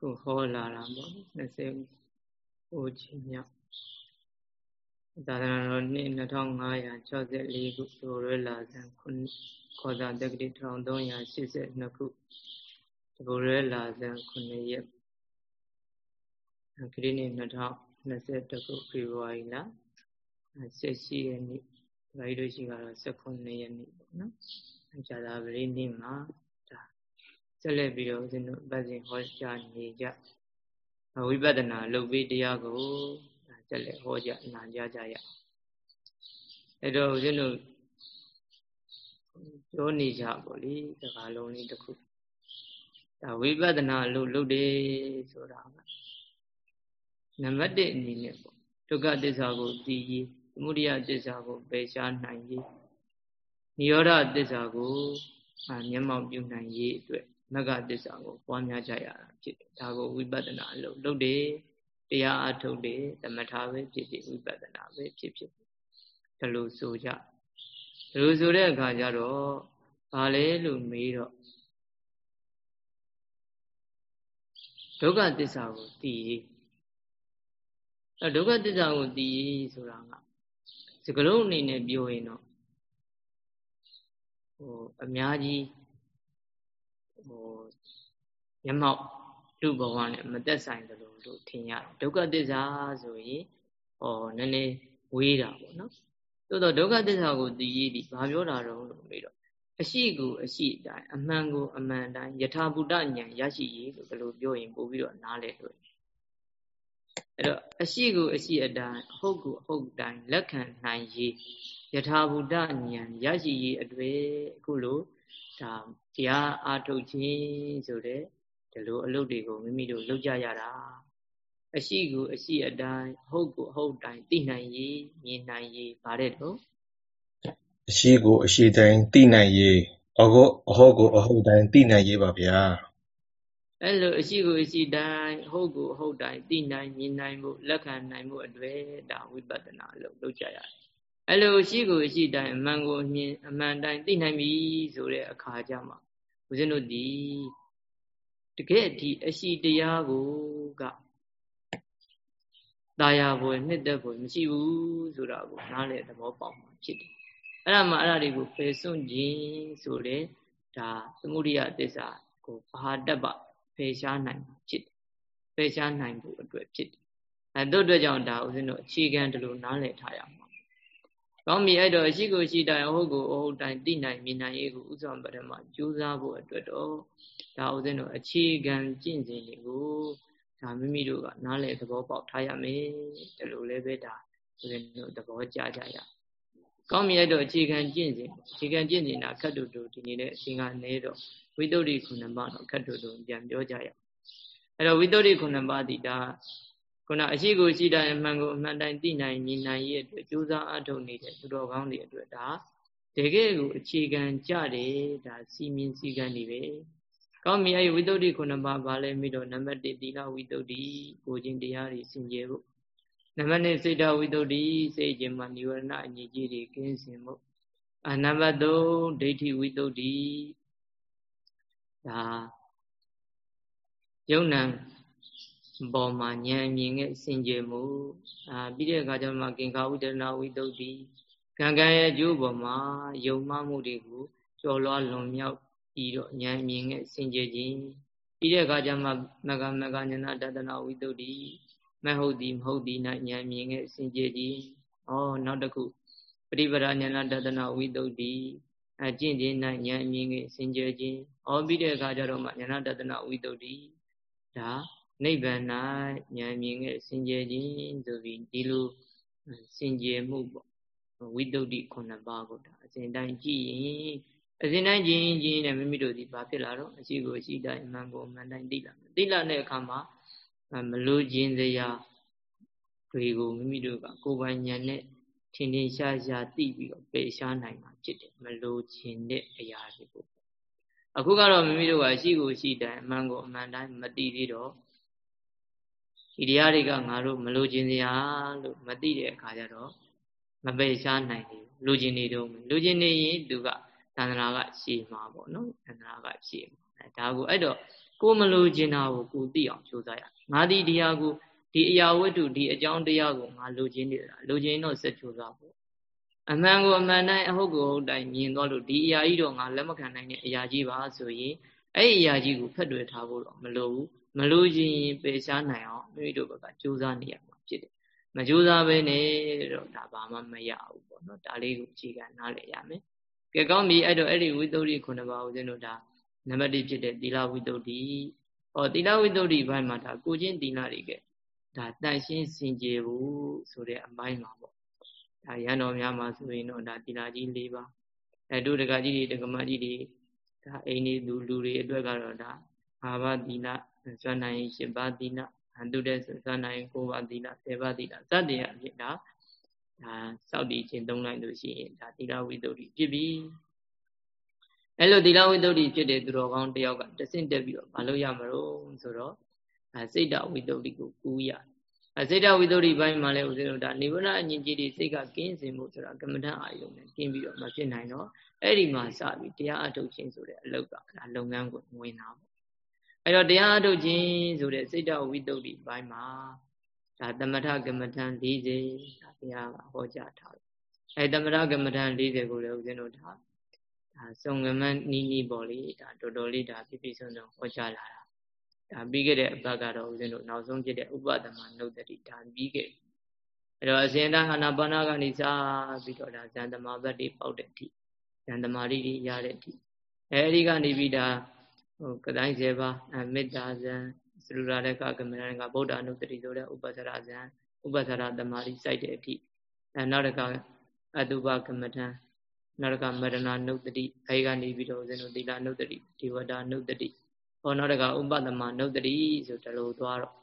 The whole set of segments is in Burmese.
ကိုဟောလာတာပေါ့29ချိန်မြောက်သာသနာတော်နှစ်2564ခုဒိုရဲလာဇန်ခုခေါ်သာတက္ကတိ1382ခုဒိုရဲလာဇန်9ရက်ခရစ်နှစ်2021ခုဖေဖော်ဝါရီလ18ရက်နေ့ဒါရီတို့ရှိကတော့18ရက်နေ့ပေါ့နော်။ဇာတာပရိနေ့မှာဒါ ဆက်လက်ပြီးတော့ဦးဇင်းတို့ပတ်စဉ်ဟောကြားနေကြဝိပဿနာလုပ်ပြီးတရားကိုဆက်လက်ဟောကြားနာကြားကြရအောင်အဲ့တော့ဦးဇင်းတို့ပြောနေကြပေါ့လေစကားလုံးလေးတစ်ခုဒါဝိပဿနာလို့လုပ်တယ်ဆိုတာကနံပါတ်1အနေနဲ့ပေါ့ဒုက္ခသစ္စာကိုသိရေးသမုဒယသစ္စာကိုပယ်ရှားနိုင်ရေးនិရောဓသစ္စာကိုမျက်မှောက်ပြုနိုင်ရေးအတွက် မဂ္ဂသစ္စာကိုပွားများကြရတာဖြစ်တယ်ဒါကိုဝိပဿနာလို့လုပ်တယ်တရားအထုတ်တယ်သမထပဲဖြစ်ဖြစ်ဝိပဿနာပဲဖြစ်ဖြစ်ဒီလိုဆိုကြဒီလိုဆိုတဲ့အခါကျတော့ဘာလဲလို့မေးတော့ဒုက္ခသစ္စာကိုသိရေးအဲဒုက္ခသစ္စာကိုသိရေးဆိုတာကစကလုံးအနေနဲ့ပြောရင်တော့ဟိုအများကြီး ဟိုမျက်မှောက်လူဘဝနဲ့မသက်ဆိုင်တယ်လို့လို့ထင်ရတယ်ဒုက္ခသစ္စာဆိုရင်ဟောနည်းနည်းဝေးတာပေါ့နော်သို့တော့ဒုက္ခသစ္စာကိုသိရည်ဒီဘာပြောတာတော့လို့မေးတော့အရှိကိုအရှိတိုင်းအမှန်ကိုအမှန်တိုင်းယထာဘုဒ္ဓဉာဏ်ရရှိရေးလို့ဘယ်လိုပြောရင်ပို့ပြီးတော့နားလည်လို့အဲ့တော့အရှိကိုအရှိအတိုင်းအဟုတ်ကိုအဟုတ်တိုင်းလက်ခံနိုင်ရေးယထာဘုဒ္ဓဉာဏ်ရရှိရေးအတွေ့အခုလို ဒါတရားအားထုတ်ခြင်းဆိုတဲ့ဒီလိုအလုပ်တွေကိုမိမိတို့လုပ်ကြရတာအရှိကိုအရှိအတိုင်းအဟုတ်ကိုအဟုတ်တိုင်းသိနိုင်ရေးမြင်နိုင်ရေးဗါတဲ့တော့အရှိကိုအရှိတိုင်းသိနိုင်ရေးအဟုတ်အဟုတ်ကိုအဟုတ်တိုင်းသိနိုင်ရေးပါဗျာအဲ့လိုအရှိကိုအရှိတိုင်းအဟုတ်ကိုအဟုတ်တိုင်းသိနိုင်မြင်နိုင်မှုလက်ခံနိုင်မှုအတွေ့ဒါဝိပဿနာလို့လုပ်ကြရတယ် အဲ့လိုအရှိကိုအရှိတိုင်းအမှန်ကိုအမြင်အမှန်တိုင်းသိနိုင်ပြီဆိုတဲ့အခါကျမှဦးဇင်းတို့ဒီတကယ်ဒီအရှိတရားကိုကตาရဘွယ်နှစ်သက်ဘွယ်မရှိဘူးဆိုတာကိုနားလေသဘောပေါက်မှာဖြစ်တယ်အဲ့ဒါမှအဲ့ဒါတွေကိုပယ်စွန့်ခြင်းဆိုလေဒါသမုဒိယသစ္စာကိုဘာတတ်ပပယ်ရှားနိုင်မှာဖြစ်တယ်ပယ်ရှားနိုင်ဖို့အတွက်ဖြစ်တယ်အဲတို့အတွက်ကြောင့်ဒါဦးဇင်းတို့အခြေခံဒီလိုနားလည်ထားရမှာ ကောင်းပြီအဲ့တော့ရှိကိုရှိတိုင်းအဟုတ်ကိုအဟုတ်တိုင်းသိနိုင်မြင်နိုင်ရေးကိုဥဆောင်ပထမကြိုးစားဖို့အတွက်တော့ဒါဦးဇင်းတို့အခြေခံကျင့်စဉ်တွေကိုဒါမိမိတို့ကနားလည်သဘောပေါက်ထားရမယ်ဒီလိုလည်းပဲဒါဦးဇင်းတို့သဘောကျကြရကောင်းပြီအဲ့တော့အခြေခံကျင့်စဉ်အခြေခံကျင့်စဉ်တာခတ်တူတူဒီနေ့နဲ့အချိန်ကနေတော့ဝိတ္တုရိခုနှစ်ပါးတော့ခတ်တူတူပြန်ပြောကြရအဲ့တော့ဝိတ္တုရိခုနှစ်ပါးဒီဒါ ခုနအရှိကိုရှိတိုင်းအမှန်ကိုအမှန်တိုင်းသိနိုင်မြင်နိုင်ရဲ့အတွက်ကြိုးစားအထုတ်နေတဲ့သူတော်ကောင်းတွေအတွက်ဒါတကယ်ကိုအခြေခံကြတယ်ဒါစီမင်းစည်းကမ်းတွေပဲကောင်းပြီအဲဒီဝိတ္တုဒ္ဓိခုနှစ်ပါးဗာလဲပြီးတော့နံပါတ်1သီလဝိတ္တုဒ္ဓိကိုခြင်းတရားတွေစင်ကြယ်ဖို့နံပါတ်2စိတ်ဓာဝိတ္တုဒ္ဓိစိတ်ခြင်းမှာនិဝရဏအညီကြီးတွေကင်းစင်ဖို့အနံပါတ်3ဒိဋ္ဌိဝိတ္တုဒ္ဓိဒါယုံနံ ပေါ်မှာဉာဏ်မြင်တဲ့စင်ကြယ်မှုအာပြီးတဲ့အခါကျမှကင်္ခာဝိတ္တနာဝိတ္တုဒ္ဓိကံကံရဲ့အကျိုးပေါ်မှာယုံမှမှုတွေကိုကျော်လွှားလွန်မြောက်ပြီးတော့ဉာဏ်မြင်တဲ့စင်ကြယ်ခြင်းပြီးတဲ့အခါကျမှမကမကဉာဏတတနာဝိတ္တုဒ္ဓိမဟုတ်သည်မဟုတ်သည်၌ဉာဏ်မြင်တဲ့စင်ကြယ်ခြင်းဩနောက်တစ်ခုပရိပဒဉာဏတတနာဝိတ္တုဒ္ဓိအကျင့်ခြင်း၌ဉာဏ်မြင်တဲ့စင်ကြယ်ခြင်းဩပြီးတဲ့အခါကျတော့မှဉာဏတတနာဝိတ္တုဒ္ဓိဒါ နိဗ္ဗာန်၌ဉာဏ်မြင်တဲ့စင်ကြယ်ခြင်းဆိုပြီးဒီလိုစင်ကြယ်မှုပေါ့ဝိတ္တုဒ္ဓိခုနှစ်ပါးကိုဒါအစဉ်တိုင်းကြည့်ရင်အစဉ်တိုင်းကြည့်ရင်ကြည့်ရင်မမိတို့ဒီဘာဖြစ်လာတော့အရှိကိုအရှိတိုင်းအမှန်ကိုအမှန်တိုင်းသိလာသိလာတဲ့အခါမှာမလို့ခြင်းစရာတွေကိုမိမိတို့ကကိုယ်ပိုင်ဉာဏ်နဲ့ထင်ထင်ရှားရှားသိပြီးတော့ပယ်ရှားနိုင်မှာဖြစ်တယ်မလို့ခြင်းတဲ့အရာတွေကိုအခုကတော့မိမိတို့ကအရှိကိုရှိတိုင်းအမှန်ကိုအမှန်တိုင်းမသိသေးတော့ ဒီတရားတွေကငါတို့မလိုချင်စရာလို့မသိတဲ့အခါကျတော့မပယ်ရှားနိုင်ဘူးလိုချင်နေတော့လိုချင်နေရင်သူကသန္တရာကရှည်မှာပေါ့နော်သန္တရာကရှည်မှာဒါကိုအဲ့တော့ကိုမလိုချင်တာကိုကိုသိအောင်ကြိုးစားရငါဒီဒီဟာကိုဒီအရာဝတ္ထုဒီအကြောင်းတရားကိုငါလိုချင်နေတာလိုချင်တော့စက်ကြိုးစားဖို့အမှန်ကိုအမှန်တိုင်းအဟုတ်ကိုဟုတ်တိုင်းမြင်တော့လို့ဒီအရာကြီးတော့ငါလက်မခံနိုင်တဲ့အရာကြီးပါဆိုရင် အဲ့ဒီအရာကြီးကိုဖက်တွယ်ထားဖို့တော့မလိုဘူးမလိုချင်ရင်ပယ်ရှားနိုင်အောင်မိမိတို့ဘက်ကကြိုးစားနေရမှာဖြစ်တယ်မကြိုးစားဘဲနဲ့တော့ဒါဘာမှမရဘူးပေါ့နော်ဒါလေးကိုအခြေခံနားလည်ရမယ်ကဲကောင်းပြီအဲ့တော့အဲ့ဒီဝိသုဒ္ဓိခုနှစ်ပါးဦးဇင်းတို့ဒါနံပါတ်1ဖြစ်တဲ့သီလဝိသုဒ္ဓိဟောသီလဝိသုဒ္ဓိဘိုင်းမှာဒါကိုချင်းသီလတွေကဒါတန်ရှင်းစင်ကြယ်ဖို့ဆိုတဲ့အပိုင်းမှာပေါ့ဒါရန်တော်များမှာဆိုရင်တော့ဒါသီလကြီး၄ပါးအဲတို့တကကြီးတွေတကမကြီးတွေ ဒါအိမ်နေသူလူတွေအတွက်ကတော့ဒါဘာဝသီလစွမ်းနိုင်၈ပါးသီလအတုတဲ့စွမ်းနိုင်၉ပါးသီလ၁၀ပါးသီလစတဲ့အဖြစ်ဒါဒါစောက်တည်ခြင်းသုံးလိုက်လို့ရှိရင်ဒါသီလဝိတ္တုဖြစ်ပြီအဲ့လိုသီလဝိတ္တုဖြစ်တဲ့သူတော်ကောင်းတယောက်ကတဆင့်တက်ပြီးတော့မလုပ်ရမလို့ဆိုတော့အဲစိတ်တဝိတ္တုကိုကူးရ အဲစိတ်တဝိတ္တုဘိုင်းမှာလည်းဦးဇင်းတို့ဒါနိဗ္ဗာန်အညင်ကြီးတွေစိတ်ကကင်းစင်မှုဆိုတာကမ္မဋ္ဌအာယုံနဲ့ကင်းပြီးတော့မဖြစ်နိုင်တော့အဲ့ဒီမှာစပြီးတရားအထုတ်ခြင်းဆိုတဲ့အလုပ်ကဒါလုပ်ငန်းကိုဝင်တာပေါ့အဲ့တော့တရားအထုတ်ခြင်းဆိုတဲ့စိတ်တဝိတ္တုဘိုင်းမှာဒါသမထကမ္မဋ္ဌာန်း40ဒါတရားကဟောကြားထားတယ်အဲသမထကမ္မဋ္ဌာန်း40ကိုလည်းဦးဇင်းတို့ဒါဒါစုံကမနီးနီးပေါ့လေဒါတော်တော်လေးဒါပြပြဆုံးဆုံးဟောကြားလာတာ ဒါပြီးခဲ့တဲ့အပတ်ကတော့ဦးဇင်းတို့နောက်ဆုံးဖြစ်တဲ့ဥပဒမနုဒတိဒါပြီးခဲ့အဲ့တော့အစဉ်သားခန္ဓာပါဏကနေစပြီးတော့ဒါဇန်သမာဘတ်တွေပေါက်တဲ့အထိဇန်သမာဓိတွေရတဲ့အထိအဲဒီကနေပြီးဒါဟိုကတိုင်း၁၀ပါးမေတ္တာဇန်သရူရလည်းကကမဏကဗုဒ္ဓအနုတ္တိဆိုတဲ့ဥပ္ပသရဇံဥပ္ပသရတမာတိစိုက်တဲ့အထိအဲနောက်တစ်ခါအတုပကမထံနောက်တစ်ခါမရဏနုတ္တိအဲဒီကနေပြီးတော့ဦးဇင်းတို့သီလနုတ္တိဒေဝတာနုတ္တိ ဟောနောက်တစ်ခါဥပသမနုတ္တိဆိုတလို့သွားတော့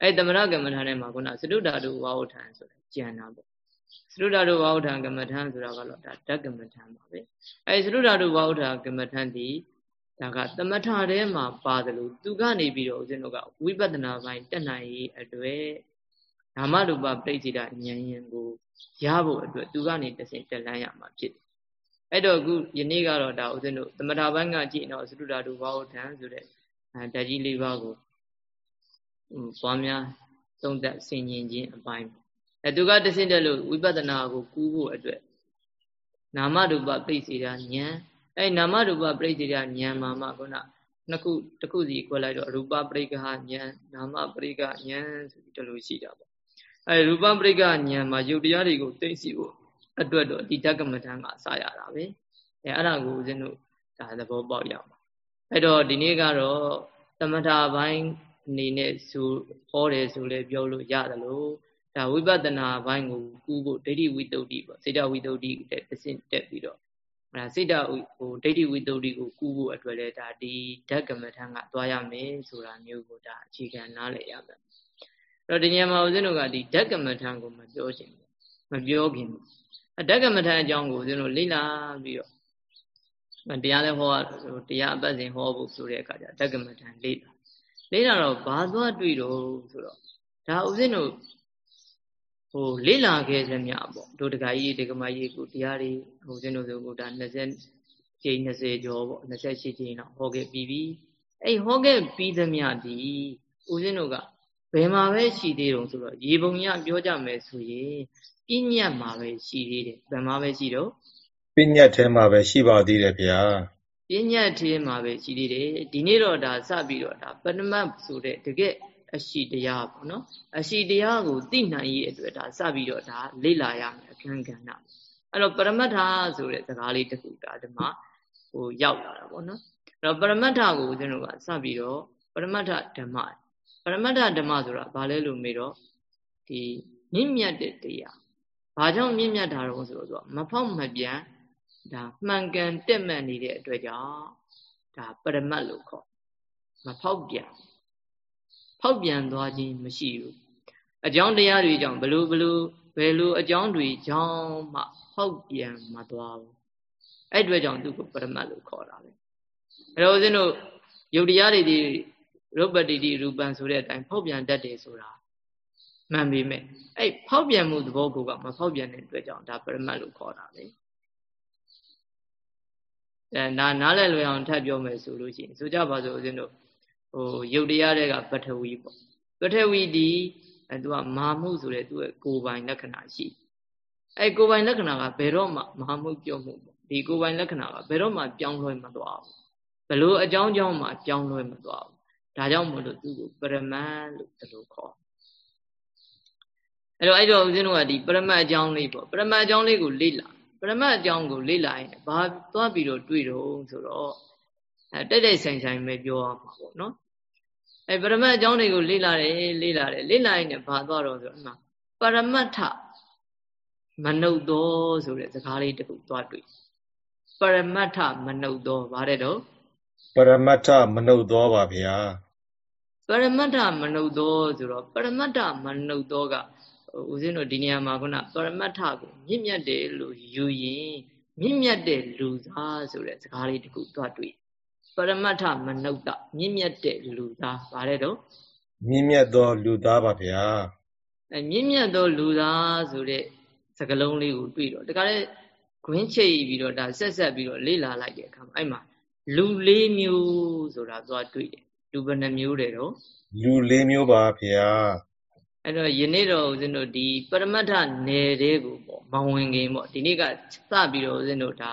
အဲသမရကမ္မထံထဲမှာခုနသတုဓာတုဝါဟုထံဆိုတဲ့ကျန်တာပေါ့သရုဒ္ဓတုဝါဟုထံကမ္မထံဆိုတာကတော့ဒါဓကမ္မထံပါပဲအဲသရုဒ္ဓတုဝါဟုထံကမ္မထံဒီဒါကသမထထဲမှာပါတယ်လို့သူကနေပြီးတော့ဦးဇင်းတို့ကဝိပဿနာပိုင်းတက်နိုင်ရေးအတွက်နာမရူပပြိဋ္ဌိဒဉာဏ်ရင်ကိုရဖို့အတွက်သူကနေတဆင့်တက်လန်းရမှာဖြစ်တယ်။အဲ့တော့အခုယနေ့ကတော့ဒါဦးဇင်းတို့သမထပိုင်းကကြည့်တော့သရုဒ္ဓတုဝါဟုထံဆိုတဲ့ ဓာတ်ကြီးလေးပါးကိုပွားများသုံးသက်ဆင်ញင်ခြင်းအပိုင်းအဲသူကတဆင့်တက်လို့ဝိပဿနာကိုကူးဖို့အတွက်နာမရူပပြိဋ္ဌိဒဉာဏ်အဲနာမရူပပရိစ္ဆေဒဉာဏ်မှာမှခုနနှစ်ခုတစ်ခုစီခွဲလိုက်တော့ရူပပရိက္ခဉာဏ်နာမပရိက္ခဉာဏ်ဆိုပြီးတလို့ရှိတာပေါ့အဲရူပပရိက္ခဉာဏ်မှာယုတ်တရားတွေကိုသိသိဖို့အတွက်တော့ဒီဓကမထံကစရတာပဲအဲအဲ့ဒါကိုဦးဇင်းတို့ဒါသဘောပေါက်ရအောင် အဲ့တော့ဒီနေ့ကတော့သမထဘိုင်းအနေနဲ့ဆိုဟောတယ်ဆိုလဲပြောလို့ရတယ်လို့ဒါဝိပဿနာဘိုင်းကိုကူးဖို့ဒိဋ္ဌိဝိတ္တုပေါ့စေတဝိတ္တုတဲ့တဆင့်တက်ပြီးတော့အဲစိတ်တဟိုဒိဋ္ဌိဝိတ္တုကိုကူးဖို့အတွက်လဲဒါဒီဓကမထံကသွားရမယ်ဆိုတာမျိုးကိုဒါအခြေခံနားလည်ရမယ်အဲ့တော့ဒီညမှာဦးဇင်းတို့ကဒီဓကမထံကိုမပြောချင်ဘူးမပြောခင်အဓကမထံအကြောင်းကိုဦးဇင်းတို့လေ့လာပြီးတော့ တရားလဲဟောတရားအပတ်စဉ်ဟောဖို့ဆိုတဲ့အခါကျဓကမထံလေ့လာလေ့လာတော့ဘာသွားတွေ့တော့ဆိုတော့ဒါဦးဇင်းတို့ဟိုလေ့လာခဲ့သမျှပေါ့တို့တခါကြီးဒီကမကြီးကိုတရားတွေဟိုစင်းတို့ဆိုကိုဒါ20ကျိန်20ကျော်ပေါ့28ကျိန်တော့ဟောခဲ့ပြီးပြီအဲ့ဟောခဲ့ပြီးသမျှဒီဦးစင်းတို့ကဘယ်မှာပဲရှိသေးတုံဆိုတော့ရေပုံရပြောကြမယ်ဆိုရင်ပညတ်မှာပဲရှိသေးတယ်ဘယ်မှာပဲရှိတော့ ပညတ်ထဲမှာပဲရှိပါသေးတယ်ဗျာပညတ်ထဲမှာပဲရှိသေးတယ်ဒီနေ့တော့ဒါစပြီးတော့ဒါပဏမတ်ဆိုတဲ့တကယ်အရှိတရားပေါ့နော်အရှိတရားကိုသိနိုင်ရေးအတွက်ဒါစပြီးတော့ဒါလေ့လာရမယ်အခန်းကဏ္ဍအဲ့တော့ပရမတ္ထဆိုတဲ့စကားလေးတစ်ခုဒါဒီမှာဟိုရောက်လာတာပေါ့နော်အဲ့တော့ပရမတ္ထကိုဦးဇင်းတို့ကစပြီးတော့ပရမတ္ထဓမ္မပရမတ္ထဓမ္မဆိုတာဘာလဲလို့မေးတော့ဒီမြင့်မြတ်တဲ့တရားဘာကြောင့်မြင့်မြတ်တာတော့ဆိုတော့မဖောက်မပြန် ဒါမှန်ကန်တက်မှန်နေတဲ့အတွက်ကြောင့်ဒါပရမတ်လို့ခေါ်မဖောက်ပြန်ဖောက်ပြန်သွားခြင်းမရှိဘူးအကြောင်းတရားတွေကြောင့်ဘလို့ဘလို့ဘယ်လိုအကြောင်းတွေကြောင့်မှဖောက်ပြန်မသွားဘူးအဲ့အတွက်ကြောင့်သူ့ကိုပရမတ်လို့ခေါ်တာပဲအဲ့တော့ဦးဇင်းတို့ယုတ်တရားတွေဒီရုပ်ပတ္တိတိရူပံဆိုတဲ့အတိုင်းဖောက်ပြန်တတ်တယ်ဆိုတာမှန်ပေမဲ့အဲ့ဖောက်ပြန်မှုသဘောကိုကမဖောက်ပြန်တဲ့အတွက်ကြောင့်ဒါပရမတ်လို့ခေါ်တာပဲ အဲနားနားလည်လွယ်အောင်ထပ်ပြောမယ်ဆိုလို့ရှိရင်ဆိုကြပါစို့ဦးဇင်းတို့ဟိုရုပ်တရားတွေကပထဝီပေါ့ပထဝီဒီအဲသူကမာမှုဆိုတဲ့သူ့ရဲ့ကိုယ်ပိုင်လက္ခဏာရှိအဲကိုယ်ပိုင်လက္ခဏာကဘယ်တော့မှမာမှုပြောမှုပေါ့ဒီကိုယ်ပိုင်လက္ခဏာကဘယ်တော့မှပြောင်းလဲမသွားဘူးဘလို့အကြောင်းကြောင့်မှပြောင်းလဲမသွားဘူးဒါကြောင့်မို့လို့သူ့ကိုပရမတ်လို့ဒီလိုခေါ်အဲ့တော့အဲ့တော့ဦးဇင်းတို့ကဒီပရမတ်အကြောင်းလေးပေါ့ပရမတ်အကြောင်းလေးကိုလေ့လာ ပရမတ်အကြောင်းကိုလေ့လာရင်ဘာသွားပြီးတော့တွေ့တော့ဆိုတော့အဲတက်တက်ဆိုင်ဆိုင်ပဲပြောရမှာပေါ့နော်အဲပရမတ်အကြောင်းတွေကိုလေ့လာတယ်လေ့လာတယ်လေ့လာရင်ဘာသွားတော့ဆိုတော့အမှပရမတ်ထမနုဿောဆိုတဲ့စကားလေးတစ်ခုသွားတွေ့ပရမတ်ထမနုဿောဗါတဲ့တော့ပရမတ်ထမနုဿောပါဗျာပရမတ္ထမနုဿောဆိုတော့ပရမတ္ထမနုဿောက ဦးဇင်းတို့ဒီနေရာမှာခုနပရမတ္ထကိုမြင့်မြတ်တယ်လို့ယူရင်မြင့်မြတ်တဲ့လူသားဆိုတဲ့စကားလေးတခုသွားတွေ့ပရမတ္ထမနုဿမြင့်မြတ်တဲ့လူသားဗါတဲ့တော့မြင့်မြတ်သောလူသားပါဗျာအဲမြင့်မြတ်သောလူသားဆိုတဲ့စကားလုံးလေးကိုတွေ့တော့တခါလေခွင်းချိတ်ပြီးတော့ဒါဆက်ဆက်ပြီးတော့လေ့လာလိုက်တဲ့အခါမှာအဲ့မှာလူလေးမျိုးဆိုတာသွားတွေ့တယ်လူဘယ်နှမျိုးတယ်တော့လူလေးမျိုးပါဗျာ အဲ့တော့ယနေ့တော့ဦးဇင်းတို့ဒီပရမတ္ထနယ်တဲ့ကိုပေါ့မဝင်ခင်ပေါ့ဒီနေ့ကစပြီးတော့ဦးဇင်းတို့ဒါ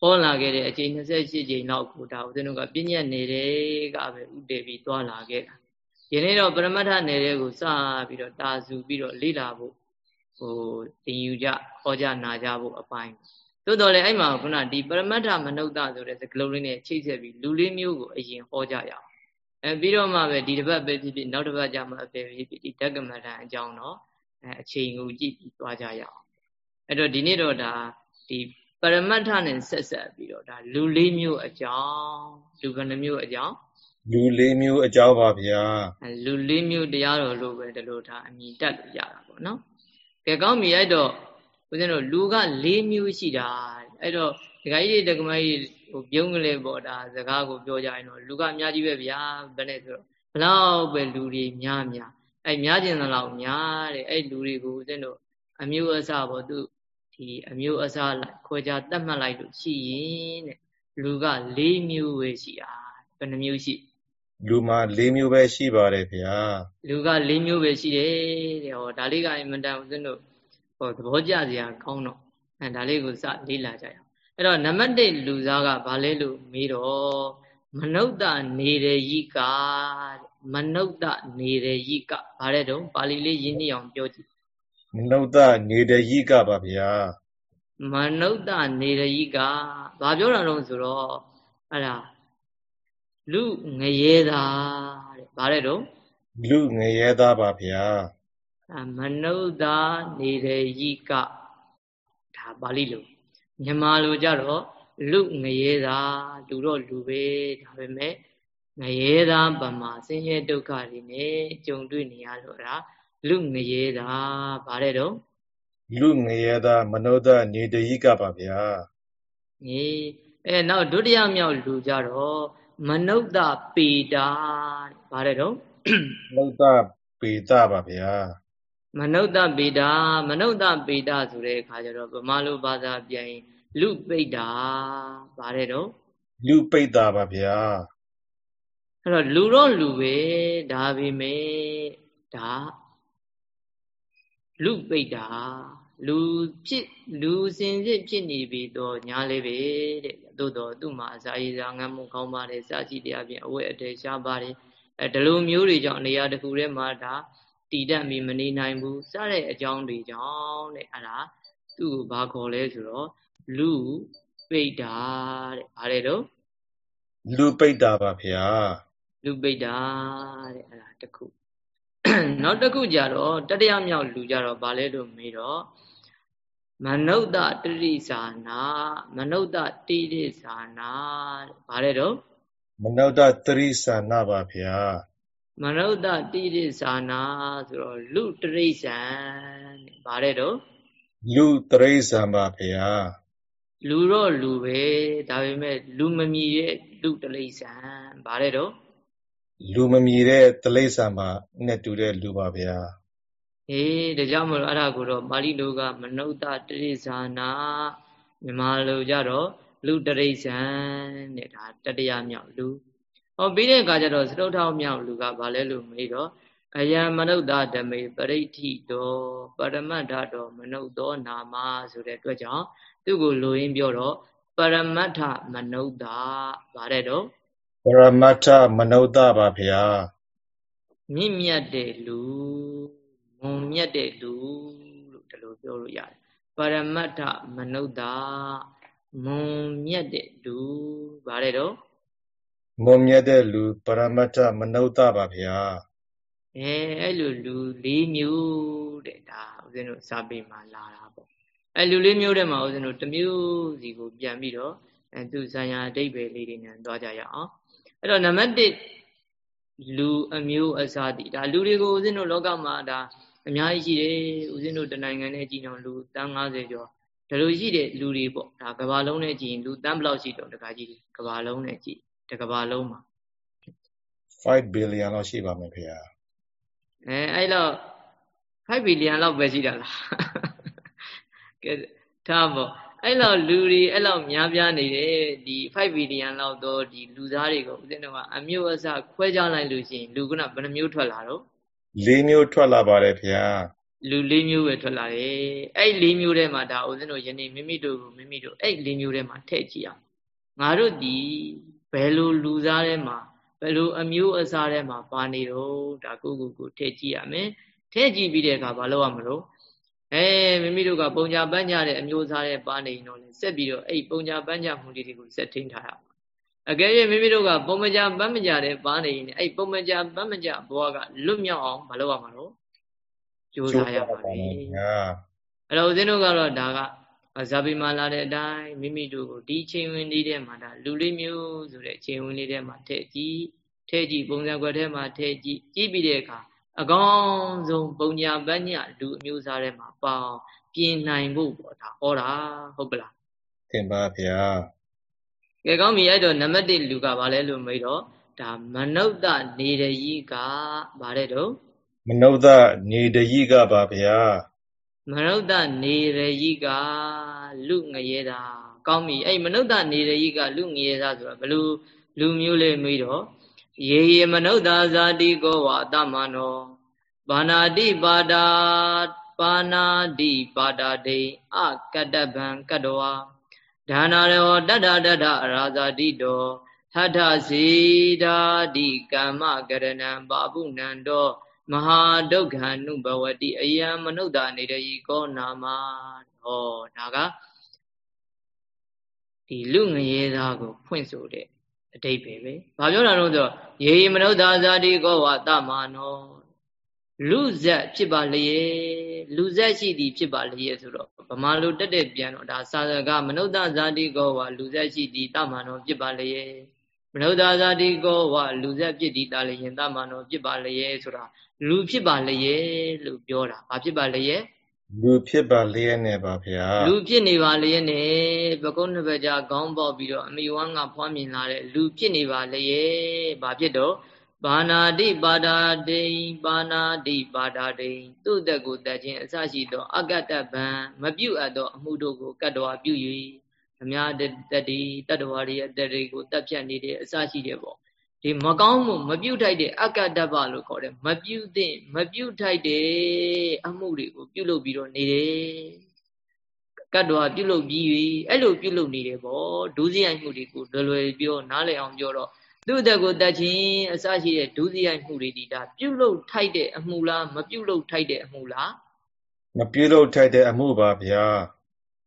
ဟောလာခဲ့တဲ့အချိန်28ချိန်လောက်ကိုဒါဦးဇင်းတို့ကပြည့်ညက်နေတဲ့ကပဲဥတည်ပြီးသွားလာခဲ့တာယနေ့တော့ပရမတ္ထနယ်တဲ့ကိုစပြီးတော့တာစုပြီးတော့လေ့လာဖို့ဟိုသင်ယူကြဟောကြနာကြဖို့အပိုင်းသို့တော်လည်းအဲ့မှာခုနဒီပရမတ္ထမနုဿဆိုတဲ့စကလုံးလေးနဲ့ချိတ်ဆက်ပြီးလူလေးမျိုးကိုအရင်ဟောကြရအောင် အဲပြီးတော့မှပဲဒီတစ်ပတ်ပဲဖြစ်ဖြစ်နောက်တစ်ပတ်ကြမှာပဲဖြစ်ဖြစ်ဒီဓကမထံအကြောင်းတော့အဲအချိန်ကိုကြည့်ပြီးသွားကြရအောင်အဲ့တော့ဒီနေ့တော့ဒါဒီပရမတ္ထနဲ့ဆက်ဆက်ပြီးတော့ဒါလူလေးမျိုးအကြောင်းလူဘယ်နှမျိုးအကြောင်းလူလေးမျိုးအကြောင်းပါဗျာလူလေးမျိုးတရားတော်လို့ပဲဒီလိုဒါအမြင်တက်လို့ရတာပေါ့နော်ကဲကောင်းပြီအဲ့တော့ဦးဇင်းတို့လူက၄မျိုးရှိတာအဲ့တော့ဒကာကြီးတွေဒကမကြီး ဟိုပြုံးကလေးပေါ့ဒါစကားကိုပြောကြရင်တော့လူကအများကြီးပဲဗျာဘယ်နဲ့ဆိုတော့ဘလောက်ပဲလူတွေများများအဲ့များကျင်သလောက်များတဲ့အဲ့လူတွေကိုဦးဇင်းတို့အမျိုးအစားပေါ့သူဒီအမျိုးအစားလိုက်ခွဲခြားတတ်မှတ်လိုက်လို့ရှိရင်တဲ့လူက၄မျိုးပဲရှိတာဘယ်နှမျိုးရှိလူမှာ၄မျိုးပဲရှိပါတယ်ဗျာလူက၄မျိုးပဲရှိတယ်တဲ့ဟောဒါလေးကအင်မတန်ဦးဇင်းတို့ဟောသဘောကျစရာကောင်းတော့အဲဒါလေးကိုစလေ့လာကြရ အောင်အဲ့တော့နံပါတ်1လူစားကဘာလဲလို့မေးတော့မနုဿနေရယိကမနုဿနေရယိကဘာလဲတော့ပါဠိလေးရင်းနှီးအောင်ပြောကြည့်မနုဿနေရယိကပါဗျာမနုဿနေရယိကဘာပြောတာတော့ဆိုတော့အဲ့ဒါလူငရဲသားတဲ့ဘာလဲတော့လူငရဲသားပါဗျာမနုဿနေရယိကဒါပါဠိလို မြန်မာလိုကြတော့လူငရဲသာလူတော့လူပဲဒါပေမဲ့ငရဲသာပမာဆင်းရဲဒုက္ခတွေနဲ့ကြုံတွေ့နေရတော့တာလူငရဲသာဗါတဲ့တော့လူငရဲသာမနောဒနေတယိကပါဗျာအေးအဲနောက်ဒုတိယမြောက်လူကြတော့မနုဿပေတာဗါတဲ့တော့မနုဿပေတာပါဗျာမနုဿပေတာမနုဿပေတာဆိုတဲ့အခါကျတော့ဗမာလိုဘာသာပြန်ရင် လူပိတ်တာဗါတဲ့တော့လူပိတ်တာပါဗျာအဲ့တော့လူတော့လူပဲဒါပေမဲ့ဒါလူပိတ်တာလူဖြစ်လူစင်စစ်ဖြစ်နေပြီတော့ညာလေးပဲတဲ့သို့တော့သူ့မှာအစာရည်စာငတ်မှုကောင်းပါတယ်စာကြည့်တရားပြင်အဝဲအတဲရှားပါတယ်အဲဒီလိုမျိုးတွေကြောင့်နေရာတစ်ခုထဲမှာဒါတည်တတ်ပြီးမနေနိုင်ဘူးစတဲ့အကြောင်းတွေကြောင့်တဲ့အဲ့ဒါသူ့ကိုဘာခေါ်လဲဆိုတော့ လူပိတ်တာတဲ့ဘာလဲတော့လူပိတ်တာပါဗျာလူပိတ်တာတဲ့အဲ့ဒါတခုနောက်တစ်ခုကြတော့တတိယမြောက်လူကြတော့ဘာလဲလို့မေးတော့မနုဿတတိသာနာမနုဿတိရိသာနာဘာလဲတော့မနုဿတရိသာနာပါဗျာမနုဿတိရိသာနာဆိုတော့လူတရိစ္ဆာန်ဘာလဲတော့လူတရိစ္ဆာန်ပါဗျာ လူတော့လူပဲဒါပေမဲ့လူမမြည်တဲ့လူတလိษံဗါတဲ့တော့လူမမြည်တဲ့တလိษံမှာနဲ့တူတဲ့လူပါဗျာအေးဒါကြောင့်မလို့အဲ့ဒါကိုတော့ပါဠိလိုကမနုဿတရိဇာနာမြန်မာလိုကြတော့လူတရိဇံတဲ့ဒါတတရားမြောက်လူဟောပြီးတဲ့အခါကျတော့စတုထောက်မြောက်လူကဘာလဲလို့မေးတော့အယံမနုဿဓမေပရိဋ္ဌိတောပရမတ္ထတောမနုဿောနာမဆိုတဲ့အတွက်ကြောင့် သူ့ကိုလိုရင်းပြောတော့ပရမတ္ထမနုဿဗါတဲ့တော့ပရမတ္ထမနုဿပါဗျာမြင့်မြတ်တဲ့လူမုံမြတ်တဲ့လူလို့ဒီလိုပြောလို့ရတယ်ပရမတ္ထမနုဿမုံမြတ်တဲ့လူဗါတဲ့တော့မုံမြတ်တဲ့လူပရမတ္ထမနုဿပါဗျာအဲအဲ့လိုလူ၄မျိုးတဲ့ဒါဦးဇင်းတို့စာပေမှာလာတာပေါ့ အဲလူလေးမျိုးထဲမှာဦးဇင်းတို့တစ်မျိုးစီကိုပြန်ပြီးတော့အဲသူဇာညာအတိတ်ပဲလေးတွေနဲ့သွားကြရအောင်အဲ့တော့နံပါတ်1လူအမျိုးအစားတိဒါလူတွေကိုဦးဇင်းတို့လောကမှာဒါအများကြီးရှိတယ်ဦးဇင်းတို့တနိုင်ငံနဲ့ကြည်အောင်လူတန်း90ကျော်ဒါလိုရှိတဲ့လူတွေပေါ့ဒါကဘာလုံးနဲ့ကြည်ရင်လူတန်းဘယ်လောက်ရှိတော့တခါကြည့်ကဘာလုံးနဲ့ကြည်တကဘာလုံးမှာ5 billion လောက်ရှိပါမယ်ခင်ဗျာအဲအဲ့တော့5ဘီလီယံလောက်ပဲရှိတာလား ကဲထားပေါ့အဲ့လောက်လူတွေအဲ့လောက်များပြားနေတယ်ဒီ5ဘီလီယံလောက်တော့ဒီလူသားတွေကိုဦးဇင်းတို့ကအမျိုးအစားခွဲခြားလိုက်လို့ရှိရင်လူကဘယ်နှမျိုးထွက်လာတော့၄မျိုးထွက်လာပါတယ်ခင်ဗျာလူ၄မျိုးပဲထွက်လာတယ်အဲ့၄မျိုးထဲမှာဒါဦးဇင်းတို့ယနေ့မိမိတို့ကိုမိမိတို့အဲ့၄မျိုးထဲမှာထည့်ကြည့်အောင်ငါတို့ဒီဘယ်လိုလူသားထဲမှာဘယ်လိုအမျိုးအစားထဲမှာပါနေတော့ဒါကိုကိုကိုထည့်ကြည့်ရမယ်ထည့်ကြည့်ပြီးတဲ့အခါဘာလုပ်ရမလို့ အဲမိမိတို့ကပုံညာပန်းညာတဲ့အမျိုးအစားတွေပါနေရင်တော့လေဆက်ပြီးတော့အဲ့ပုံညာပန်းညာမှုလေးတွေကိုဆက်ထိန်းထားရအောင်အကယ်၍မိမိတို့ကပုံမကြပန်းမကြတဲ့ပါနေရင်အဲ့ပုံမကြပန်းမကြဘဝကလွတ်မြောက်အောင်မလုပ်ရမှာလို့ကြိုးစားရပါမယ်အဲ့တော့ဦးဇင်းတို့ကတော့ဒါကဇာပိမာလာတဲ့အတိုင်းမိမိတို့ကိုဒီချိန်ဝင်လေးထဲမှာဒါလူလေးမျိုးဆိုတဲ့ချိန်ဝင်လေးထဲမှာထည့်ကြည့်ထည့်ကြည့်ပုံစံကွက်ထဲမှာထည့်ကြည့်ကြည့်ပြီးတဲ့အခါ အကောင်းဆုံးပုံညာပညာလူအမျိုးသားထဲမှာပေါင်းပြင်နိုင်ဖို့ပေါ့ဒါဟောတာဟုတ်ပလားသင်ပါဗျာကဲကောင်းပြီအဲ့တော့နံပါတ်1လူကဘာလဲလို့မေးတော့ဒါမနုဿနေရကြီးကဘာတဲ့တော့မနုဿနေတကြီးကပါဗျာမနုဿနေရကြီးကလူငရဲတာကောင်းပြီအဲ့မနုဿနေရကြီးကလူငရဲတာဆိုတာဘလို့လူမျိုးလေးမေးတော့ ယေယေမနုဿာဇာတိကောဝတမနောဘာနာတိပါဒာပါဏာတိပါဒာဒိအကတ္တဗံကတ္တဝါဒါနာရောတတ္ထတတ္ထအရာဇာတိတောထထစေဓာတိကမ္မကရဏံပါပုဏ္ဏံတောမဟာဒုက္ခ ानु ဘဝတိအယံမနုဿာနေတယီကောနာမဟောဒါကဒီလူငရေသားကို ဖွင့်ဆိုတဲ့ အတိတ်ပဲပဲဘာပြောတာတော့ဆိုယေမနုဿာဇာတိကောဝတမနောလူဇက်ဖြစ်ပါလျေလူဇက်ရှိသည်ဖြစ်ပါလျေဆိုတော့ဗမာလိုတက်တဲ့ပြန်တော့ဒါစာစကမနုဿာဇာတိကောဝလူဇက်ရှိသည်တမနောဖြစ်ပါလျေမနုဿာဇာတိကောဝလူဇက်ဖြစ်သည်တာလျင်တမနောဖြစ်ပါလျေဆိုတာလူဖြစ်ပါလျေလို့ပြောတာဘာဖြစ်ပါလျေ လူဖြစ်ပါလျက်နဲ့ပါဗျာလူဖြစ်နေပါလျက်နဲ့ပကုန်းနှစ်ပတ်ကြာခေါင်းပေါက်ပြီးတော့အမိဝမ်းကဖွားမြင်လာတဲ့လူဖြစ်နေပါလျက်ဘာဖြစ်တော့ဘာနာတိပါဒာတိပါဏာတိပါဒာတိသူ့တက်ကိုတက်ခြင်းအစရှိသောအကတ္တဗံမပြုတ်အပ်သောအမှုတို့ကိုကတ္တဝါပြု၍အများတတိတတ္တဝါတွေရဲ့တတိကိုတက်ဖြတ်နေတဲ့အစရှိတယ်ပေါ့ ဒီမကောင်းမှုမပြုတ်ထိုက်တဲ့အကတ္တပလို့ခေါ်တယ်မပြုတ်သင့်မပြုတ်ထိုက်တဲ့အမှုတွေကိုပြုတ်လုပ်ပြီးတော့နေတယ်ကတ်တော်ပြုတ်လုပ်ပြီးအဲ့လိုပြုတ်လုပ်နေတယ်ပေါ့ဒုစရိုက်မှုတွေကိုလွယ်လွယ်ပြောနားလည်အောင်ပြောတော့သူ့အသက်ကိုတတ်ခြင်းအစရှိတဲ့ဒုစရိုက်မှုတွေဒီဒါပြုတ်လုပ်ထိုက်တဲ့အမှုလားမပြုတ်လုပ်ထိုက်တဲ့အမှုလားမပြုတ်လုပ်ထိုက်တဲ့အမှုပါဗျာ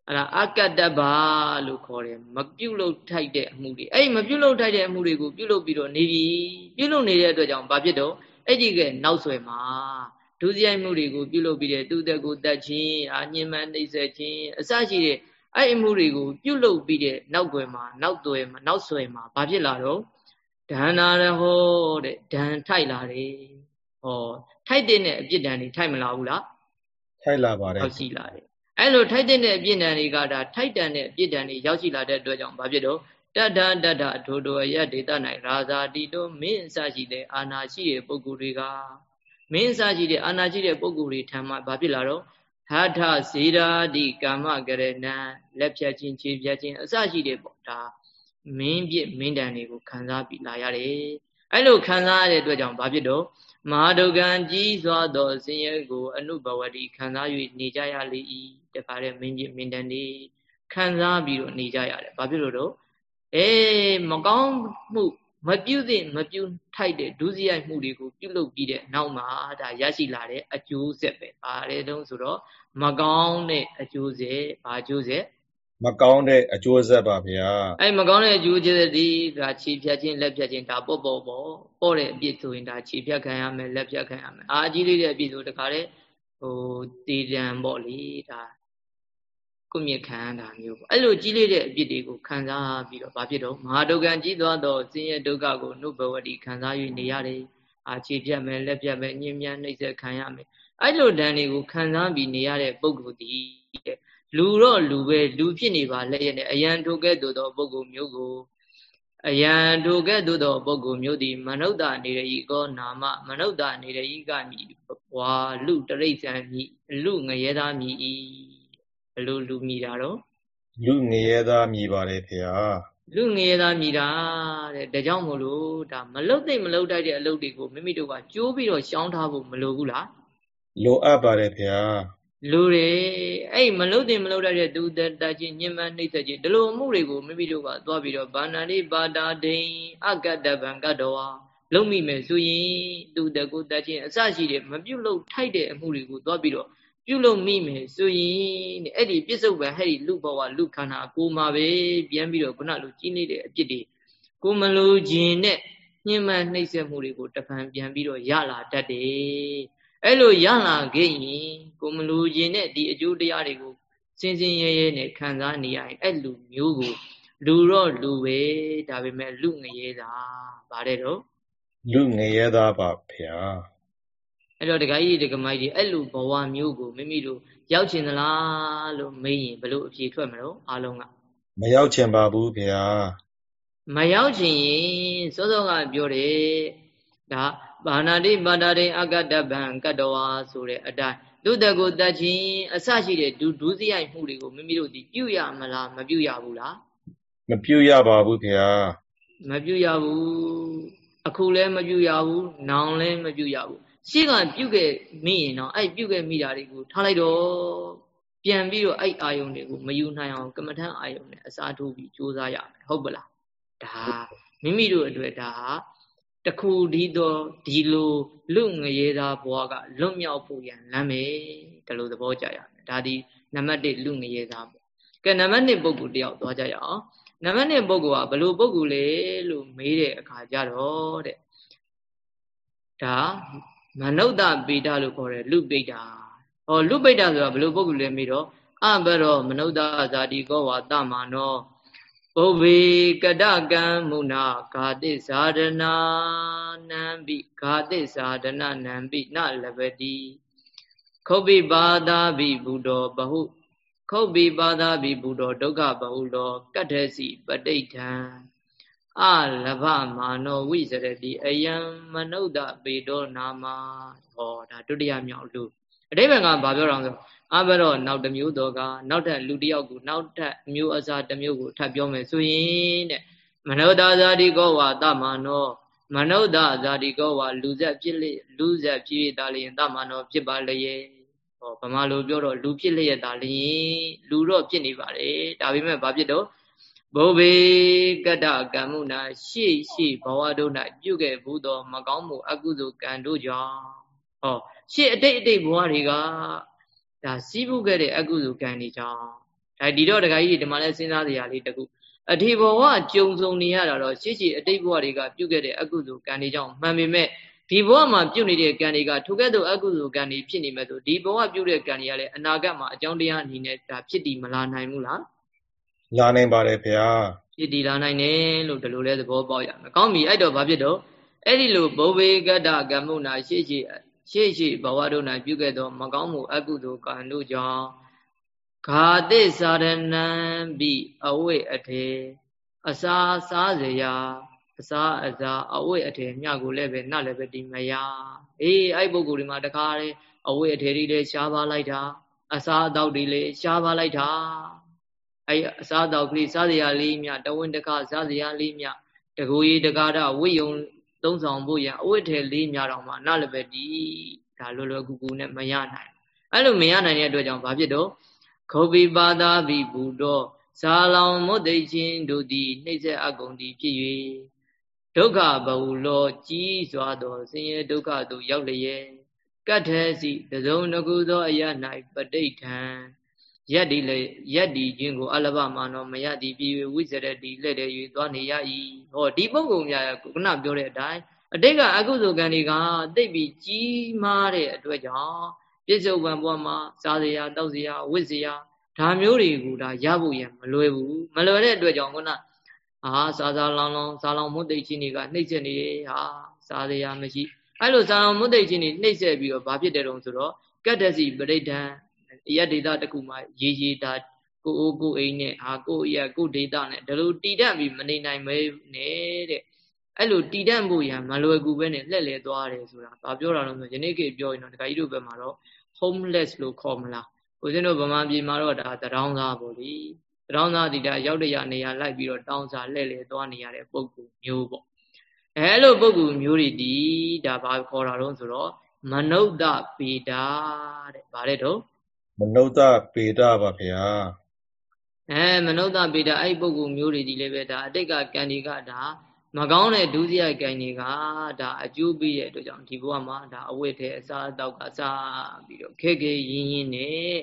အဲ့ဒါအကတ္တဘာလို့ခေါ်တယ်မပြုတ်လို့ထိုက်တဲ့အမှုတွေအဲ့ဒီမပြုတ်လို့ထိုက်တဲ့အမှုတွေကိုပြုတ်လို့ပြီးတော့နေပြီပြုတ်လို့နေတဲ့အတွက်ကြောင့်ဘာဖြစ်တော့အဲ့ဒီကနောက်ဆွဲမှာဒုစရိုက်မှုတွေကိုပြုတ်လို့ပြီးတဲ့သူတက်ကိုတတ်ခြင်းအာညင်မှန်နှိမ့်ဆက်ခြင်းအစရှိတဲ့အဲ့အမှုတွေကိုပြုတ်လို့ပြီးတဲ့နောက်ွယ်မှာနောက်ွယ်မှာနောက်ဆွဲမှာဘာဖြစ်လာတော့ဒဏနာရဟောတဲ့ဒဏ်ထိုက်လာတယ်ဟောထိုက်တဲ့အပြစ်ဒဏ်တွေထိုက်မလာဘူးလားထိုက်လာပါတယ်ဟုတ်ရှိလာတယ် အဲ့လိုထိုက်တဲ့အပြစ်ဒဏ်တွေကဒါထိုက်တန်တဲ့အပြစ်ဒဏ်တွေရောက်ရှိလာတဲ့အတွက်ကြောင့်ဘာဖြစ်တော့တတ္ထတတ္ထအထိုတိုအယဒေသ၌ရာဇာတိတို့မင်းအစရှိတဲ့အာနာရှိတဲ့ပုဂ္ဂိုလ်တွေကမင်းအစရှိတဲ့အာနာရှိတဲ့ပုဂ္ဂိုလ်တွေထံမှာဘာဖြစ်လာတော့ဟထဇေရာတိကာမကရဏံလက်ဖြတ်ခြင်းခြေဖြတ်ခြင်းအစရှိတဲ့ပေါ့ဒါမင်းပြစ်မင်းတန်တွေကိုခံစားပြီးလာရတယ်အဲ့လိုခံစားရတဲ့အတွက်ကြောင့်ဘာဖြစ်တော့ မဟာဒုက္ခံကြီးစွာသောဆင်းရဲကိုအနုဘဝတိခံစား၍နေကြရလေ၏တခါတဲ့မင်းပြစ်မင်းတန်တွေခံစားပြီးတော့နေကြရတယ်ဘာဖြစ်လို့တော့အေးမကောင်းမှုမပြုသင့်မပြုထိုက်တဲ့ဒုစရိုက်မှုတွေကိုပြုလုပ်ပြီးတဲ့နောက်မှာဒါရရှိလာတဲ့အကျိုးဆက်ပဲဘာလဲတုံးဆိုတော့မကောင်းတဲ့အကျိုးဆက်ဘာအကျိုးဆက် မကောင်းတဲ့အကျိုးဆက်ပါဗျာအဲ့မကောင်းတဲ့အကျိုးဆက်ဒီဒါခြေဖြတ်ခြင်းလက်ဖြတ်ခြင်းဒါပေါ့ပေါ့ပေါ့ပေါ့တဲ့အပြစ်ဆိုရင်ဒါခြေဖြတ်ခံရမယ်လက်ဖြတ်ခံရမယ်အာကြီးလေးတဲ့အပြစ်ဆိုတခါလေဟိုတည်တံပေါ့လေဒါကုမြခံတာမျိုးပေါ့အဲ့လိုကြီးလေးတဲ့အပြစ်တွေကိုခံစားပြီးတော့ဘာဖြစ်တော့မဟာဒုက္ခကြီးသွားတော့ဆင်းရဲဒုက္ခကိုနှုတ်ဘဝတိခံစား၍နေရတယ်အာခြေပြတ်မယ်လက်ပြတ်မယ်ညှဉ်းမြန်းနှိပ်စက်ခံရမယ်အဲ့လိုဒဏ်တွေကိုခံစားပြီးနေရတဲ့ပုဂ္ဂိုလ်ဒီ လူတော့လူပဲလူဖြစ်နေပါလေရဲ့အယံထိုကဲ့သို့သောပုဂ္ဂိုလ်မျိုးကိုအယံထိုကဲ့သို့သောပုဂ္ဂိုလ်မျိုးသည်မနုဿနေရဤကောနာမမနုဿနေရဤကမိဝါလူတရိစ္ဆန်မိလူငရဲသားမိဤဘလို့လူမိတာတော့လူငရဲသားမိပါတယ်ဖေဟာလူငရဲသားမိတာတဲ့ဒါကြောင့်မို့လို့ဒါမလုတ်သိမ့်မလုတ်တိုက်တဲ့အလုပ်တွေကိုမိမိတို့ကကြိုးပြီးတော့ရှောင်းထားဖို့မလိုဘူးလားလိုအပ်ပါတယ်ဖေဟာ လူတွေအဲ့မလုတ်တင်မလုတ်တဲ့သူတတချင်းညင်မနှိမ့်ဆက်ချင်းဒီလိုအမှုတွေကိုမိမိတို့ကသွားပြီးတော့ဘာနာတိပါတာဒိန်အကတ္တဗံကတ္တဝါလုံးမိမယ်ဆိုရင်သူတကုတချင်းအစရှိတဲ့မပြုတ်လို့ထိုက်တဲ့အမှုတွေကိုသွားပြီးတော့ပြုလို့မိမယ်ဆိုရင်အဲ့ဒီပြစ္ဆုတ်ပဲဟဲ့ဒီလူဘဝလူခန္ဓာကိုမှာပဲပြန်ပြီးတော့ခုနလိုကြီးနေတဲ့အပြစ်တွေကိုမလို့ခြင်းနဲ့ညှဉ်းမှနှိပ်စက်မှုတွေကိုတဖန်ပြန်ပြီးတော့ရလာတတ်တယ် အဲ့လိုရလာခဲ့ရင်ကိုမလူခြင်းနဲ့ဒီအကျိုးတရားတွေကိုစင်စင်ရဲရဲနဲ့ခံစားနေရရင်အဲ့လူမျိုးကိုလူတော့လူပဲဒါပေမဲ့လူငရဲတာဗါတဲ့တော့လူငရဲတာပါဗျာအဲ့တော့ဒကာကြီးဒကာမကြီးအဲ့လူဘဝမျိုးကိုမိမိတို့ရောက်ချင်သလားလို့မေးရင်ဘယ်လိုအဖြေထွက်မလို့အားလုံးကမရောက်ချင်ပါဘူးဗျာမရောက်ချင်ရင်စောစောကပြောတယ်ဒါ ဘာနာတိပါတာတိအကတ္တဗံကတ္တဝါဆိုတဲ့အတိုင်းသူတကူတတ်ချင်းအစရှိတဲ့ဒုဒုစရိုက်မှုတွေကိုမိမိတို့ဒီပြုရမလားမပြုရဘူးလားမပြုရပါဘူးခင်ဗျာမပြုရဘူးအခုလည်းမပြုရဘူးနောင်လည်းမပြုရဘူးရှေ့ကပြုခဲ့မိရင်တော့အဲ့ပြုခဲ့မိတာတွေကိုထားလိုက်တော့ပြန်ပြီးတော့အဲ့အာယုန်တွေကိုမယူနိုင်အောင်ကမ္မထမ်းအာယုန်နဲ့အစားထိုးပြီးကြိုးစားရမယ်ဟုတ်ပလားဒါမိမိတို့အတွက်ဒါဟာ တခုဒီတော့ဒီလိုလူငရေသာဘဝကလွတ်မြောက်ဖို့ရန်လမ်းမယ်ဒီလိုသဘောကြရမယ်ဒါဒီနံပါတ်1လူငရေသာပေါ့ကဲနံပါတ်2ပုဂ္ဂိုလ်တယောက်သွားကြရအောင်နံပါတ်2ပုဂ္ဂိုလ်ကဘယ်လိုပုဂ္ဂိုလ်လဲလို့မေးတဲ့အခါကျတော့တဲ့ဒါမနုဿပိဋလို့ခေါ်တယ်လူပိဋ္ဌာဟောလူပိဋ္ဌဆိုတာဘယ်လိုပုဂ္ဂိုလ်လဲမေးတော့အဘရောမနုဿဇာတိကောဝါတမနော ပုဗ္ဗေကတကံမုနာဂာတိဇာဒနာနံပိဂာတိဇာဒနာနံပိနလပတိခုတ်ပိပါဒာဘိဘုဒ္ဓဘဟုခုတ်ပိပါဒာဘိဘုဒ္ဓဒုက္ခဘဟုလောကတ္ထစီပဋိဋ္ဌံအလဗမာနောဝိစရတိအယံမနုဿပေတောနာမဟောဒါဒုတိယမြောက်လူအတိဘံကဘာပြောတော့ဆို အဘရောနောက်တစ်မျိုးတော့ကနောက်ထပ်လူတစ်ယောက်ကိုနောက်ထပ်မျိုးအစားတစ်မျိုးကိုထပ်ပြောမယ်ဆိုရင်တဲ့မနုဿဇာတိကောဝါတမနောမနုဿဇာတိကောဝါလူဆက်ဖြစ်လေလူဆက်ဖြစ်ရတာလျင်တမနောဖြစ်ပါလျက်ဟောဗမာလိုပြောတော့လူဖြစ်လျက်တာလျင်လူတော့ဖြစ်နေပါလေဒါပေမဲ့ဘာဖြစ်တော့ဘုဗေကတ္တကမ္မုနာရှေ့ရှေ့ဘဝတို့၌ပြုခဲ့ဘူးသော မကောင်းမှုအကုသိုလ်ကံတို့ကြောင့်ဟောရှေ့အတိတ်အတိတ်ဘဝတွေက ဒါစီးပုခဲ့တဲ့အကုသိုလ်ကံတွေကြောင့်ဒါဒီတော့ဒကာကြီးဒီမှာလဲစဉ်းစားစရာလေးတခုအထေဘဝကြုံစုံနေရတာတော့ရှေ့ရှေ့အတိတ်ဘဝတွေကပြုခဲ့တဲ့အကုသိုလ်ကံတွေကြောင့်မှန်ပေမဲ့ဒီဘဝမှာပြုနေတဲ့ကံတွေကထိုကဲ့သို့အကုသိုလ်ကံတွေဖြစ်နေမဲ့ဆိုဒီဘဝပြုတဲ့ကံတွေကလည်းအနာဂတ်မှာအကြောင်းတရားအနေနဲ့ဒါဖြစ်တည်မလာနိုင်ဘူးလားလာနိုင်ပါတယ်ဗျာဖြစ်တည်လာနိုင်တယ်လို့ဒီလိုလဲသဘောပေါက်ရမယ်ကောင်းပြီအဲ့တော့ဘာဖြစ်တော့အဲ့ဒီလိုဘုဗေကတ္တကမ္မုနာရှေ့ရှေ့ ရှေ့ရှေ့ဘဝတို့၌ပြုခဲ့သော မကောင်းမှုအကုသိုလ်ကံတို့ကြောင့်ဃာတိစာရဏံပိအဝိအထေအစာစားစရာအစာအစာအဝိအထေမြကိုလည်းပဲနလည်းပဲဒီမရအေးအဲ့ပုဂ္ဂိုလ်ဒီမှာတခါလေအဝိအထေတွေလည်းရှားပါလိုက်တာအစာအသောက်တွေလည်းရှားပါလိုက်တာအဲ့အစားတောက်ကလေးစားစရာလေးမြတဝင်းတခစားစရာလေးမြတကူရီတကားတာဝိယုံ သုံးဆောင်ဖို့ရန်အဝတ်ထဲလေးမြတော်မှာနလည်းပဲဒီဒါလွယ်လွယ်ကူကူနဲ့မရနိုင်အဲ့လိုမရနိုင်တဲ့အတွက်ကြောင့်ဘာဖြစ်တော့ခောပိပါဒဘိဘူတော်ဇာလောင်မုတ်သိချင်းတို့သည်နှိမ့်ဆက်အကုန်သည်ဖြစ်၍ဒုက္ခဘဝလောကြီးစွာသောဆင်းရဲဒုက္ခသို့ရောက်လျက်ကတ္ထေစီတစုံတကူသောအရ၌ပဋိဋ္ဌံ ရက်ဒီလေရက်ဒီခြင်းကိုအလဘမာနောမရသည်ပြည်ဝိဇရတိလက်တဲ့၍သွားနေရ၏ဟောဒီပုဂ္ဂိုလ်များကခုနပြောတဲ့အတိုင်းအတိတ်ကအကုသိုလ်ကံတွေကသိပ်ပြီးကြီးမားတဲ့အတွက်ကြောင့်ပြစ္ဆုတ်ပံဘဝမှာစားစရာတောက်စရာဝတ်စရာဒါမျိုးတွေကိုဒါရဖို့ရမလွယ်ဘူးမလွယ်တဲ့အတွက်ကြောင့်ခုနအာစားစားလောင်းလောင်းစားလောင်းမွတ်သိချင်းတွေကနှိမ့်ဆက်နေတယ်ဟာစားစရာမရှိအဲ့လိုစားလောင်းမွတ်သိချင်းတွေနှိမ့်ဆက်ပြီးတော့ဘာဖြစ်တယ်တုံးဆိုတော့ကတ္တစီပရိဒံ ရဒေတာတခုမှရေရေတာကိုအိုးကိုအိမ်နဲ့ဟာကိုရကိုဒေတာနဲ့ဒါလိုတည်တတ်ပြီးမနေနိုင်မဲနဲ့တဲ့အဲ့လိုတည်တတ်ဖို့ရမလွယ်ကူပဲနဲ့လှက်လဲသွားတယ်ဆိုတာ။ဘာပြောတာလဲဆိုယနေ့ခေတ်ပြောရင်တော့ဒကာကြီးတို့ဘက်မှာတော့ homeless လို့ခေါ်မလား။ဦးဇင်းတို့ဗမာပြည်မှာတော့ဒါတရောင်းသားပေါ့လေ။တရောင်းသားဒီဒါရောက်တရနေရာလိုက်ပြီးတော့တောင်းစားလှည့်လေသွားနေရတဲ့ပုံကူမျိုးပေါ့။အဲလိုပုံကူမျိုးတွေဒီဒါဘာခေါ်တာတော့ဆိုတော့မနုဿပေတာတဲ့။ဗါတဲ့တော့ မနုဿပေတာပါဗျာ။အဲမနုဿပေတာအဲ့ပုံကူမျိုးတွေဒီလည်းပဲဒါအတိတ်ကကံတွေကဒါမကောင်းတဲ့ဒုစရိုက်ကံတွေကဒါအကျိုးပေးတဲ့အတွက်ကြောင့်ဒီဘဝမှာဒါအဝတ်ထဲအစားအသောက်ကစားပြီးတော့ခဲခဲရင်းရင်းနဲ့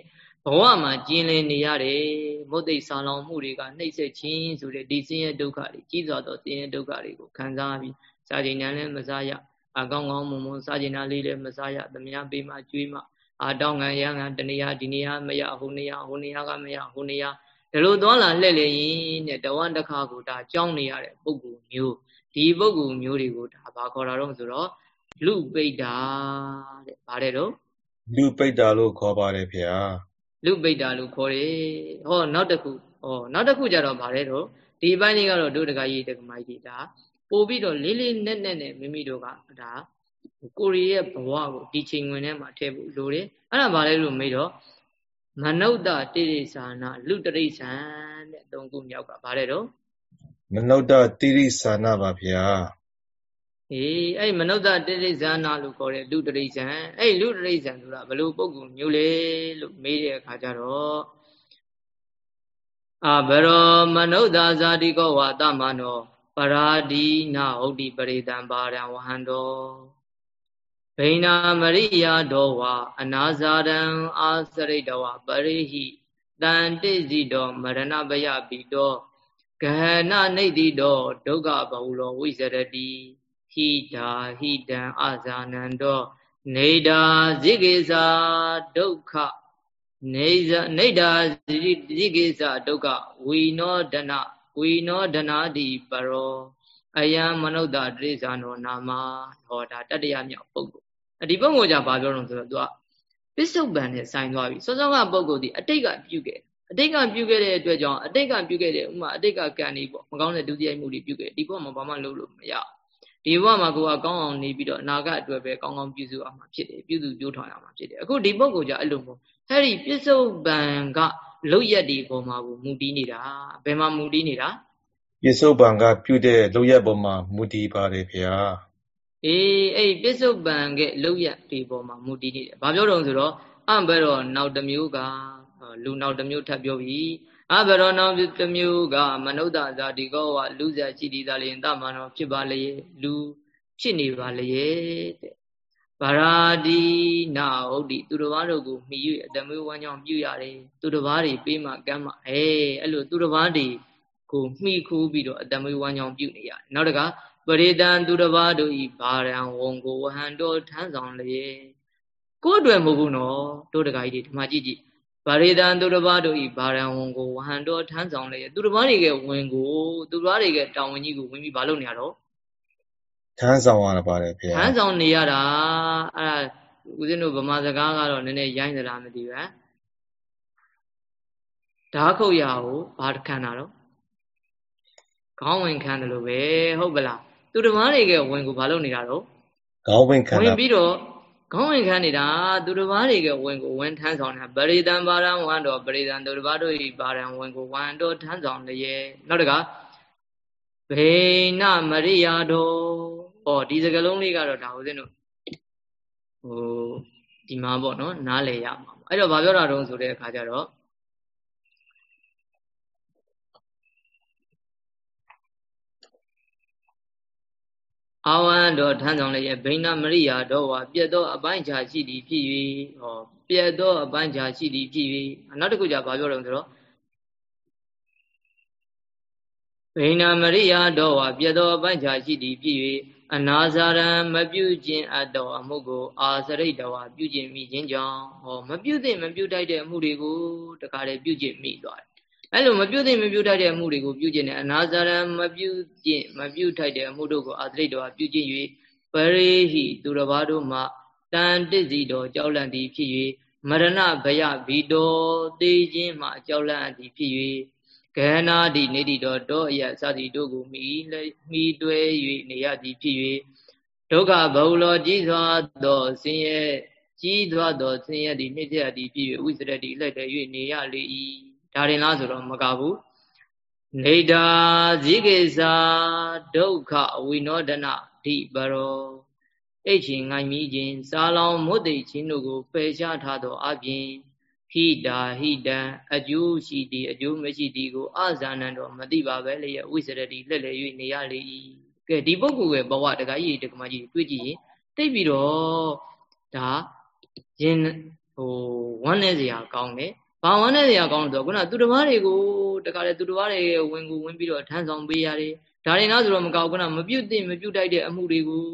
ဘဝမှာကျင်လည်နေရတယ်မုတ်သိဆာလောင်မှုတွေကနှိမ့်ဆက်ခြင်းဆိုတဲ့ဒီဆင်းရဲဒုက္ခတွေကြီးစွာသောဆင်းရဲဒုက္ခတွေကိုခံစားပြီးစားချိန်နဲ့လည်းမစားရအကောင်းကောင်းမွန်မွန်စားချိန်နာလေးလည်းမစားရသမယပေးမှကျွေးမှ အာတောင်းငံရငံတနေရာဒီနေရာမရဟိုနေရာဟိုနေရာကမရဟိုနေရာဒါလိုသွားလာလှည့်လေရင်တဲ့တဝမ်းတစ်ခါကိုဒါကြောင်းနေရတဲ့ပုံကူမျိုးဒီပုံကူမျိုးတွေကိုဒါဘာခေါ်တာတော့ဆိုတော့လူပိတ်တာတဲ့ဗါတဲ့တော့လူပိတ်တာလို့ခေါ်ပါတယ်ဖေဟာလူပိတ်တာလို့ခေါ်တယ်ဟောနောက်တစ်ခုဟောနောက်တစ်ခုကြတော့ဗါတဲ့တော့ဒီဘိုင်းလေးကတော့ဒုဒကကြီးတကမကြီးဒါပို့ပြီးတော့လေးလေးနက်နက်နဲ့မိမိတို့ကဒါ ကိုရီးရဲ့ဘဝကိုဒီချိန်ဝင်ထဲမှာထည့်ဖို့လိုတယ်အဲ့ဒါဗါလဲလို့မေးတော့မနုဿတိရိစ္ဆာနလူတရိစ္ဆာန်တဲ့သုံးခုမြောက်ကဗါတဲ့တော့မနုဿတိရိစ္ဆာနပါဗျာအေးအဲ့မနုဿတိရိစ္ဆာနလို့ခေါ်တဲ့လူတရိစ္ဆာန်အဲ့လူတရိစ္ဆာန်ဆိုတာဘယ်လိုပုံကူမျိုးလဲလို့မေးတဲ့အခါကျတော့အဘရောမနုဿဇာတိကောဝါတမနောပရာဒီနာဟုတ်တိပရိတံပါရံဝဟံတော် ဗိနာမရိယာဒောဝါအနာဇာရံအာစရိတဝပရိဟိတန်တိစီတောမရဏပယပိတောဂဟနနေတိတောဒုက္ခဘဟုလောဝိစရတိဟိတာဟိတံအာဇာနံတောနေတာဇိကေသာဒုက္ခနေဇနေတာဇိကေသာဒုက္ခဝီနောဒနာဝီနောဒနာတိပရောအယံမနုဿတရိဇာနောနာမဟောဒါတတ္တရမြောက်ပုဂ္ဂိုလ် ဒီပုဂ္ဂိုလ်ကြဘာပြောလို့ဆိုတော့သူကပစ္စုပန်နဲ့ဆိုင်သွားပြီစောစောကပုဂ္ဂိုလ်ဒီအတိတ်ကပြုခဲ့အတိတ်ကပြုခဲ့တဲ့အတွက်ကြောင့်အတိတ်ကပြုခဲ့တဲ့ဥမာအတိတ်ကကံနေပေါ့မကောင်းတဲ့ဒုတိယမှုတွေပြုခဲ့ဒီဘဝမှာဘာမှလုပ်လို့မရဒီဘဝမှာကိုယ်ကကောင်းအောင်နေပြီးတော့အနာဂတ်အတွက်ပဲကောင်းကောင်းပြုစုအောင်မှာဖြစ်တယ်ပြုစုကြိုးထောင်ရမှာဖြစ်တယ်အခုဒီပုဂ္ဂိုလ်ကြအဲ့လိုမျိုးအဲ့ဒီပစ္စုပန်ကလုတ်ရက်ဒီပေါ်မှာကိုမူတည်နေတာဘယ်မှာမူတည်နေတာပစ္စုပန်ကပြုတဲ့လုတ်ရက်ပေါ်မှာမူတည်ပါတယ်ခင်ဗျာ အေးအဲ့ပစ္စုပန်ကလုတ်ရက်ဒီပေါ်မှာမူတည်နေတယ်ဘာပြောတော့ဆိုတော့အံဘဲတော့နောက်တစ်မျိုးကလူနောက်တစ်မျိုးထပ်ပြောပြီအဘရောနောက်တစ်မျိုးကမနုဿဇာတိကောဝလူဇာရှိသည်သာလျင်တမနောဖြစ်ပါလေလူဖြစ်နေပါလေတဲ့ဗရာဒီနာဟုတ်ဒီသူတစ်ပါးတို့ကိုမှီ၍အတမေဝမ်းကြောင့်ပြုရတယ်သူတစ်ပါးတွေပေးမှကမ်းမှအဲအဲ့လိုသူတစ်ပါးတွေကိုမှီခိုးပြီးတော့အတမေဝမ်းကြောင့်ပြုနေရတယ်နောက်တက ပရိတံသူတစ်ပါးတို့ဤဘာရန်ဝံကိုဝဟန်တော်ထမ်းဆောင်လေကိုယ်အတွက်မဟုတ်ဘူးနော်တို့တကကြီးဒီမှာကြည့်ကြည့်ဗာရိတံသူတစ်ပါးတို့ဤဗာရံဝန်ကိုဝဟန်တော်ထမ်းဆောင်လေသူတစ်ပါးတွေကဝင်ကိုသူတစ်ပါးတွေကတောင်ဝင်ကြီးကိုဝင်ပြီးဘာလုပ်နေရတော့ထမ်းဆောင်ရပါတယ်ဗျာထမ်းဆောင်နေရတာအဲ့ဒါဦးဇင်းတို့ဗမာစကားကတော့နည်းနည်းရိုင်းသလားမသိဘူးဟမ်ဓာခုတ်ရကိုဘာခံတာတော့ခေါင်းဝင်ခံတယ်လို့ပဲဟုတ်ပလား သူတစ်ပါးတွေကဝင်ကိုဘာလုပ်နေတာတော့ခေါင်းဝင်ခံဝင်ပြီးတော့ခေါင်းဝင်ခံနေတာသူတစ်ပါးတွေကဝင်ကိုဝင်ထမ်းဆောင်တာပရိသံပါရံဝန္တော်ပရိသံသူတစ်ပါးတို့ဤပါရံဝင်ကိုဝန္တော်ထမ်းဆောင်လျက်နောက်တကဗေနမရိယာတော်ဩဒီစကလုံးလေးကတော့ဒါဦးဇင်းတို့ဟိုဒီမှာပေါ့နော် နားလည်ရမှာအဲ့တော့ဘာပြောတာတုံးဆိုတဲ့အခါကျတော့ အာဝန္တော်ထမ်းဆောင်လည်းဘိနမရိယာတော်ဝါပြတ်သောအပိုင်းခြားရှိသည်ဖြစ်၍ဟောပြတ်သောအပိုင်းခြားရှိသည်ဖြစ်၍နောက်တစ်ခုじゃဘာပြောတော့ဆိုတော့ဘိနမရိယာတော်ဝါပြတ်သောအပိုင်းခြားရှိသည်ဖြစ်၍အနာဇာရံမပြုခြင်းအပ်တော်အမှုကို အာစရိတ်တော်ပြုခြင်းမိခြင်းကြောင့်ဟောမပြုသင့်မပြုတိုက်တဲ့အမှုတွေကိုတခါတည်းပြုခြင်းမိသွားတယ် အဲ့လိုမပြုသင့်မပြုထိုက်တဲ့အမှုတွေကိုပြုခြင်းနဲ့အနာဇာရံမပြုခြင်းမပြုထိုက်တဲ့အမှုတို့ကိုအာသရိတ်တော်ပြုခြင်း၍ပရိဟိသူတစ်ပါးတို့မှတန်တစ္စီတော်ကြောက်လန့်သည်ဖြစ်၍မရဏဗယဘီတော်သိခြင်းမှကြောက်လန့်သည်ဖြစ်၍ဂဟနာတိနေတိတော်တောအယစသည်တို့ကိုမိမိတွဲ၍နေရသည်ဖြစ်၍ဒုက္ခဘဝလောကြီးစွာသောဆင်းရဲကြီးစွာသောဆင်းရဲသည်နှိမ့်ဆက်သည်ဖြစ်၍ဝိစရတိလက်တည်း၍နေရလေ၏ ဒါရင်လားဆိုတော့မကဘူးနေတာဇိကေစာဒုက္ခဝိနောဒနာဓိပရောအိတ်ချင်းငိုင်းမိခြင်းစာလောင်မွတ်သိခြင်းတို့ကိုပယ်ရှားထားသောအပြင်ဟိတာဟိတံအကျိုးရှိသည်အကျိုးမရှိသည်ကိုအဇာနံတော်မသိပါပဲလေဝိစရတိလှည့်လည်၍နေရလေ၏ကဲဒီပုဂ္ဂိုလ်ရဲ့ဘဝတခါကြီးတက္ကမကြီးတွေ့ကြည့်ရင်သိပြီးတော့ဒါရင်ဟိုဝမ်းနေစရာကောင်းတယ် ဘာဝမ်းနဲ့တရားကောင်းလို့ဆိုတော့ခုနသူတစ်ပါးတွေကိုတခါလေသူတစ်ပါးတွေဝင်ကိုဝင်ပြီးတော့ထမ်းဆောင်ပေးရတယ်ဒါရင်လားဆိုတော့မကောက်ခုနမပြုတ်တင်မပြုတ်တိုက်တဲ့အမှုတွေကို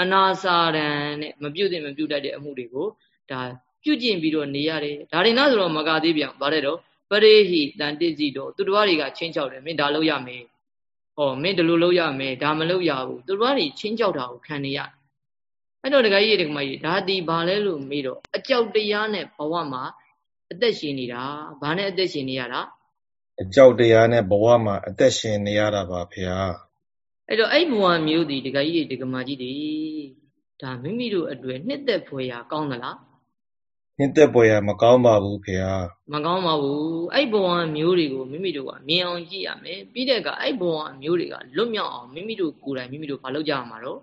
အနာစာရံနဲ့မပြုတ်တင်မပြုတ်တိုက်တဲ့အမှုတွေကိုဒါပြုတ်ကျင်ပြီးတော့နေရတယ်ဒါရင်လားဆိုတော့မကသေးပြန်ဗါတဲ့တော့ပရိဟိတန်တိစီတော့သူတစ်ပါးတွေကချင်းချောက်တယ်မင်းဒါလုပ်ရမယ်ဟောမင်းဒီလိုလုပ်ရမယ်ဒါမလုပ်ရဘူးသူတစ်ပါးတွေချင်းချောက်တာကိုခံနေရအဲ့တော့ဒကာကြီးဒကာမကြီးဒါတီဘာလဲလို့မေးတော့အကြောက်တရားနဲ့ဘဝမှာ အသက်ရှင်နေတာဘာနဲ့အသက်ရှင်နေရတာအကြောက်တရားနဲ့ဘဝမှာအသက်ရှင်နေရတာပါဗျာအဲ့တော့အဲ့ဘဝမျိုးဒီဒကာကြီးတွေဒကာမကြီးတွေဒါမိမိတို့အတွေ့နှစ်သက်ဖွယ်ရာကောင်းသလားနှစ်သက်ဖွယ်ရာမကောင်းပါဘူးဗျာမကောင်းပါဘူးအဲ့ဘဝမျိုးတွေကိုမိမိတို့ကမြင်အောင်ကြည့်ရမယ်ပြီးတဲ့အခါအဲ့ဘဝမျိုးတွေကလွတ်မြောက်အောင်မိမိတို့ကိုယ်တိုင်မိမိတို့ဘာလုပ်ကြရမှာတော့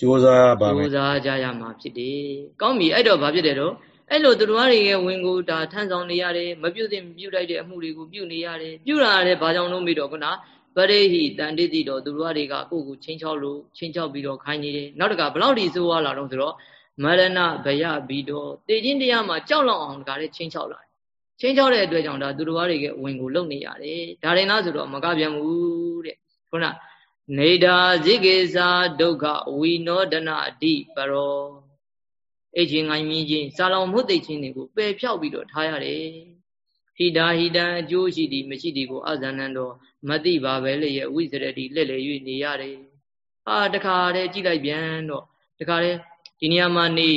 ကြိုးစားပါမယ်ကြိုးစားကြရမှာဖြစ်တယ်ကောင်းပြီအဲ့တော့ဘာဖြစ်တယ်တော့ အဲ့လိုသူတော်တွေရဲ့ဝင်ကိုဒါထမ်းဆောင်နေရတယ်မပြုတ်သင့်ပြုတ်လိုက်တဲ့အမှုတွေကိုပြုတ်နေရတယ်ပြုတ်လာတယ်ဘာကြောင့်လို့မေးတော့ခုနပရိဟိတန်တိတိတော့သူတော်တွေကကိုယ့်ကိုချင်းချောက်လို့ချင်းချောက်ပြီးတော့ခိုင်းနေတယ်နောက်တကဘလောက်ဒီဆိုးရလာတော့ဆိုတော့မရဏဗယပြီးတော့တေခြင်းတရားမှာကြောက်လောက်အောင်တကားလေးချင်းချောက်လာချင်းချောက်တဲ့အတွက်ကြောင့်ဒါသူတော်တွေကဝင်ကိုလုံနေရတယ်ဒါရင်လားဆိုတော့မကပြန်ဘူးတဲ့ခုနနေတာဇိကေစာဒုက္ခဝိနောဒနာအတိပရော အိတ်ချင်းငိုင်းမြင်းချင်းစာလောင်မှုသိချင်းတွေကိုပယ်ဖြောက်ပြီးတော့ထားရတယ်ဟိတာဟိတံအကျိုးရှိသည်မရှိသည်ကိုအဇဏံတော်မသိပါပဲလေရဲ့ဝိစရတိလက်လေ၍နေရတယ်ဟာတခါတည်းကြည့်လိုက်ပြန်တော့တခါတည်းဒီနေရာမှာနေ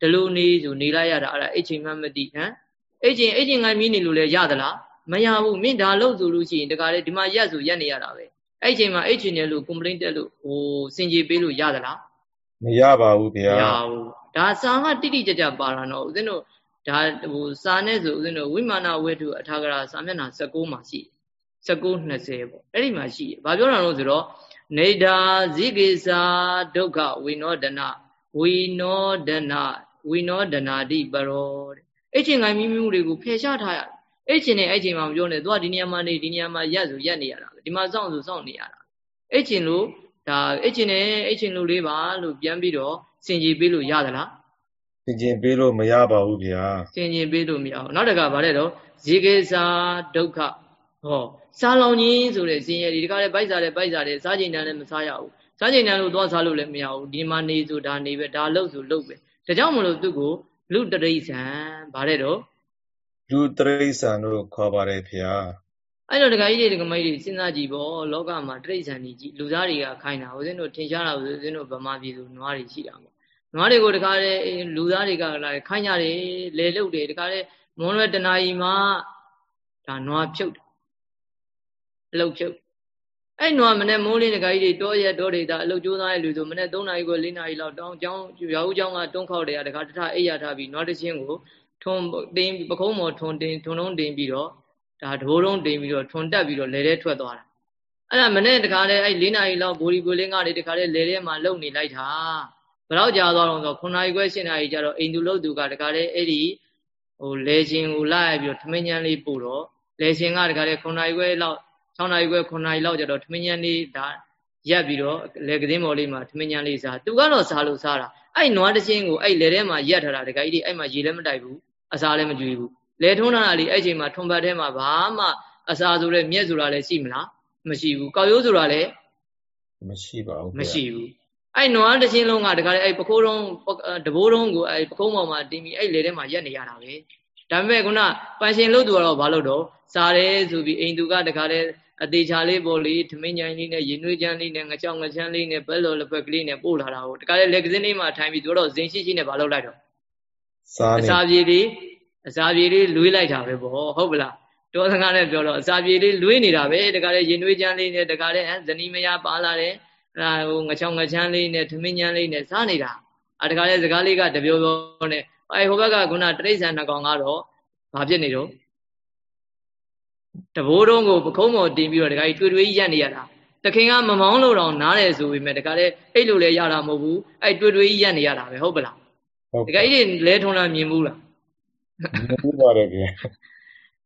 ဒလူနေဆိုနေလိုက်ရတာအဲ့ဒါအိတ်ချင်းမှမသိဟမ်အိတ်ချင်းအိတ်ချင်းငိုင်းမြင်းနေလို့လဲရသလားမရဘူးမင်းဒါလို့ဆိုလို့ရှိရင်တခါတည်းဒီမှာရက်ဆိုရက်နေရတာပဲအဲ့ချိန်မှာအိတ်ချင်းတယ်လို့ complaint တက်လို့ဟိုစင်ကြေပေးလို့ရသလားမရပါဘူးဗျာမရဘူး ဒါစာကတိတိကျကျပါတာတော့ဦးဇင်းတို့ဒါဟိုစာနဲ့ဆိုဦးဇင်းတို့ဝိမာနဝေထုအထာဂရာစာမျက်နှာ16မှာရှိ19 20ပေါ့အဲ့ဒီမှာရှိဘာပြောတာလို့ဆိုတော့နေဒါဇိကေစာဒုက္ခဝိနောဒနာဝိနောဒနာဝိနောဒနာတိပရောတဲ့အဲ့ချင်းငိုင်းမိမှုတွေကိုဖယ်ရှားထားရတယ်အဲ့ချင်းနဲ့အဲ့ချင်းမှာမပြောနဲ့သူကဒီနေရာမှာနေဒီနေရာမှာရက်ဆိုရက်နေရတာပဲဒီမှာစောင့်ဆိုစောင့်နေရတာအဲ့ချင်းလို့ ဒါအဲ့ချင်းနဲ့အဲ့ချင်းလို့လေးပါလို့ပြန်ပြီးတော့စင်ကြီးပေးလို့ရသလားစင်ကြီးပေးလို့မရပါဘူးဗျာစင်ကြီးပေးလို့မရဘူးနောက်တကဗါလဲတော့ဇေကေစာဒုက္ခဟောစားလောင်ကြီးဆိုတဲ့စင်ရည်ဒီတခါလဲပိုက်စားတယ်ပိုက်စားတယ်စားချိန်တန်းလည်းမစားရဘူးစားချိန်တန်းလို့သွားစားလို့လည်းမရဘူးဒီမှာနေဆိုဒါနေပဲဒါလှုပ်ဆိုလှုပ်ပဲဒါကြောင့်မလို့သူ့ကိုလူတရိษံဗါတဲ့တော့လူတရိษံလို့ခေါ်ပါတယ်ဗျာ အဲ့တော့ဒကာကြီးတွေဒကာမကြီးတွေစဉ်းစားကြည့်ပေါ့လောကမှာတိရစ္ဆာန်ကြီးလူသားတွေကခိုင်းတာဦးဇင်းတို့ထင်ရှားတာဦးဇင်းတို့ဗမာပြည်သူနွားတွေရှိတာပေါ့နွားတွေကိုတခါလေလူသားတွေကလာခိုင်းကြတယ်လေလုတ်တယ်တခါလေမွန်လွယ်တနာကြီးမှာဒါနွားဖြုတ်တယ်အလုတ်ဖြုတ်အဲ့နွားမနဲ့မိုးလေးတခါကြီးတွေတောရက်တောဒေတာအလုတ်ကျိုးသားရဲ့လူဆိုမနဲ့3နာရီကို4နာရီလောက်တောင်းကျောင်းရွာဦးကျောင်းကတွန်းခေါက်တယ်တခါတထအိရထားပြီးနွားတချင်းကိုထွန်တင်းပခုံးမော်ထွန်တင်းထွန်လုံးတင်းပြီးတော့ ဒါဒိုးလုံးတင်းပြီးတော့ထွန်တက်ပြီးတော့လဲလဲထွက်သွားတာအဲ့ဒါမနဲ့တခါလေအဲ့4နာရီလောက်ဘိုလီဘိုလင်းကနေတခါလေလဲလဲမှာလုံနေလိုက်တာဘယ်တော့ကြာသွားတော့ဆို9နာရီခွဲ10နာရီကြာတော့အိမ်သူလို့သူကတခါလေအဲ့ဒီဟိုလဲချင်းကိုလာရပြီးတော့ထမင်းချမ်းလေးပို့တော့လဲချင်းကတခါလေ9နာရီခွဲလောက်6နာရီခွဲ9နာရီလောက်ကျတော့ထမင်းညံလေးဒါရက်ပြီးတော့လေကင်းမော်လေးမှာထမင်းညံလေးစားသူကတော့စားလို့စားတာအဲ့နွားတချင်းကိုအဲ့လေထဲမှာရက်ထားတာတခါကြီးအဲ့မှာရေလည်းမတိုက်ဘူးအစားလည်းမကြွေဘူး လေထုံးတာလေးအဲ့ချိန်မှာထုံပတ်ထဲမှာဘာမှအစားဆိုတဲ့မြက်ဆိုတာလည်းရှိမလားမရှိဘူးကောက်ရိုးဆိုတာလည်းမရှိပါဘူးမရှိဘူးအဲ့နွားတချင်းလုံးကတခါလေအဲ့ပခိုးတုံးတဘိုးတုံးကိုအဲ့ပခုံးပေါ်မှာတင်ပြီးအဲ့လေထဲမှာရက်နေရတာပဲဒါပေမဲ့ခုနပန်ရှင်လို့သူကတော့ဘာလို့တော့စားတယ်ဆိုပြီးအိမ်သူကတခါလေအသေးချာလေးပေါ်လေးထမင်းညိုင်းလေးနဲ့ရင်နွေးချမ်းလေးနဲ့ငချောင်းငချမ်းလေးနဲ့ဘဲလော်လက်ဖက်ကလေးနဲ့ပို့လာတာကိုတခါလေလက်ကစင်းလေးမှာထိုင်ပြီးသူတော့ဇင်ရှိရှိနဲ့ဘာလုပ်လိုက်တော့စားအစာပြေလေး အစာပြေလေးလွေးလိုက်တာပဲပေါ့ဟုတ်ပလားတောစကားနဲ့ပြောတော့အစာပြေလေးလွေးနေတာပဲတခါလေရင်နွေးချမ်းလေးနဲ့တခါလေဇနီးမယားပါလာတယ်အဲဟိုငချောင်းငချမ်းလေးနဲ့ထမင်းညမ်းလေးနဲ့စားနေတာအဲတခါလေစကားလေးကတပြောပြောနဲ့အဲဟိုဘက်ကခုနတရိษံနှကောင်ကတော့ဘာဖြစ်နေတော့တဘိုးတုံးကိုပခုံးပေါ်တင်ပြီးတော့တခါကြီးတွေ့တွေ့ရက်နေရတာတခင်ကမမောင်းလို့တော့နားတယ်ဆိုပေမဲ့တခါလေအဲ့လိုလဲရတာမဟုတ်ဘူးအဲ့တွေ့တွေ့ရက်နေရတာပဲဟုတ်ပလားဟုတ်တခါကြီးလဲထုံလာမြင်ဘူးလားမြင် ဘူးပါတယ်ဗျ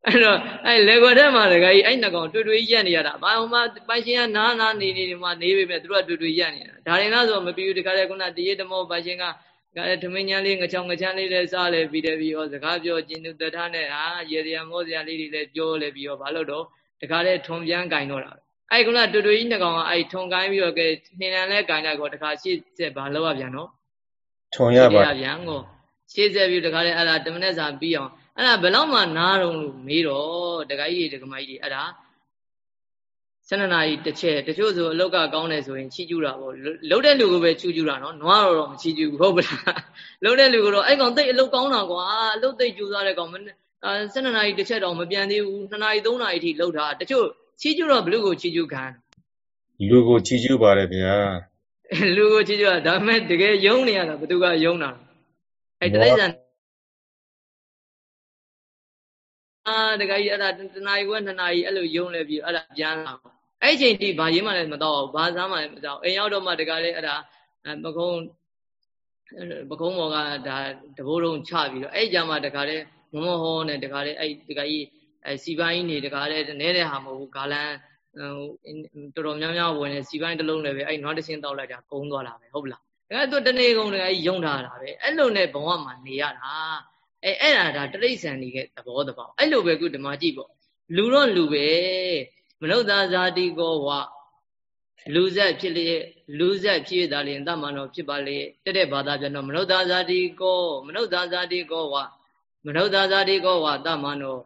အဲ့တော့အဲ့လေကွက်ထဲမှာတခါကြီးအဲ့နှကောင်တွေ့တွေ့ရက်နေရတာဘာမှပိုင်ရှင်ကနားနားနေနေဒီမှာနေပေမဲ့သူတို့ကတွေ့တွေ့ရက်နေတာဒါရင်လားဆိုမပြီးဘူးတခါလေခုနတရေတမောပိုင်ရှင်ကကဲထမင်းညာလေးငချောင်းငချမ်းလေးလည်းစားလဲပြီးတယ်ပြီးရောစကားပြောကျင်သူတထနဲ့ဟာရေရမောစရာလေးတွေလည်းပြောလဲပြီးရောဘာလို့တော့တခါလဲထုံပြန်ကင်တော့တာအဲ့ကုလားတူတူကြီးနှစ်ကောင်ကအဲ့ထုံကိုင်းပြီးတော့ကဲနှင်းနံလဲကင်လိုက်တော့တခါရှေ့ဆက်ဘာလောက်ရပြန်နော်ထုံရပါပြန်ကို ရှေ့ဆက်ပြီးတခါလဲအဲ့ဒါတမနဲ့စာပြီးအောင်အဲ့ဒါဘယ်တော့မှနားတော့လို့မေးတော့တခါကြီးတခါမကြီးအဲ့ဒါ12နာရီတစ်ချက်တချို့ဆိုအလောက်ကကောင်းတယ်ဆိုရင်ချီးကျူးတာပေါ့လှုပ်တဲ့လူကိုပဲချီးကျူးတာနော်နွားတော့မချီးကျူးဘူးဟုတ်ပလားလှုပ်တဲ့လူကတော့အဲ့ကောင်တိတ်အလောက်ကောင်းတာကွာအလောက်တိတ်ကျူးစားတဲ့ကောင်12နာရီတစ်ချက်တော့မပြန်သေးဘူး2နာရီ3နာရီထိလှုပ်တာတချို့ချီးကျူးတော့ဘလူကိုချီးကျူးခံလူကိုချီးကျူးပါတယ်ဗျာလူကိုချီးကျူးတာဒါပေမဲ့တကယ်ယုံနေရတာဘသူကယုံတာ အဲ့တလိုက်ဆန်အာတကကြီးအဲ့ဒါတနာရီခွဲ2နာရီအဲ့လိုယုံလဲပြီးအဲ့ဒါပြန်လာပေါ့အဲ့ချိန်ထိဘာရေးမှလည်းမတော့ဘူးဘာစားမှလည်းမတော့အိမ်ရောက်တော့မှတကလည်းအဲ့ဒါပကုံးပကုံးဘော်ကဒါတဘိုးလုံးချပြီးတော့အဲ့ကြမှာတကလည်းမမဟောနဲ့တကလည်းအဲ့တကကြီးအဲ့စီပိုင်းနေတကလည်းနဲတဲ့ဟာမဟုတ်ဘူးဂါလန်ဟိုတော်တော်များများဝင်နေစီပိုင်းတစ်လုံးလည်းပဲအဲ့နွားတရှင်းတောက်လိုက်တာကုန်းသွားတာပဲဟုတ်ပလား ဒါကသူတနေ့ကုန်တကကြီးယုံထားတာပဲအဲ့လိုနဲ့ဘဝမှာနေရတာအဲ့အဲ့ဒါဒါတရိษံနေတဲ့သဘောတဘောအဲ့လိုပဲခုဓမ္မကြည့်ပေါ့လူတော့လူပဲမနုဿာဇာတိကောဝလူဆက်ဖြစ်လျက်လူဆက်ဖြစ်တာလျင်တမန်တော်ဖြစ်ပါလေတက်တဲ့ဘာသာပြန်တော့မနုဿာဇာတိကောမနုဿာဇာတိကောဝမနုဿာဇာတိကောဝတမန်တော်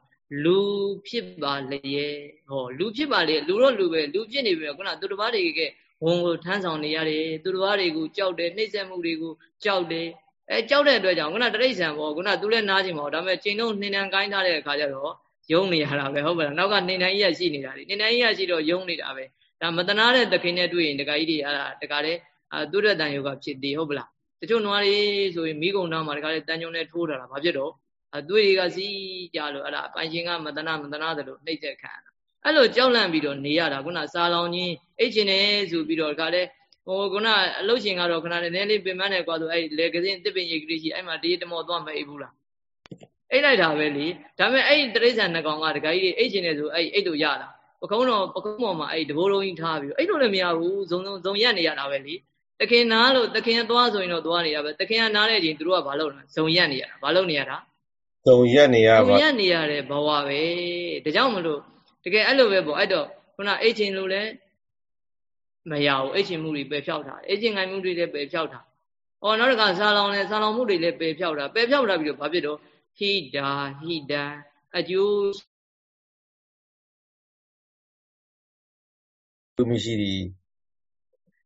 လူဖြစ်ပါလျက်ဟောလူဖြစ်ပါလေလူတော့လူပဲလူဖြစ်နေပြီခုနသူတစ်ပါးတွေက ဝန်ကိုထမ်းဆောင်နေရတယ်သူတစ်ပါးတွေကိုကြောက်တယ်နှိမ့်ဆက်မှုတွေကိုကြောက်တယ်အဲကြောက်တဲ့အတွက်ကြောင့်ခုနတရိษံပေါ့ခုနသူလည်းနားချင်ပါဘူးဒါပေမဲ့ချိန်တော့နှင်းနှံကိုင်းထားတဲ့အခါကျတော့ယုံနေရတာပဲဟုတ်ပါလားနောက်ကနှင်းနှံကြီးရရှိနေတာလေနှင်းနှံကြီးရရှိတော့ယုံနေတာပဲဒါမတနာတဲ့သခင်နဲ့တွေ့ရင်တခါကြီးတွေအဲ့ဒါတခါလေအာသူရတန်ယောဂဖြစ်သေးဟုတ်ပလားတချို့နွားတွေဆိုရင်မိကုံနာမှာတခါလေတန်ကြုံနဲ့ထိုးထားတာဘာဖြစ်တော့အသွေးတွေကစီးကြလို့အဲ့ဒါပိုင်ရှင်ကမတနာမတနာတယ်လို့နှိမ့်ချက်ခံတာ အဲ့လိုကြောက်လန့်ပြီးတော့နေရတာခုနစာလောင်ကြီးအိတ်ချင်နေဆိုပြီးတော့တခါလေဟိုခုနအလုတ်ရှင်ကတော့ခဏနည်းနည်းလေးပင်မနဲ့ကွာဆိုအဲ့လေကစင်းတစ်ပင်ရိတ်ကလေးရှိအဲ့မှာတေးတမောသွားမအိပ်ဘူးလားအိတ်လိုက်တာပဲလေဒါပေမဲ့အဲ့တရိษံနှကောင်ကတခါကြီးအိတ်ချင်နေဆိုအဲ့အိတ်တို့ရတာပကုံးတော်ပကုံးပေါ်မှာအဲ့တဘိုးလုံးကြီးထားပြီးအိတ်လို့လည်းမရဘူးဇုံဇုံဇုံရက်နေရတာပဲလေတခင်နားလို့တခင်သွားဆိုရင်တော့သွားနေရပဲတခင်ကနားတဲ့အချိန်သူတို့ကဘာလုပ်လဲဇုံရက်နေရတာဘာလုပ်နေရတာဇုံရက်နေရပါဇုံရက်နေရတဲ့ဘဝပဲဒါကြောင့်မလို့တ ကယ်အဲ့လိုပဲပေါ့အဲ့တော့ခုနအိတ်ချင်လို့လည်းမရဘူးအိတ်ချင်မှုတွေပယ်ဖြောက်တာအိတ်ချင်ငိုင်မှုတွေလည်းပယ်ဖြောက်တာ။အော်နောက်တစ်ခါဆာလောင်လဲဆာလောင်မှုတွေလည်းပယ်ဖြောက်တာပယ်ဖြောက်တာပြီးတော့ဘာဖြစ်တော့ဟိတာဟိတံအကျိုးသူမရှိသည်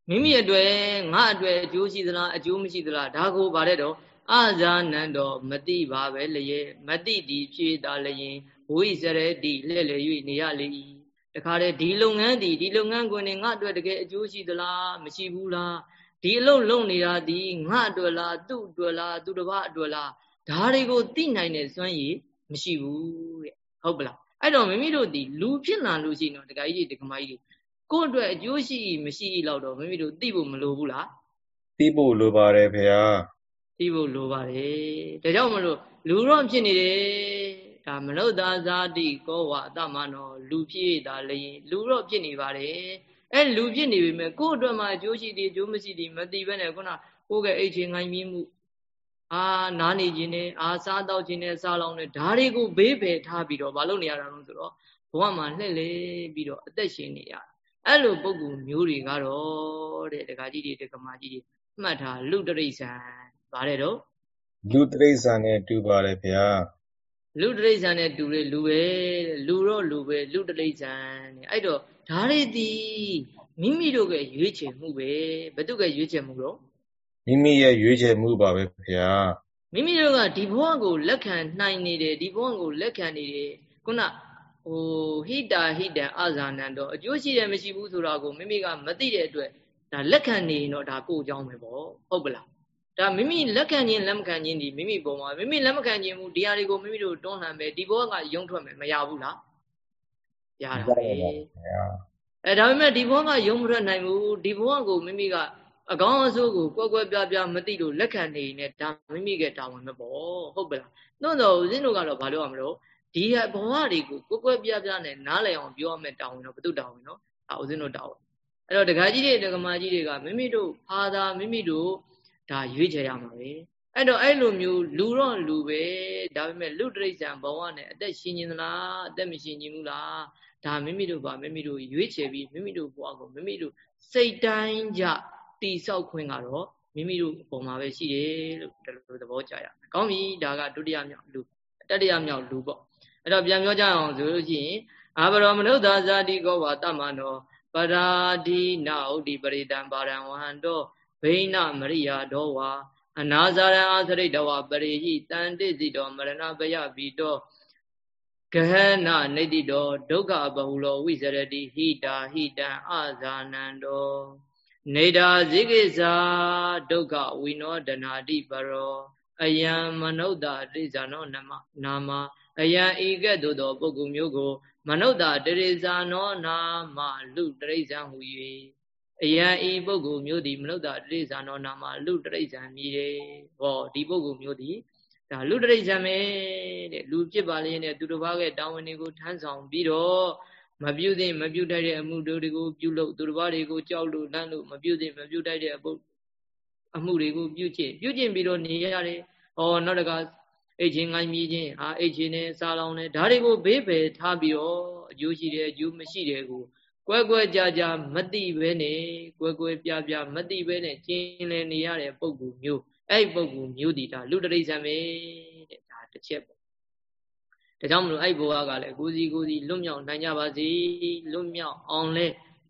မိမိအတွက်ငါအတွက်အကျိုးရှိသလားအကျိုးမရှိသလားဒါကိုဗါတဲ့တော့အာဇာနံတော်မတိပါပဲလျက်မတိသည်ဖြေတာလျင် ဝိစရတိလှဲ့လေ၍နေရလေ၏တခါတည်းဒီလုပ်ငန်းဒီဒီလုပ်ငန်းခွင်နေငါအတွက်တကယ်အကျိုးရှိသလားမရှိဘူးလားဒီအလုပ်လုပ်နေတာဒီငါအတွက်လားသူ့အတွက်လားသူတစ်ပါးအတွက်လားဒါတွေကိုသိနိုင်တဲ့စွမ်းရည်မရှိဘူးတဲ့ဟုတ်ပလားအဲ့တော့မိမိတို့ဒီလူဖြစ်လာလို့ရှိရင်တော့တခါကြီးဒီကမကြီးကိုယ့်အတွက်အကျိုးရှိမရှိလောက်တော့မိမိတို့သိဖို့မလိုဘူးလားသိဖို့လိုပါတယ်ဖေဟာသိဖို့လိုပါတယ်ဒါကြောင့်မလို့လူတော့ဖြစ်နေတယ် ဒါမနုဿာဇာတိကောဝအတမနောလူဖြစ်တာလည်းလူတော့ဖြစ်နေပါတယ်အဲလူဖြစ်နေပြီမဲ့ကိုယ့်အတွက်မှာအကျိုးရှိတယ်အကျိုးမရှိတယ်မသိဘဲနဲ့ခုနကိုယ့်ရဲ့အိတ်ချင်းငိုင်းမြင်းမှုအာနားနေခြင်းနဲ့အာစားတော့ခြင်းနဲ့စားလောင်းနဲ့ဓာတွေကိုဘေးဖယ်ထားပြီးတော့မလုပ်နေရတာလို့ဆိုတော့ဘဝမှာလှည့်လေပြီးတော့အသက်ရှင်နေရအဲ့လိုပုံကူမျိုးတွေကတော့တဲ့ဒကာကြီးတွေဒကမာကြီးတွေမှတ်ထားလူတရိษံဗါတဲ့တော့လူတရိษံနဲ့တူပါတယ်ဗျာ လူတရိษံနဲ့တူလေလူပဲလူတော့လူပဲလူတရိษံတဲ့အဲ့တော့ဓာရီတီမိမိတို့ကရွေးချယ်မှုပဲဘသူကရွေးချယ်မှုတော့မိမိရဲ့ရွေးချယ်မှုပါပဲဗျာမိမိတို့ကဒီဘဝကိုလက်ခံနိုင်နေတယ်ဒီဘဝကိုလက်ခံနေတယ်ခုနဟိုဟိတာဟိတံအာဇာနံတော့အကျိုးရှိတယ်မရှိဘူးဆိုတာကိုမိမိကမသိတဲ့အတွက်ဒါလက်ခံနေရင်တော့ဒါကိုအကြောင်းပဲပေါ့ဟုတ်ပလား ဒါမိမိလက်ခံခြင်းလက်မခံခြင်းဒီမိမိပုံမှာမိမိလက်မခံခြင်းမူဒီဟာတွေကိုမိမိတို့တွန်းလှန်ပဲဒီဘောကယုံထွက်မယ်မရဘူးလားရတာပဲအဲဒါပေမဲ့ဒီဘောကယုံမထွက်နိုင်ဘူးဒီဘောကိုမိမိကအကောင်းအဆိုးကိုကွက်ကွက်ပြားပြားမသိလို့လက်ခံနေနေဒါမိမိကတာဝန်ပဲပေါ့ဟုတ်ပလားနှုတ်တော့ဦးဇင်းတို့ကတော့ဘာလို့ရမလို့ဒီဘဝတွေကိုကွက်ကွက်ပြားပြားနဲ့နားလည်အောင်ပြောရမယ်တာဝန်တော့ဘု து တာဝန်နော်ဒါဦးဇင်းတို့တာဝန်အဲ့တော့ဒကာကြီးတွေဒကမာကြီးတွေကမိမိတို့ဖာသာမိမိတို့ ဒါရွေးချယ်ရမှာပဲအဲ့တော့အဲ့လိုမျိုးလူတော့လူပဲဒါပေမဲ့လူတရိစ္ဆာန်ဘဝနဲ့အသက်ရှင်နေသလားအသက်မရှင်နေဘူးလားဒါမိမိတို့ပါမိမိတို့ရွေးချယ်ပြီးမိမိတို့ဘဝကိုမိမိတို့စိတ်တိုင်းကြတိဆောက်ခွင့်ကတော့မိမိတို့ပုံမှာပဲရှိတယ်လို့ဒီလိုသဘောကျရ။ကောင်းပြီဒါကဒုတိယမြောက်လူတတိယမြောက်လူပေါ့။အဲ့တော့ပြန်ပြောကြအောင်ဆိုလို့ရှိရင်အာဘရောမနုဿာဇာတိကောဝါတမနောပရာဒီနာဥဒိပရိတံပါရံဝဟံတော ဘိနမရိယာဒောဝါအနာဇာရံအာသရိတဝပရိဟိတန်တိစီတောမရဏပယဗီတောဂဟနနေတိတောဒုက္ခဘဟုလောဝိစရတိဟိတာဟိတံအာဇာနန္တောနေတာဇိကိစာဒုက္ခဝိနောဒနာတိပရောအယံမနုဿာတိဇာနောနမနာမအယံဤကဲ့သို့သောပုဂ္ဂိုလ်မျိုးကို မနုဿာတရိဇာနောနာမလူတရိဇံဟူ၍ အယံဤပုဂ္ဂိုလ်မျိုးသည်မနုဿာတရိဇာနောနာမလူတရိဇံမြည်တယ်ဟောဒီပုဂ္ဂိုလ်မျိုးသည်ဒါလူတရိဇံပဲတဲ့လူဖြစ်ပါလျင်တဲ့သူတစ်ပါးရဲ့တာဝန်တွေကိုထမ်းဆောင်ပြီးတော့မပြုသင့်မပြုတတ်တဲ့အမှုတွေကိုပြုလုပ်သူတစ်ပါးတွေကိုကြောက်လို့လန့်လို့မပြုသင့်မပြုတတ်တဲ့အပုအမှုတွေကိုပြုကျင့်ပြုကျင့်ပြီးတော့နေရတယ်။ဩနောက်တကအိတ်ချင်းငိုင်းမြည်ခြင်းအာအိတ်ချင်းနဲ့စားလောင်းနဲ့ဒါတွေကိုဘေးပယ်ထားပြီးတော့အကျိုးရှိတယ်အကျိုးမရှိတယ်ကို ကွဲကွဲကြကြမသိဘဲနဲ့ကွဲကွဲပြားပြားမသိဘဲနဲ့ကျင်းလည်နေရတဲ့ပုံကူမျိုးအဲ့ပုံကူမျိုးဒီဒါလူတရိစ္ဆာန်ပဲတဲ့ဒါတစ်ချက်ပေါ့ဒါကြောင့်မလို့အဲ့ဘဝကလည်းကိုစီကိုစီလွတ်မြောက်နိုင်ကြပါစေလွတ်မြောက်အောင်လဲ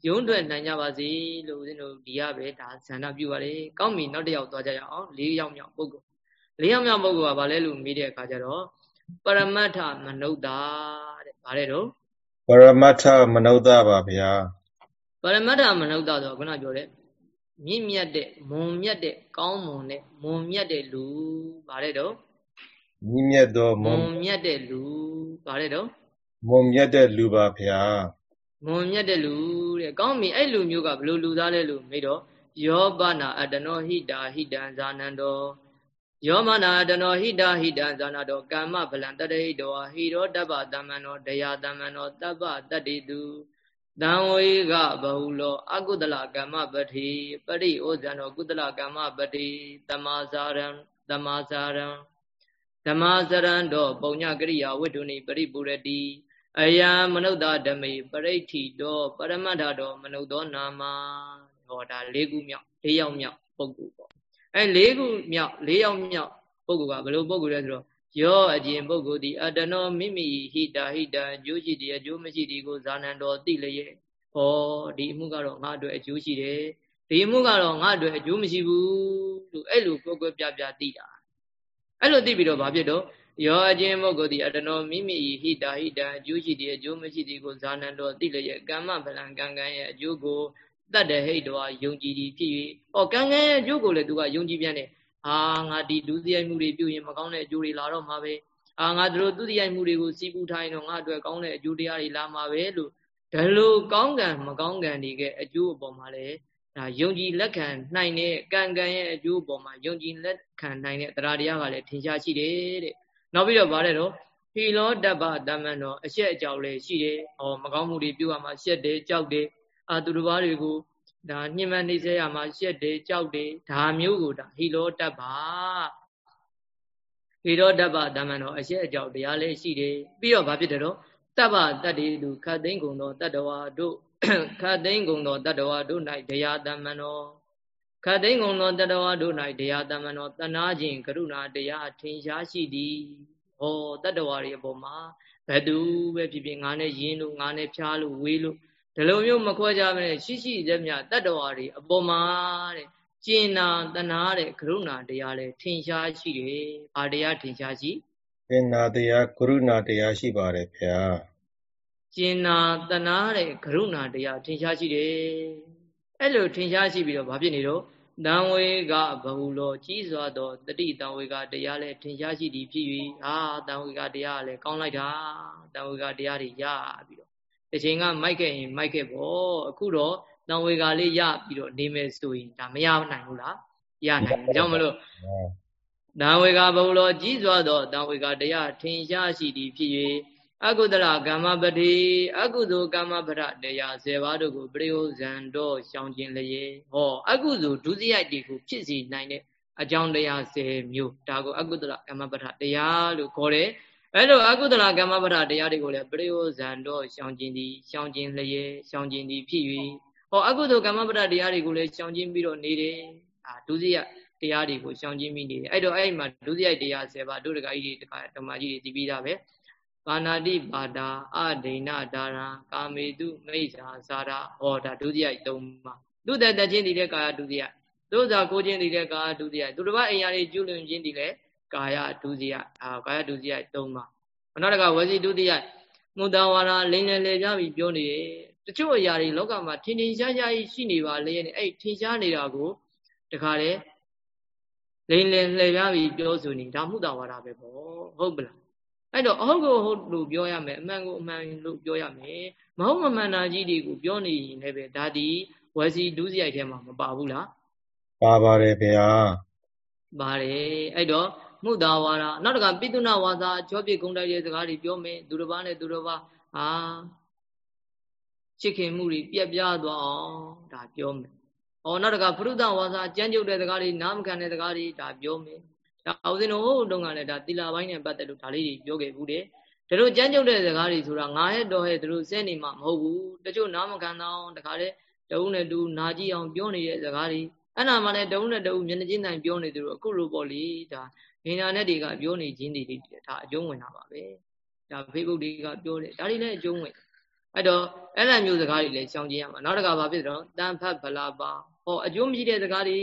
ရုံးထွက်နိုင်ကြပါစေလို့ဦးဇင်းတို့ဒီရပဲဒါဇန္နပြုပါလေကောင်းပြီနောက်တစ်ယောက်သွားကြရအောင်၄ယောက်မြောက်ပုဂ္ဂိုလ်၄ယောက်မြောက်ပုဂ္ဂိုလ်ကဘာလဲလို့မေးတဲ့အခါကျတော့ပရမတ္ထမနုဿာတဲ့ဗါတဲ့တော့ ပရမတ္ထမနုဿပါဗျာပရမတ္ထမနုဿဆိုခုနပြောတဲ့မြင့်မြတ်တဲ့မွန်မြတ်တဲ့ကောင်းမွန်တဲ့မွန်မြတ်တဲ့လူဗါတဲ့တော့မြင့်မြတ်သောမွန်မြတ်တဲ့လူဗါတဲ့တော့မွန်မြတ်တဲ့လူပါဗျာမွန်မြတ်တဲ့လူတဲ့ကောင်းပြီအဲ့လူမျိုးကဘယ်လိုလူသားလဲလို့မေးတော့ယောပနာအတနောဟိတာဟိတံဇာနန္တော ယောမနာတနောဟိတာဟိတံဇာနာတောကာမဗလံတတဟိတောဟိရောတပ္ပတမ္မနောဒယာတမ္မနောတပ္ပတတ္တိတုတံဝေကဘဟုလောအကုသလကမ္မပတိပရိဩဇံနောကုသလကမ္မပတိတမဇာရံတမဇာရံဓမ္မစရံတောပုံညကရိယာဝိတုန်ိပရိပူရတိအယံမနုဿဓမေပရိဋ္ဌိတောပရမတ္ထတောမနုဿောနာမဟောဒါ၄ခုမြောက်၄ယောက်မြောက်ပုဂ္ဂိုလ်ပေါ့ အဲ၄ခုမြောက်၄ယောက်မြောက်ပုဂ္ဂိုလ်ကဘယ်လိုပုဂ္ဂိုလ်လဲဆိုတော့ယောအကျင်ပုဂ္ဂိုလ်ဒီအတနောမိမိဟိတာဟိတာအကျိုးရှိတယ်အကျိုးမရှိတယ်ကိုဇာနံတော်သိလျက်ဟောဒီအမှုကတော့ငါအတွက်အကျိုးရှိတယ်ဒီအမှုကတော့ငါအတွက်အကျိုးမရှိဘူးလို့အဲ့လိုကွယ်ကွယ်ပြားပြားသိတာအဲ့လိုသိပြီးတော့ဘာဖြစ်တော့ယောအချင်းပုဂ္ဂိုလ်သည်အတနောမိမိဤဟိတာဟိတံအကျိုးရှိသည်အကျိုးမရှိသည်ကိုဇာနံတော်သိလျက်ကမ္မဗလံကံကံရဲ့အကျိုးကို တတ်တဲ့ဟိတ်တော်ယုံကြည်သည်ဖြစ်၍ဟောကံကံရဲ့အကျိုးကိုလည်းသူကယုံကြည်ပြန်တယ်အာငါဒီဒုစရိုက်မှုတွေပြုရင်မကောင်းတဲ့အကျိုးတွေလာတော့မှာပဲအာငါတို့သူစရိုက်မှုတွေကိုစီးပူးထားရင်တော့ငါအတွက်ကောင်းတဲ့အကျိုးတရားတွေလာမှာပဲလို့ဒါလိုကောင်းကံမကောင်းကံတွေကအကျိုးအပေါ်မှာလည်းဒါယုံကြည်လက်ခံနိုင်တဲ့ကံကံရဲ့အကျိုးအပေါ်မှာယုံကြည်လက်ခံနိုင်တဲ့တရားတရားကလည်းထင်ရှားရှိတယ်တဲ့နောက်ပြီးတော့ဗါတဲ့တော့ဟီလောတပ္ပတမန်တော်အရှက်အကြောက်လည်းရှိတယ်။ဟောမကောင်းမှုတွေပြုရမှာရှက်တယ်ကြောက်တယ်။ အာသူတစ်ပါးတွေကိုဒါညှဉ်းပန်းနှိစဲရမှာရှက်တယ်ကြောက်တယ်ဒါမျိုးကိုဒါဟီလောတပ္ပဟီလောတပ္ပတမန်တော်အရှက်အကြောက်တရားလည်းရှိတယ်။ပြီးတော့ဗာဖြစ်တယ်တော့တပ္ပတတ္တိလူခတ်သိမ့်ကုန်သောတတ္တဝါတို့ခတ်သိမ့်ကုန်သောတတ္တဝါတို့၌တရားတမန်တော်ခတ်သိမ့်ကုန်သောတတ္တဝါတို့၌တရားတမန်တော်တနာခြင်းကရုဏာတရားထင်ရှားရှိသည်ဟောတတ္တဝါတွေအပေါ်မှာဘယ်သူပဲဖြစ်ဖြစ်ငါနဲ့ယင်းလို့ငါနဲ့ဖြားလို့ဝေးလို့ ဒီလိုမျိုးမခွဲကြဘဲရှိရှိသမျှတတ္တဝါတွေအပေါ်မှာတဲ့ကျင်နာတနာတဲ့ကရုဏာတရားလဲထင်ရှားရှိတယ်။ဘာတရားထင်ရှားရှိကျင်နာတရားကရုဏာတရားရှိပါတယ်ဗျာ။ကျင်နာတနာတဲ့ကရုဏာတရားထင်ရှားရှိတယ်။အဲ့လိုထင်ရှားရှိပြီးတော့ဘာဖြစ်နေတော့တံဝေကဘဟုလောကြီးစွာသောတတိတံဝေကတရားလည်းထင်ရှားရှိသည်ဖြစ်၍ဟာတံဝေကတရားလည်းကောင်းလိုက်တာတံဝေကတရားတွေရပြီးတော့ တချိန်ကမိုက်ခဲ့ရင်မိုက်ခဲ့ပေါ့အခုတော့တံဝေကလေးရပြီးတော့နေမယ်ဆိုရင်ဒါမရနိုင်ဘူးလားရနိုင်တယ်ကြောင့်မလို့တံဝေကဘဟုလောကြီးစွာသောတံဝေကတရားထင်ရှားရှိသည်ဖြစ်၍အကုသလကမ္မပတိအကုသိုလ်ကမ္မပရတရား၁၀ပါးတို့ကိုပရိယောဇံတော့ရှောင်ကျင်လျေဟောအကုသိုလ်ဒုစရိုက်တွေကိုဖြစ်စေနိုင်တဲ့အကြောင်းတရား၁၀မျိုးဒါကိုအကုသလကမ္မပရတရားလို့ခေါ်တယ် အဲ့လိုအကုသလကမ္မပရတရားတွေကိုလည်းပရိယောဇံတော့ရှောင်ကျင်သည်ရှောင်ကျင်လျေရှောင်ကျင်သည်ဖြစ်၍ဟောအကုသိုလ်ကမ္မပရတရားတွေကိုလည်းရှောင်ကျင်ပြီးတော့နေတယ်အာဒုစရိုက်တရားတွေကိုရှောင်ကျင်ပြီးနေတယ်အဲ့တော့အဲ့မှာဒုစရိုက်တရား၁၀ပါးဒုဒကကြီးတွေဓမ္မကြီးတွေသိပြီးသားပဲပါဏာတိပါတာအဒိဏဒါရံကာမေတုမိစ္ဆာဇာရဟောဒါဒုတိယ၃ပါးသူတတချင်းတည်တဲ့ကာယဒုတိယသို့သာကိုချင်းတည်တဲ့ကာယဒုတိယသူတစ်ပါးအိမ်ယာတွေကျุလွန်ချင်းတည်တဲ့ ကာယဒုတိယအာကာယဒုတိယ၃ပါးနောက်တကဝစီဒုတိယမုတ္တဝါဒလိမ့်လေလေပြပြီးပြောနေတယ်တချို့အရာတွေလောကမှာထင်ထင်ရှားရှားရှိနေပါလေအဲ့ထင်ရှားနေတာကိုတခါလေလိမ့်လေလှည့်ပြပြီးပြောဆိုနေဒါမှုတဝါဒပဲပေါ့ဟုတ်ပလားအဲ့တော့အဟုတ်ကိုဟုတ်လို့ပြောရမယ်အမှန်ကိုအမှန်လို့ပြောရမယ်မဟုတ်မမှန်တာကြီးတွေကိုပြောနေရင်လည်းပဲဒါဒီဝစီဒုစရိုက်ထဲမှာမပါဘူးလားပါပါတယ်ဗျာပါတယ်အဲ့တော့ မုဒ္ဒါဝါဒနောက်တကပိတုနာဝါစာကြောပြဂုံတိုက်တဲ့စကားတွေပြောမယ်သူတစ်ပါးနဲ့သူတစ်ပါးဟာချစ်ခင်မှုတွေပြက်ပြားသွားအောင်ဒါပြောမယ်။အော်နောက်တကပရုဒ္ဒဝါစာကြမ်းကြုတ်တဲ့စကားတွေနားမခံတဲ့စကားတွေဒါပြောမယ်ဒါအောင်စင်တို့ဟိုတုန်းကလည်းဒါတီလာပိုင်းနဲ့ပတ်သက်လို့ဒါလေးတွေပြောခဲ့ဘူးတယ်ဒါတို့ကြမ်းကြုတ်တဲ့စကားတွေဆိုတာငါဟဲ့တော်ဟဲ့တို့စဲနေမှာမဟုတ်ဘူးတချို့နားမခံတော့တခါလေတဦးနဲ့တူနာကြည့်အောင်ပြောနေတဲ့စကားတွေအဲ့နာမှလည်းတဦးနဲ့တဦးမျက်နှာချင်းတိုင်ပြောနေသူတို့အခုလိုပေါ့လေဒါ အင်တာနက်တွေကပြောနေခြင်းတွေဒါအကျုံးဝင်တာပါပဲဒါ Facebook တွေကပြောတယ်ဒါတွေလည်းအကျုံးဝင်အဲ့တော့အဲ့လိုမျိုးစကားတွေလည်းရှောင်ကျဉ်ရမှာနောက်တစ်ခါဘာဖြစ်တော့တန်ဖတ်ဗလာပါဟောအကျိုးမရှိတဲ့စကားတွေ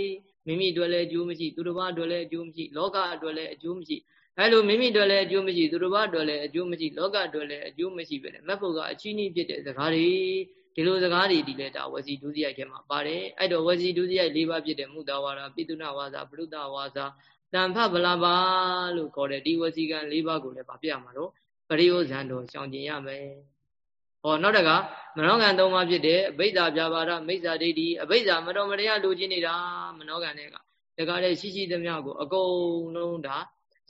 မိမိအတွက်လည်းအကျိုးမရှိသူတစ်ပါးအတွက်လည်းအကျိုးမရှိလောကအတွက်လည်းအကျိုးမရှိအဲလိုမိမိအတွက်လည်းအကျိုးမရှိသူတစ်ပါးအတွက်လည်းအကျိုးမရှိလောကအတွက်လည်းအကျိုးမရှိပဲလေမက်ဖို့ကအချီးနှီးဖြစ်တဲ့စကားတွေဒီလိုစကားတွေဒီလဲဒါဝစီဒုစရိုက်ထဲမှာပါတယ်အဲ့တော့ဝစီဒုစရိုက်၄ပါးဖြစ်တဲ့မုဒ္ဒဝါဒပိတုနာဝါစာပရုဒ္ဒဝါစာ တန်ဖဗလာပါလို့ခေါ်တဲ့ဒီဝစီကံ၄ပါးကိုလည်းဗာပြရမှာတော့ပရိယောဇံတော်ရှောင်ကျင်ရမယ်ဟောနောက်တကမနောကံ၃ပါးဖြစ်တဲ့အဘိဓါပြပါဒမိစ္ဆာဒိဋ္ဌိအဘိဓါမတော်မတရားလူချင်းနေတာမနောကံတွေကတခါလေရှိရှိသမျှကိုအကုန်လုံးဒါ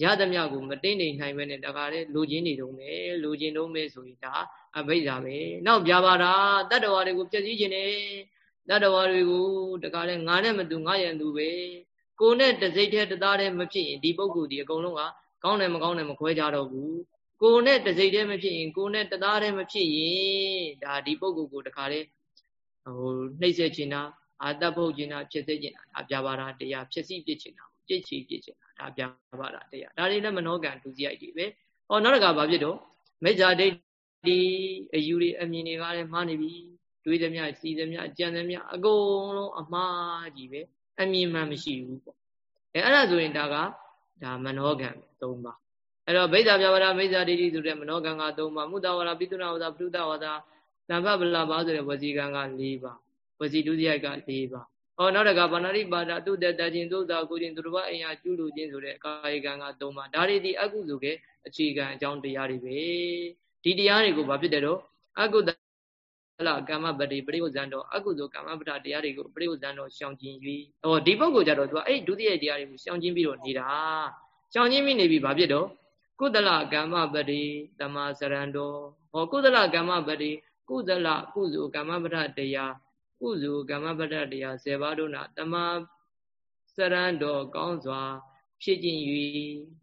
ရသမျှကိုမတိမ့်နေနိုင်ပဲနဲ့တခါလေလူချင်းနေတုံးပဲလူချင်းတုံးပဲဆိုရင်ဒါအဘိဓါပဲနောက်ပြပါတာတတ္တဝါတွေကိုပြည့်စည်ခြင်းနေတတ္တဝါတွေကိုတခါလေငါနဲ့မတူငါရန်သူပဲ ကိုနဲ့တစိတ်ထဲတသားထဲမဖြစ်ရင်ဒီပုဂ္ဂိုလ်ဒီအကုန်လုံးကကောင်းတယ်မကောင်းတယ်မခွဲကြတော့ဘူးကိုနဲ့တစိတ်ထဲမဖြစ်ရင်ကိုနဲ့တသားထဲမဖြစ်ရင်ဒါဒီပုဂ္ဂိုလ်ကိုတခါလေဟိုနှိမ့်ဆက်ခြင်းတာအာတတ်ဖို့ခြင်းတာဖြစ်စေခြင်းတာဒါပြပါတာတရားဖြစ်စီဖြစ်ခြင်းတာပြစ်ချီဖြစ်ခြင်းတာဒါပြပါတာတရားဒါတွေလည်းမနောကံဒုစရိုက်တွေပဲဟောနောက်တစ်ခါဘာဖြစ်တော့မိစ္ဆာဒိဋ္ဌိအယူတွေအမြင်တွေကလည်းမှားနေပြီတွေးသမျှစီသမျှကြံသမျှအကုန်လုံးအမှားကြီးပဲ အမြင်မှမရှိဘူးပေါ့အဲအဲ့ဒါဆိုရင်ဒါကဒါမနောကံ၃ပါးအဲ့တော့ဗိဇ္ဇာပြဝရဗိဇ္ဇာဒိဋ္ဌိဆိုတဲ့မနောကံက၃ပါးမုဒ္ဒဝါဒပိတုနာဝါဒပရုဒ္ဒဝါဒတမ္ပဗလာပါဆိုတဲ့ဝစီကံက၄ပါးဝစီဒုစရိုက်က၄ပါးဟောနောက်တကပါဏာတိပါဒသူတက်တခြင်းသုဒ္ဓကိုခြင်းသူတစ်ပါးအိမ်ဟာကျူးလူခြင်းဆိုတဲ့ကာယကံက၃ပါးဒါတွေဒီအကုသိုလ်ကအခြေခံအကြောင်းတရားတွေပဲဒီတရားတွေကိုဘာဖြစ်တယ်တော့အကုသ လကမ္မပတိပရိဝဇံတော်အကုသိုလ်ကမ္မပဒတရားတွေကိုပရိဝဇံတော်ရှောင်ကျင်၍ဟောဒီပုဂ္ဂိုလ်ကြတော့သူကအဲ့ဒုတိယတရားတွေကိုရှောင်ကျင်ပြီးတော့နေတာရှောင်ကျင်ပြီးနေပြီးဘာဖြစ်တော့ကုသလကမ္မပတိတမစရံတော်ဟောကုသလကမ္မပတိကုသလကုသိုလ်ကမ္မပဒတရားကုသိုလ်ကမ္မပဒတရား၁၀ပါးတို့နာတမစရံတော်ကောင်းစွာ ဖြစ်ကျင်၍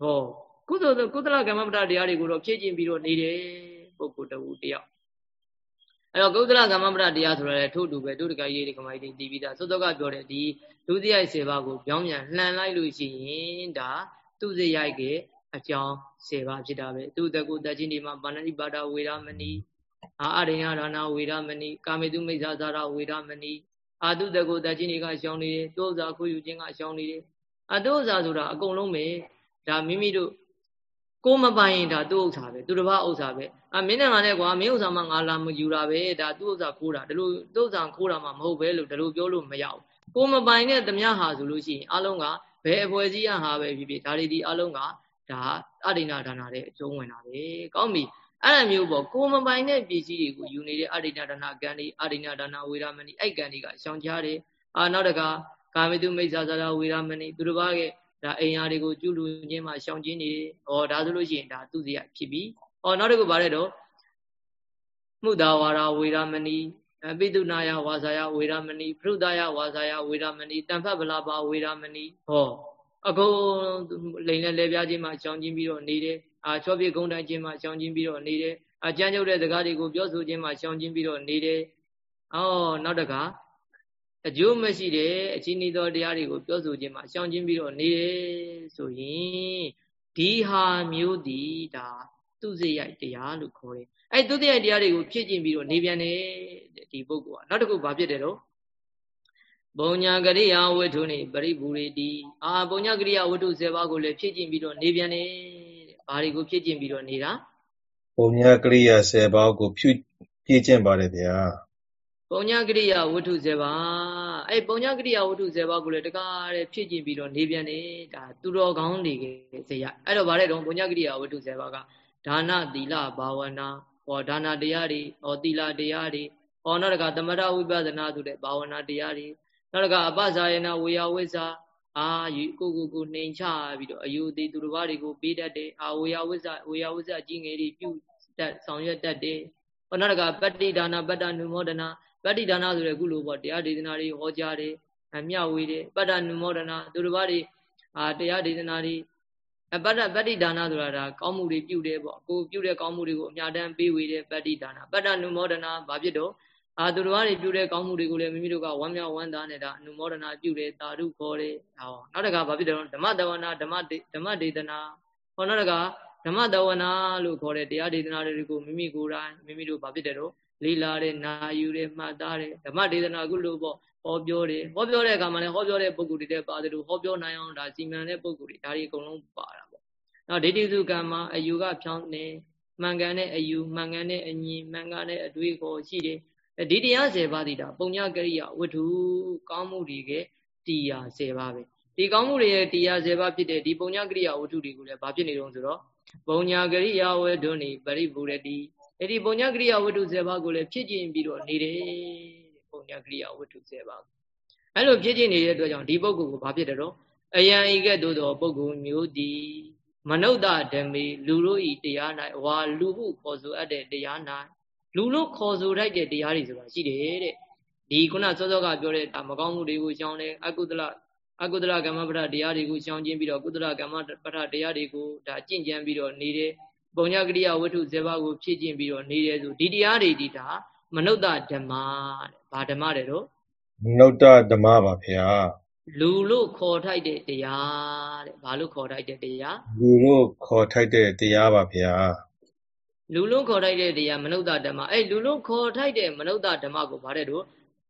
ဟောကုသိုလ်ကုသလကမ္မပဒတရားတွေကိုတော့ဖြစ်ကျင်ပြီးတော့နေတယ်ပုဂ္ဂိုလ်တဝူတယောက် အဲ့တော့ကုသလကမ္မပဒတရားဆိုရတဲ့ထို့တူပဲတို့တကရေးဒီကမိုင်းတီးပြီးသားစောစောကပြောတဲ့ဒီဒုတိယစေပါကိုပြောင်းပြန်လှန်လိုက်လို့ရှိရင်ဒါသူစရိုက်ကအကြောင်းစေပါဖြစ်တာပဲသူတကုတချင်းဒီမှာပါဏိပါဒဝေရမဏီအာအရိယဒါနာဝေရမဏီကာမေတုမိစ္ဆာသာရဝေရမဏီအာတုတကုတချင်းဒီကရှောင်းနေတယ်တိုးစာခုယူခြင်းကရှောင်းနေတယ်အတိုးစာဆိုတာအကုန်လုံးပဲဒါမိမိတို့ ကိုမပိုင်ရင်ဒါသူ့ဥစ္စာပဲသူတစ်ပါးဥစ္စာပဲအမင်းနဲ့ငါနဲ့ကွာမင်းဥစ္စာမှငါလာမယူတာပဲဒါသူ့ဥစ္စာခိုးတာဒီလိုသူ့ဥစ္စာခိုးတာမှမဟုတ်ပဲလို့ဒီလိုပြောလို့မရဘူးကိုမပိုင်တဲ့သမျှဟာဆိုလို့ရှိရင်အလုံးကဘယ်အဖွဲ့အစည်းဟာပဲဖြစ်ဖြစ်ဒါတွေဒီအလုံးကဒါအဒိနာဒါနာတဲ့အကျုံးဝင်တာပဲကောင်းပြီအဲ့လိုမျိုးပေါ့ကိုမပိုင်တဲ့ပစ္စည်းတွေကိုယူနေတဲ့အဒိနာဒါနာကံတွေအဒိနာဒါနာဝေရမဏိအဲ့ကံတွေကရှောင်ကြားတယ်အာနောက်တကကာမေတုမိစ္ဆာဇာဝေရမဏိသူတစ်ပါးရဲ့ ဒါအိမ်ယာတွေကိုကျุလူချင်းမှရှောင်ကျင်းနေဟောဒါဆိုလို့ရှိရင်ဒါသူစရဖြစ်ပြီဟောနောက်တစ်ခုဗါတဲ့တော့မှုသာဝါရဝေရမဏီပိတုနာယဝါစာယဝေရမဏီဖရုဒယဝါစာယဝေရမဏီတန်ဖတ်ဗလာပါဝေရမဏီဟောအကုန်လိန်နဲ့လဲပြားခြင်းမှရှောင်ကျင်းပြီးတော့နေတယ်အာချောပြကုန်းတိုင်းခြင်းမှရှောင်ကျင်းပြီးတော့နေတယ်အကြမ်းကြုတ်တဲ့စကားတွေကိုပြောဆိုခြင်းမှရှောင်ကျင်းပြီးတော့နေတယ်အော်နောက်တက အကျိုးမရှိတဲ့အချင်းဤသောတရားတွေကိုပြောဆိုခြင်းမှာရှောင်ကျဉ်ပြီးတော့နေတယ်ဆိုရင်ဒီဟာမျိုးဒီဒါသူစရိုက်တရားလို့ခေါ်တယ်။အဲသူစရိုက်တရားတွေကိုဖြည့်ကျင်ပြီးတော့နေပြန်တယ်ဒီပုဂ္ဂိုလ်ကနောက်တစ်ခုဘာဖြစ်တယ်တော့ဘုံညာကရိယာဝတ္ထုနေပရိပူရိတိအာဘုံညာကရိယာဝတ္ထု7ပါးကိုလည်းဖြည့်ကျင်ပြီးတော့နေပြန်တယ်တဲ့။ဘာတွေကိုဖြည့်ကျင်ပြီးတော့နေတာဘုံညာကရိယာ7ပါးကိုဖြည့်ဖြည့်ကျင်ပါတယ်ဗျာ။ ပုံညာကရိယာဝတ္ထု7ပါးအဲ့ပုံညာကရိယာဝတ္ထု7ပါးကိုလည်းတကားတဲ့ဖြစ်ကျင်ပြီးတော့နေပြန်နေဒါသူတော်ကောင်းတွေကဇေယအဲ့တော့ဗါတဲ့တော့ပုံညာကရိယာဝတ္ထု7ပါးကဒါနသီလဘာဝနာဟောဒါနတရားတွေဟောသီလတရားတွေဟောနောက်တကသမထဝိပဿနာဆိုတဲ့ဘာဝနာတရားတွေနောက်တကအပဇာယနာဝေယဝိဇ္ဇာအာကိုကိုကိုနှိမ်ချပြီးတော့အယုသေးသူတစ်ပါးတွေကိုပေးတတ်တယ်အာဝေယဝိဇ္ဇာဝေယဝိဇ္ဇာကြီးငယ်တွေပြုတတ်ဆောင်ရွက်တတ်တယ်ဟောနောက်တကပတ္တိဒါနာပတ္တနုမောဒနာ ပတ္တိဒါနဆိုတဲ့ကုလိုပေါ့တရားဒေသနာတွေဟောကြားတယ်အမျှဝေတယ်ပတ္တနုမောဒနာသူတစ်ပါးတွေအာတရားဒေသနာတွေအပတ္တပတ္တိဒါနဆိုတာဒါကောင်းမှုတွေပြုတယ်ပေါ့ကိုပြုတဲ့ကောင်းမှုတွေကိုအများတန်းပေးဝေတယ်ပတ္တိဒါနပတ္တနုမောဒနာဘာဖြစ်တော့အာသူတော်ဘာတွေပြုတဲ့ကောင်းမှုတွေကိုလည်းမိမိတို့ကဝမ်းမြောက်ဝမ်းသာနေတာအနုမောဒနာပြုတယ်တာရုခေါ်တယ်ဟောနောက်တကဘာဖြစ်တယ်ဓမ္မတဝနာဓမ္မဓမ္မဒေသနာဟောနောက်တကဓမ္မတဝနာလို့ခေါ်တဲ့တရားဒေသနာတွေကိုမိမိကိုယ်တိုင်မိမိတို့ဘာဖြစ်တယ်တော့ လေးလာတဲ့နာယူတဲ့မှတ်သားတဲ့ဓမ္မဒေသနာကုလို့ပေါ့ဟောပြောတယ်ဟောပြောတဲ့အခါမှာလည်းဟောပြောတဲ့ပုဂ္ဂိုလ်တွေတဲ့ပါတယ်လို့ဟောပြောနိုင်အောင်ဒါစီမံတဲ့ပုဂ္ဂိုလ်တွေဒါတွေအကုန်လုံးပါတာပေါ့နောက်ဒိဋ္ဌိစုကံမှာအယူကဖြောင်းနေမှန်ကန်တဲ့အယူမှန်ကန်တဲ့အညီမှန်ကန်တဲ့အတွေ့ခေါ်ရှိတယ်ဒီတရား10ပါးဒီတာပုံညကရိယာဝတ္ထုကောင်းမှုတွေကတရား10ပါးပဲဒီကောင်းမှုတွေရဲ့တရား10ပါးဖြစ်တဲ့ဒီပုံညကရိယာဝတ္ထုတွေကိုလည်းဘာဖြစ်နေတုံးဆိုတော့ပုံညကရိယာဝတ္ထုနေပရိပူရတိ အဲ့ဒီပုံညကရိယာဝတ္ထု7ပါးကိုလည်းဖြစ်ကျင်ပြီးတော့နေတယ်ပုံညကရိယာဝတ္ထု7ပါးအဲ့လိုဖြစ်ကျင်နေတဲ့အတွက်ကြောင့်ဒီပုဂ္ဂိုလ်ကိုဘာဖြစ်တယ်တော့အယံဤကဲ့သို့သောပုဂ္ဂိုလ်မျိုးသည်မနုဿဓမေလူတို့ဤတရား၌ဝါလူဟုခေါ်ဆိုအပ်တဲ့တရား၌လူလို့ခေါ်ဆိုထိုက်တဲ့တရားတွေဆိုတာရှိတယ်တဲ့ဒီခုနစောစောကပြောတဲ့ဒါမကောင်းမှုတွေကိုရှောင်တယ်အကုသလအကုသလကမ္မပဒတရားတွေကိုရှောင်ကျဉ်ပြီးတော့ကုသလကမ္မပဒတရားတွေကိုဒါကျင့်ကြံပြီးတော့နေတယ် ပုံညကရိယာဝတ္ထု7ပါးကိုဖြည့်ကျင့်ပြီးတော့နေတယ်ဆိုဒီတရားတွေဒီဒါမနုဿဓမ္မတဲ့ဘာဓမ္မတဲ့တော့မနုဿဓမ္မပါဗျာလူလို့ခေါ်ထိုက်တဲ့တရားတဲ့ဘာလို့ခေါ်ထိုက်တဲ့တရားလူလို့ခေါ်ထိုက်တဲ့တရားပါဗျာလူလို့ခေါ်ထိုက်တဲ့တရားမနုဿဓမ္မအဲ့လူလို့ခေါ်ထိုက်တဲ့မနုဿဓမ္မကိုဗါတဲ့တော့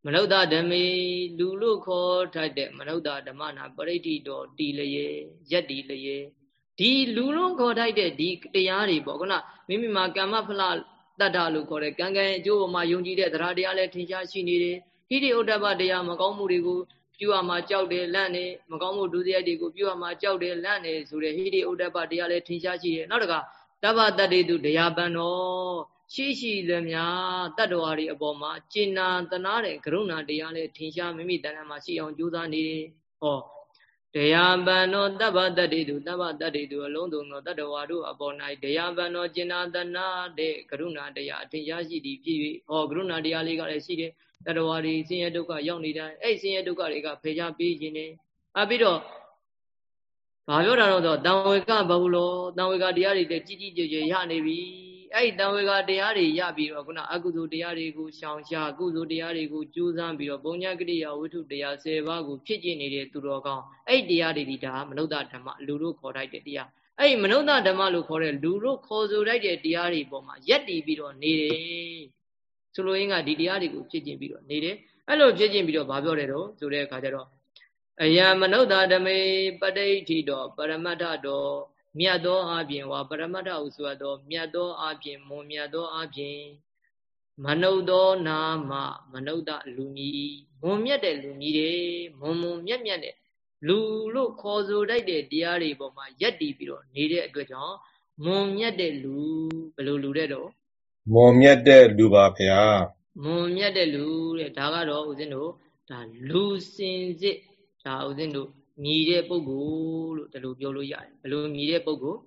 မနုဿဓမ္မေလူလို့ခေါ်ထိုက်တဲ့မနုဿဓမ္မနာပရိဋ္ဌိတော်တီလျေရက်တီလျေ ဒီလူလုံးခေါ်ထိုက်တဲ့ဒီတရားတွေပေါ့ခုနမိမိမှာကမ္မဖလတတ္တလို့ခေါ်တဲ့ကံကံအကျိုးပေါ်မှာယုံကြည်တဲ့တရားတရားလည်းထင်ရှားရှိနေတယ်ဟိတိဥဒ္ဒပတရားမကောင်းမှုတွေကိုပြုရမှာကြောက်တယ်လန့်နေမကောင်းမှုဒုစရိုက်တွေကိုပြုရမှာကြောက်တယ်လန့်နေဆိုတဲ့ဟိတိဥဒ္ဒပတရားလည်းထင်ရှားရှိတယ်နောက်တကတပ္ပတတ္တိတုတရားပန်တော်ရှိရှိသမျှတတ္တဝါတွေအပေါ်မှာကျင်နာတနာတဲ့ကရုဏာတရားလည်းထင်ရှားမိမိတဏ္ဍာမှာရှိအောင်ကြိုးစားနေတယ်ဟော တရားပန်သောတပ္ပတတ္တိတုတပ္ပတတ္တိတုအလုံးစုံသောတတ္တဝါတို့အပေါ်၌တရားပန်သောကျင်နာတနာတဲ့ကရုဏာတရားအထင်ရှားရှိသည်ဖြစ်၍ဟောကရုဏာတရားလေးကလည်းရှိတယ်တတ္တဝါတွေဆင်းရဲဒုက္ခရောက်နေတာအဲ့ဆင်းရဲဒုက္ခတွေကဖေချပေးခြင်းနဲ့အပြီးတော့ဘာပြောတာတော့ဆိုတံဝေကဘဟုလောတံဝေကတရားတွေတကြီးကြီးကျယ်ကျယ်ရနေပြီ အဲ့ဒီတံဝေကတရားတွေရပြီးတော့ခုနအကုသိုလ်တရားတွေကိုရှောင်ရှားကုသိုလ်တရားတွေကိုကြိုးစားပြီးတော့ပုံညာကရိယာဝိထုတရား၁၀ပါးကိုဖြစ်ကျင်နေတဲ့သူတော်ကောင်းအဲ့ဒီတရားတွေဒီဒါမနုဿဓမ္မလူတို့ခေါ်ထိုက်တဲ့တရားအဲ့ဒီမနုဿဓမ္မလို့ခေါ်တဲ့လူတို့ခေါ်ဆိုလိုက်တဲ့တရားတွေပေါ်မှာယက်တည်ပြီးတော့နေတယ်ဆိုလိုရင်းကဒီတရားတွေကိုဖြစ်ကျင်ပြီးတော့နေတယ်အဲ့လိုဖြစ်ကျင်ပြီးတော့ဘာပြောတယ်တော့ဆိုတဲ့အခါကျတော့အယံမနုဿဓမေပဋိဋ္ဌိတော်ပရမတ္ထတော် မြတ်သောအပြင်ဝါပရမတ္ထဟုဆိုသောမြတ်သောအပြင်မွန်မြတ်သောအပြင်မနုဿသောနာမမနုဿလူမီမွန်မြတ်တဲ့လူမီတွေမွန်မွန်မြတ်မြတ်တဲ့လူလို့ခေါ်ဆိုတတ်တဲ့တရားတွေပေါ်မှာယက်တည်ပြီးတော့နေတဲ့အတွက်ကြောင့်မွန်မြတ်တဲ့လူဘယ်လိုလူတဲ့တော့မွန်မြတ်တဲ့လူပါဗျာမွန်မြတ်တဲ့လူတဲ့ဒါကတော့ဦးဇင်းတို့ဒါလူစင်စစ်ဒါဦးဇင်းတို့ မြည်တဲ့ပုဂ္ဂိုလ်လို့ဒီလိုပြောလို့ရတယ်ဘယ်လိုမြည်တဲ့ပုဂ္ဂိုလ်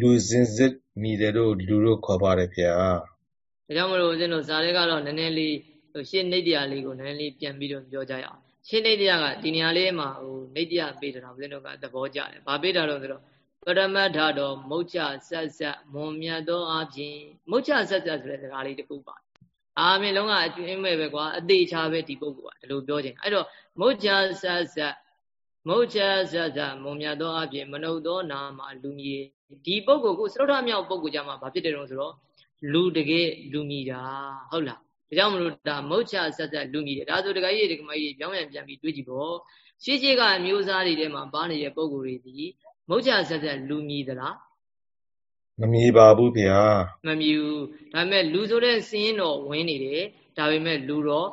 လူစင်စစ်မြည်တယ်လို့လူတို့ခေါ်ပါတယ်ဗျာဒါကြောင့်မလို့ဦးဇင်းတို့ဇာတဲ့ကတော့နည်းနည်းလေးရှင်းနေတရားလေးကိုနည်းနည်းလေးပြန်ပြီးတော့ပြောကြရအောင်ရှင်းနေတရားကဒီနေရာလေးမှာဟိုနေတရားပေးတာဦးဇင်းတို့ကသဘောကျတယ်ဘာပေးတာတော့ဆိုတော့ပရမတ္ထတော်မုတ်ချဆက်ဆက်မွန်မြတ်သောအပြင်မုတ်ချဆက်ဆက်ဆိုတဲ့စကားလေးတစ်ခုပါအာမင်းလုံးကအကျွင်းမဲ့ပဲကွာအသေးချာပဲဒီပုဂ္ဂိုလ်ကဒီလိုပြောခြင်းအဲ့တော့မုတ်ချဆက်ဆက် မုတ်ချဇဇမုံမြတ်သောအပြင်မနုဿသောနာမှာလူမြည်ဒီပုဂ္ဂိုလ်ကိုသရုတ်ထမြောက်ပုဂ္ဂိုလ်ကြမှာဘာဖြစ်တယ်တော့ဆိုတော့လူတကယ်လူမြည်တာဟုတ်လားဒါကြောင့်မလို့ဒါမုတ်ချဇဇလူမြည်တယ်ဒါဆိုတခါကြီးဒီကမကြီးပြောင်းပြန်ပြန်ပြီးတွေးကြည့်ပေါ့ရှေးရှေးကအမျိုးသားတွေထဲမှာပါနေတဲ့ပုဂ္ဂိုလ်တွေဒီမုတ်ချဇဇလူမြည်သလားမမြည်ပါဘူးဗျာမမြည်ဘူးဒါပေမဲ့လူဆိုတဲ့စင်းတော့ဝင်နေတယ်ဒါပေမဲ့လူတော့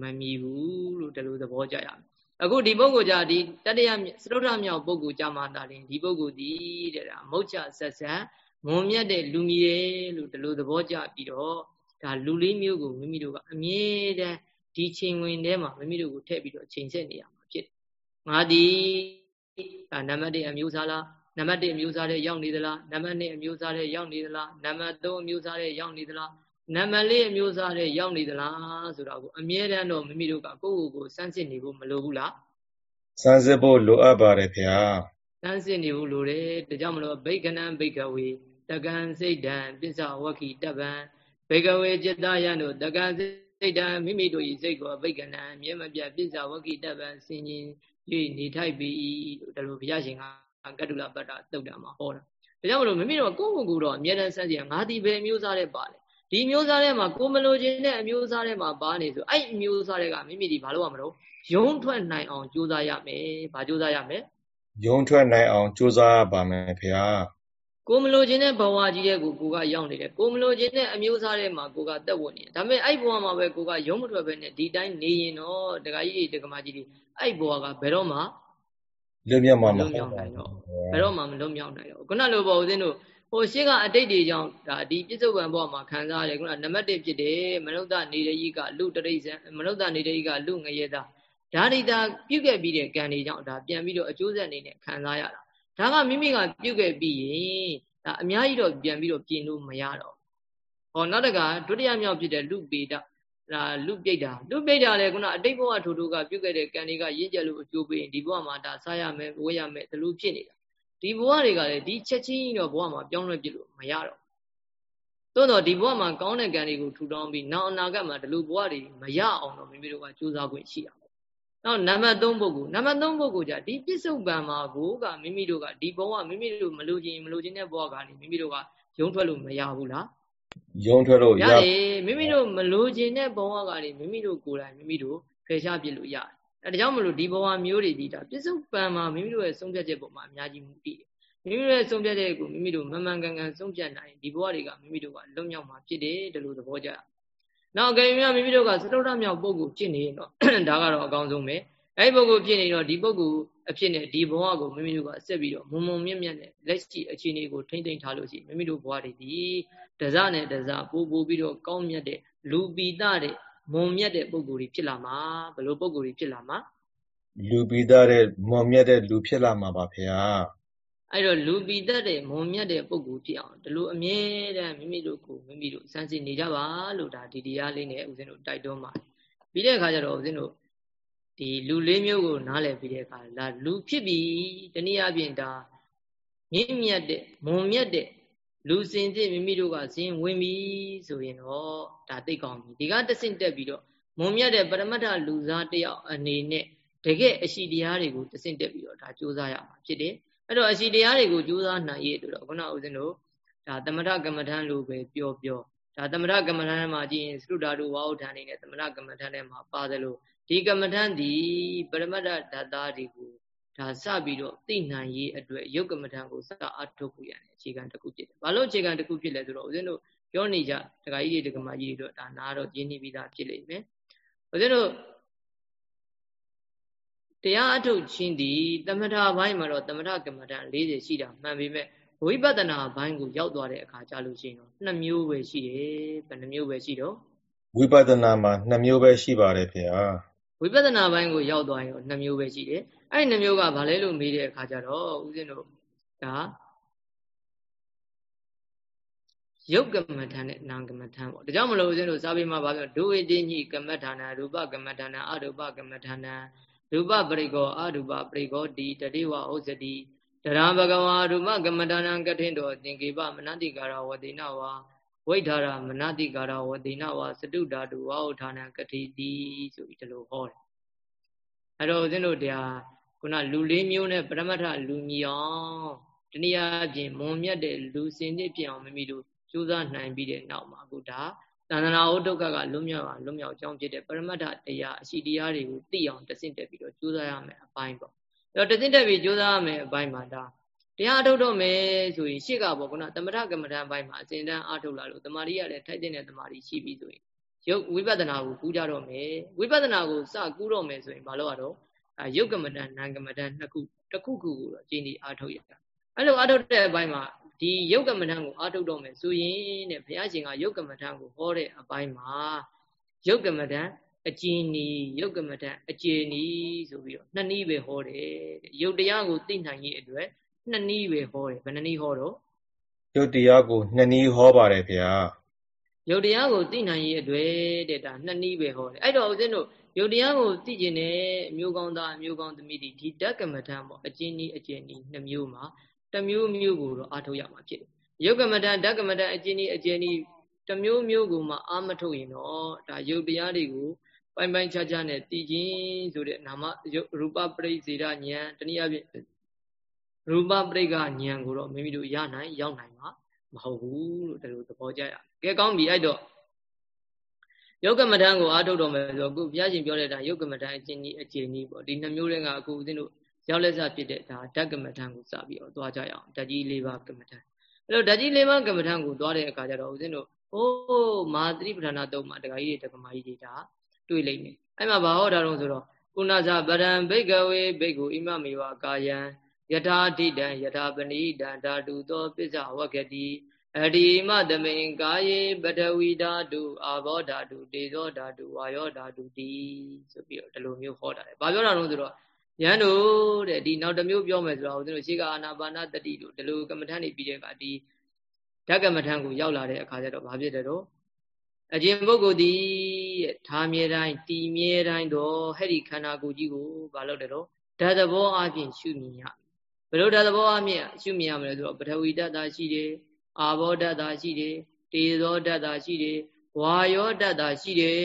မမြည်ဘူးလို့ဒီလိုသဘောကြရမယ် အခုဒီပုဂ္ဂိုလ်ကြဒီတတရစရုဒ္ဓမြောက်ပုဂ္ဂိုလ်ကြမှာတာရင်ဒီပုဂ္ဂိုလ်ဒီတဲ့ဒါမုတ်ချဆက်ဆက်မွန်မြတ်တဲ့လူမီရဲ့လို့ဒီလိုသဘောကျပြီးတော့ဒါလူလေးမျိုးကိုမိမိတို့ကအမြဲတမ်းဒီချိန်ဝင်ထဲမှာမိမိတို့ကိုထည့်ပြီးတော့ချိန်ဆက်နေရမှာဖြစ်တယ်။ငါဒီဒါနံပါတ်1အမျိုးသားလားနံပါတ်1အမျိုးသားတဲ့ရောက်နေသလားနံပါတ်2အမျိုးသားတဲ့ရောက်နေသလားနံပါတ်3အမျိုးသားတဲ့ရောက်နေသလား နံပါတ်လေးအမျိုးအစားတွေရောက်နေသလားဆိုတော့အမြဲတမ်းတော့မိမိတို့ကကိုယ့်ကိုယ်ကိုစမ်းစစ်နေဖို့မလိုဘူးလားစမ်းစစ်ဖို့လိုအပ်ပါတယ်ခင်ဗျာစမ်းစစ်နေဖို့လိုတယ်ဒါကြောင့်မလို့ဘိကနံဘိကဝေတကံစိတ်တံပစ္စဝခိတပံဘိကဝေจิตယံတို့တကံစိတ်တံမိမိတို့ဤစိတ်ကိုဘိကနံမြဲမပြပစ္စဝခိတပံဆင်ញင်၍နေထိုက်ပြီလို့ဒါလိုဘုရားရှင်ကကတုလပတ္တသုတ်တာမှာဟောတာဒါကြောင့်မလို့မိမိတို့ကိုယ့်ကိုယ်ကိုတော့အမြဲတမ်းစမ်းစစ်ရငါဒီဘယ်မျိုးစားတဲ့ပါလဲ ဒီမျိုးစားထဲမှာကိုမလိုချင်တဲ့အမျိုးစားထဲမှာပါနေဆိုအဲ့အမျိုးစားတွေကမိမိဒီဘာလို့ရမလို့ယုံထွက်နိုင်အောင်ကြိုးစားရမယ်ဘာကြိုးစားရမလဲယုံထွက်နိုင်အောင်ကြိုးစားရပါမယ်ခင်ဗျာကိုမလိုချင်တဲ့ဘဝကြီးတဲ့ကိုကိုကရောက်နေတယ်ကိုမလိုချင်တဲ့အမျိုးစားထဲမှာကိုကတက်ဝင်နေတယ်ဒါပေမဲ့အဲ့ဘဝမှာပဲကိုကယုံမထွက်ပဲနဲ့ဒီတိုင်းနေရင်တော့ဒကာကြီးဒကာမကြီးတွေအဲ့ဘဝကဘယ်တော့မှလွတ်မြောက်မှာမဟုတ်နိုင်တော့ဘယ်တော့မှမလွတ်မြောက်နိုင်တော့ခုနလိုပေါ့ဦးဇင်းတို့ဟို ရှေ့ကအတိတ်တွေကြောင့်ဒါဒီပြစ္ဆုတ်ပံဘောမှာခံစားရတယ်ခုနနံပါတ်1ဖြစ်တယ်မနုဿနေရကြီးကလူတရိษံမနုဿနေရကြီးကလူငရဲသားဒါဒိတာပြုတ်ခဲ့ပြီးတဲ့ကံတွေကြောင့်ဒါပြန်ပြီးတော့အကျိုးဆက်အနေနဲ့ခံစားရတာဒါကမိမိကပြုတ်ခဲ့ပြီးရင်ဒါအများကြီးတော့ပြန်ပြီးတော့ပြင်လို့မရတော့ဟောနောက်တကဒုတိယမြောက်ဖြစ်တဲ့လူပေတာဒါလူပိတ်တာလူပိတ်တာလည်းခုနအတိတ်ဘဝထိုးထိုးကပြုတ်ခဲ့တဲ့ကံတွေကရင့်ကျက်လို့အကျိုးပေးရင်ဒီဘဝမှာဒါစားရမယ်ဝေးရမယ်ဒီလိုဖြစ်နေတာ ဒီဘဝတွေကလည်းဒီချက်ချင်းတော့ဘဝမှာပြောင်းလဲပြလို့မရတော့သို့တော့ဒီဘဝမှာကောင်းတဲ့ကံတွေကိုထူထောင်ပြီးနောက်အနာဂတ်မှာဒီလိုဘဝတွေမရအောင်တော့မိမိတို့ကကြိုးစားခွင့်ရှိတာပေါ့။နောက်နံပါတ်3ပုဂ္ဂိုလ်နံပါတ်3ပုဂ္ဂိုလ်じゃဒီပစ္စုပန်မှာကိုကမိမိတို့ကဒီဘဝမိမိတို့မလိုချင်မလိုချင်တဲ့ဘဝကနေမိမိတို့ကယုံထွက်လို့မရဘူးလား။ယုံထွက်လို့ရတယ်မိမိတို့မလိုချင်တဲ့ဘဝကနေမိမိတို့ကိုယ်တိုင်မိမိတို့ဖယ်ရှားပြလို့ရတယ် အဲဒါကြောင့်မလို့ဒီဘဝမျိုးတွေဒီဒါပြစ္ဆုတ်ပံမှာမိမိတို့ရဲ့ဆုံးဖြတ်ချက်ပေါ်မှာအများကြီးမူတည်တယ်မိမိတို့ရဲ့ဆုံးဖြတ်တဲ့ကိုမိမိတို့မမှန်ကန်ကန်ဆုံးဖြတ်နိုင်ဒီဘဝတွေကမိမိတို့ကလွတ်မြောက်မှာဖြစ်တယ်ဒီလိုသဘောကျနောက်အကယ်၍မိမိတို့ကသတုတ္တမြောက်ပုဂ္ဂိုလ်ဖြစ်နေရင်တော့ဒါကတော့အကောင်းဆုံးပဲအဲ့ဒီပုဂ္ဂိုလ်ဖြစ်နေတော့ဒီပုဂ္ဂိုလ်အဖြစ်နဲ့ဒီဘဝကိုမိမိတို့ကဆက်ပြီးတော့မုံမုံမြင့်မြတ်နဲ့လက်ရှိအခြေအနေကိုထိမ့်သိမ့်ထားလို့ရှိမိမိတို့ဘဝတွေဒီတစနဲ့တစပိုးပိုးပြီးတော့ကောင်းမြတ်တဲ့လူပီတာတဲ့ မုံမြတ်တဲ့ပုဂ္ဂိုလ်တွေဖြစ်လာမှာဘယ်လိုပုဂ္ဂိုလ်တွေဖြစ်လာမှာလူပီတာတဲ့မုံမြတ်တဲ့လူဖြစ်လာမှာပါဖေဟာအဲ့တော့လူပီတတ်တဲ့မုံမြတ်တဲ့ပုဂ္ဂိုလ်ဖြစ်အောင်ဒီလိုအမြဲတမ်းမိမိတို့ကိုမိမိတို့စမ်းစစ်နေကြပါလို့ဒါဒီတရားလေးနဲ့ဦးဇင်းတို့တိုက်တွန်းပါတယ်ပြီးတဲ့အခါကျတော့ဦးဇင်းတို့ဒီလူလေးမျိုးကိုနားလည်ပြီးတဲ့အခါလာလူဖြစ်ပြီးတနည်းအားဖြင့်ဒါမြင့်မြတ်တဲ့မွန်မြတ်တဲ့ လူစင်စစ်မိမိတို့ကဇင်းဝင်ပြီဆိုရင်တော့ဒါသိကောင်းပြီဒီကတဆင့်တက်ပြီးတော့မွန်မြတ်တဲ့ပရမတ္ထလူသားတယောက်အနေနဲ့တကယ်အရှိတရားတွေကိုတဆင့်တက်ပြီးတော့ဒါစူးစမ်းရမှာဖြစ်တယ်အဲ့တော့အရှိတရားတွေကိုကြိုးစားနိုင်ရလို့တော့ခုနဦးဇင်းတို့ဒါသမထကမ္မထံလို့ပဲပြောပြောဒါသမထကမ္မထံထဲမှာကြည့်ရင်သုဒ္ဓါတုဝါဟုဌာန်နေနဲ့သမထကမ္မထံထဲမှာပါတယ်လို့ဒီကမ္မထံဒီပရမတ္ထဓာတ်သားတွေကို ဒါစပြီးတော့သိနိုင်ရေးအတွက်ယုတ်ကမ္မထံကိုစအထုတ်ဖို့ရတယ်အခြေခံတစ်ခုဖြစ်တယ်။ဘာလို့အခြေခံတစ်ခုဖြစ်လဲဆိုတော့ဦးဇင်းတို့ပြောနေကြဒကာကြီးတွေဒကာမကြီးတွေတော့ဒါနာတော့ရင်းနှီးပြီးသားဖြစ်လိမ့်မယ်။ဦးဇင်းတို့တရားအထုတ်ခြင်းဒီသမထဘိုင်းမှာတော့သမထကမ္မဋ္ဌာန်း40ရှိတာမှန်ပေမဲ့ဝိပဿနာဘိုင်းကိုရောက်သွားတဲ့အခါကြာလို့ရှိရင်တော့နှစ်မျိုးပဲရှိတယ်ဘယ်နှမျိုးပဲရှိတော့ဝိပဿနာမှာနှစ်မျိုးပဲရှိပါတယ်ခင်ဗျာဝိပဿနာဘိုင်းကိုရောက်သွားရင်တော့နှစ်မျိုးပဲရှိတယ် အဲ့ဒီနှစ်မျိုးကဘာလဲလို့မေးတဲ့အခါကျတော့ဦးဇင်းတို့ဒါယုတ်ကမ္မဋ္ဌာန်းနဲ့နာမ်ကမ္မဋ္ဌာန်းပေါ့ဒါကြောင့်မလို့ဦးဇင်းတို့စာပေမှာဗာပြောဒုဝိတိညိကမ္မဋ္ဌာန်းရူပကမ္မဋ္ဌာန်းအရူပကမ္မဋ္ဌာန်းရူပပရိကောအရူပပရိကောတိတတိဝဥစ္စတိတရံဘဂဝါရူပကမ္မဒါနံကထိန်တော်သင်္ကေပမနတိကာရဝတိနဝါဝိထာရမနတိကာရဝတိနဝါစတုဓာတုဝါဥထာဏံကတိတိဆိုပြီးဒီလိုဟောတယ်အဲ့တော့ဦးဇင်းတို့တရား ခုနလူလေးမျိုးနဲ့ပရမတ္ထလူညီအောင်တနည်းအားဖြင့်မွန်မြတ်တဲ့လူစင်စစ်ဖြစ်အောင်မိမိတို့ကြိုးစားနိုင်ပြီးတဲ့နောက်မှာအခုဒါသန္တနာဥဒုက္ခကလွတ်မြောက်အောင်လွတ်မြောက်အကြောင်းဖြစ်တဲ့ပရမတ္ထတရားအရှိတရားတွေကိုသိအောင်တဆင့်တက်ပြီးတော့ကြိုးစားရမယ်အပိုင်းပေါ့အဲ့တော့တဆင့်တက်ပြီးကြိုးစားရမယ်အပိုင်းမှာဒါတရားထုတ်တော့မယ်ဆိုရင်ရှေ့ကပေါ့ကုနာသမထကမ္မဋ္ဌာန်းပိုင်းမှာအစဉ်တန်းအားထုတ်လာလို့တမာရီရလည်းထိုက်တဲ့တမာရီရှိပြီဆိုရင်ရုပ်ဝိပဿနာကိုကူးကြတော့မယ်ဝိပဿနာကိုစကူးတော့မယ်ဆိုရင်ဘာလို့ရတော့ အဲရုပ်ကမ္မဋ္ဌာန်းနာမ်ကမ္မဋ္ဌာန်းနှစ်ခုတစ်ခုခုကိုတော့အကျဉ်းဒီအားထုတ်ရတာအဲ့လိုအားထုတ်တဲ့အပိုင်းမှာဒီယုတ်ကမ္မဋ္ဌာန်းကိုအားထုတ်တော့မယ်ဆိုရင်တဲ့ဘုရားရှင်ကယုတ်ကမ္မဋ္ဌာန်းကိုဟောတဲ့အပိုင်းမှာယုတ်ကမ္မဋ္ဌာန်းအကျဉ်းနီယုတ်ကမ္မဋ္ဌာန်းအကျဉ်းနီဆိုပြီးတော့နှစ်နည်းပဲဟောတယ်တဲ့ယုတ်တရားကိုသိနိုင်ရေးအတွက်နှစ်နည်းပဲဟောတယ်ဘယ်နှနည်းဟောတော့ယုတ်တရားကိုနှစ်နည်းဟောပါတယ်ဗျာယုတ်တရားကိုသိနိုင်ရေးအတွက်တဲ့ဒါနှစ်နည်းပဲဟောတယ်အဲ့တော့ဦးဇင်းတို့ ယုတ်တရားကိုသိကျင်တဲ့အမျိုးကောင်းသားအမျိုးကောင်းသမီးဒီဒီတက္ကမထံပေါ့အကျဉ်းနီးအကျဉ်းနီးနှစ်မျိုးမှာတစ်မျိုးမျိုးကိုတော့အားထုတ်ရမှာဖြစ်တယ်ယုတ်ကမထံတက္ကမထံအကျဉ်းနီးအကျဉ်းနီးတစ်မျိုးမျိုးကိုမှအာမထုတ်ရင်တော့ဒါယုတ်တရားတွေကိုပိုင်ပိုင်ခြားခြားနဲ့တည်ခြင်းဆိုတဲ့နာမရူပပရိစေရဉာဏ်တနည်းအားဖြင့်ရူပပရိကဉာဏ်ကိုတော့မိမိတို့ရနိုင်ရောက်နိုင်မှာမဟုတ်ဘူးလို့ဒီလိုသဘောကျရကဲကောင်းပြီအဲ့တော့ ယုတ်ကမထံကိုအားထုတ်တော်မယ်ဆိုတော့အခုဘုရားရှင်ပြောတဲ့အတိုင်းယုတ်ကမထံအချင်းကြီးအခြေကြီးပေါ့ဒီနှမျိုးတွေကအခုဦးဇင်းတို့ရောက်လက်စဖြစ်တဲ့ဒါဓာတ်ကမထံကိုစပြီးတော့သွားကြရအောင်ဓာတ်ကြီး၄ပါးကမထံအဲ့တော့ဓာတ်ကြီး၄ပါးကမထံကိုသွားတဲ့အခါကျတော့ဦးဇင်းတို့ဟိုးမာသတိပဋ္ဌာနာတုံးမှာတခါကြီးတွေတက္ကမကြီးတွေဒါတွေ့လိမ့်မယ်အဲ့မှာဘာဟောတာတော့ဆိုတော့ကုဏဇဗရံဘိကဝေဘိက္ခုဣမမေဝကာယံယထာဋိတံယထာပဏိတံဓာတုသောပစ္စဝကတိ အဒီမသမိန်ကာယေပထဝီဓာတုအာဘောဓာတုတေဇောဓာတုဝါယောဓာတုတိဆိုပြီးတော့ဒီလိုမျိုးဟောတာလေ။ဘာပြောတာလဲဆိုတော့ယန္တို့တဲ့ဒီနောက်တစ်မျိုးပြောမယ်ဆိုတော့ဦးဇင်းတို့ရှေးကအာနာပါနတတိတို့ဒီလိုကမ္မထန်နေပြီးတဲ့အခါဒီဓကမ္မထန်ကိုရောက်လာတဲ့အခါကျတော့ဘာဖြစ်တယ်တော့အကျင့်ပုဂ္ဂိုလ်ဒီထားမြဲတိုင်းတည်မြဲတိုင်းတော့ဟဲ့ဒီခန္ဓာကိုယ်ကြီးကိုဘာလုပ်တယ်တော့ဓာတ်သဘောအပြင်ရှုမြင်ရဘယ်လိုဓာတ်သဘောအပြင်ရှုမြင်ရမလဲဆိုတော့ပထဝီဓာတ်သာရှိတယ် အာဘောဓာတ်သာရှိတယ်တေဇောဓာတ်သာရှိတယ်ဝါယောဓာတ်သာရှိတယ်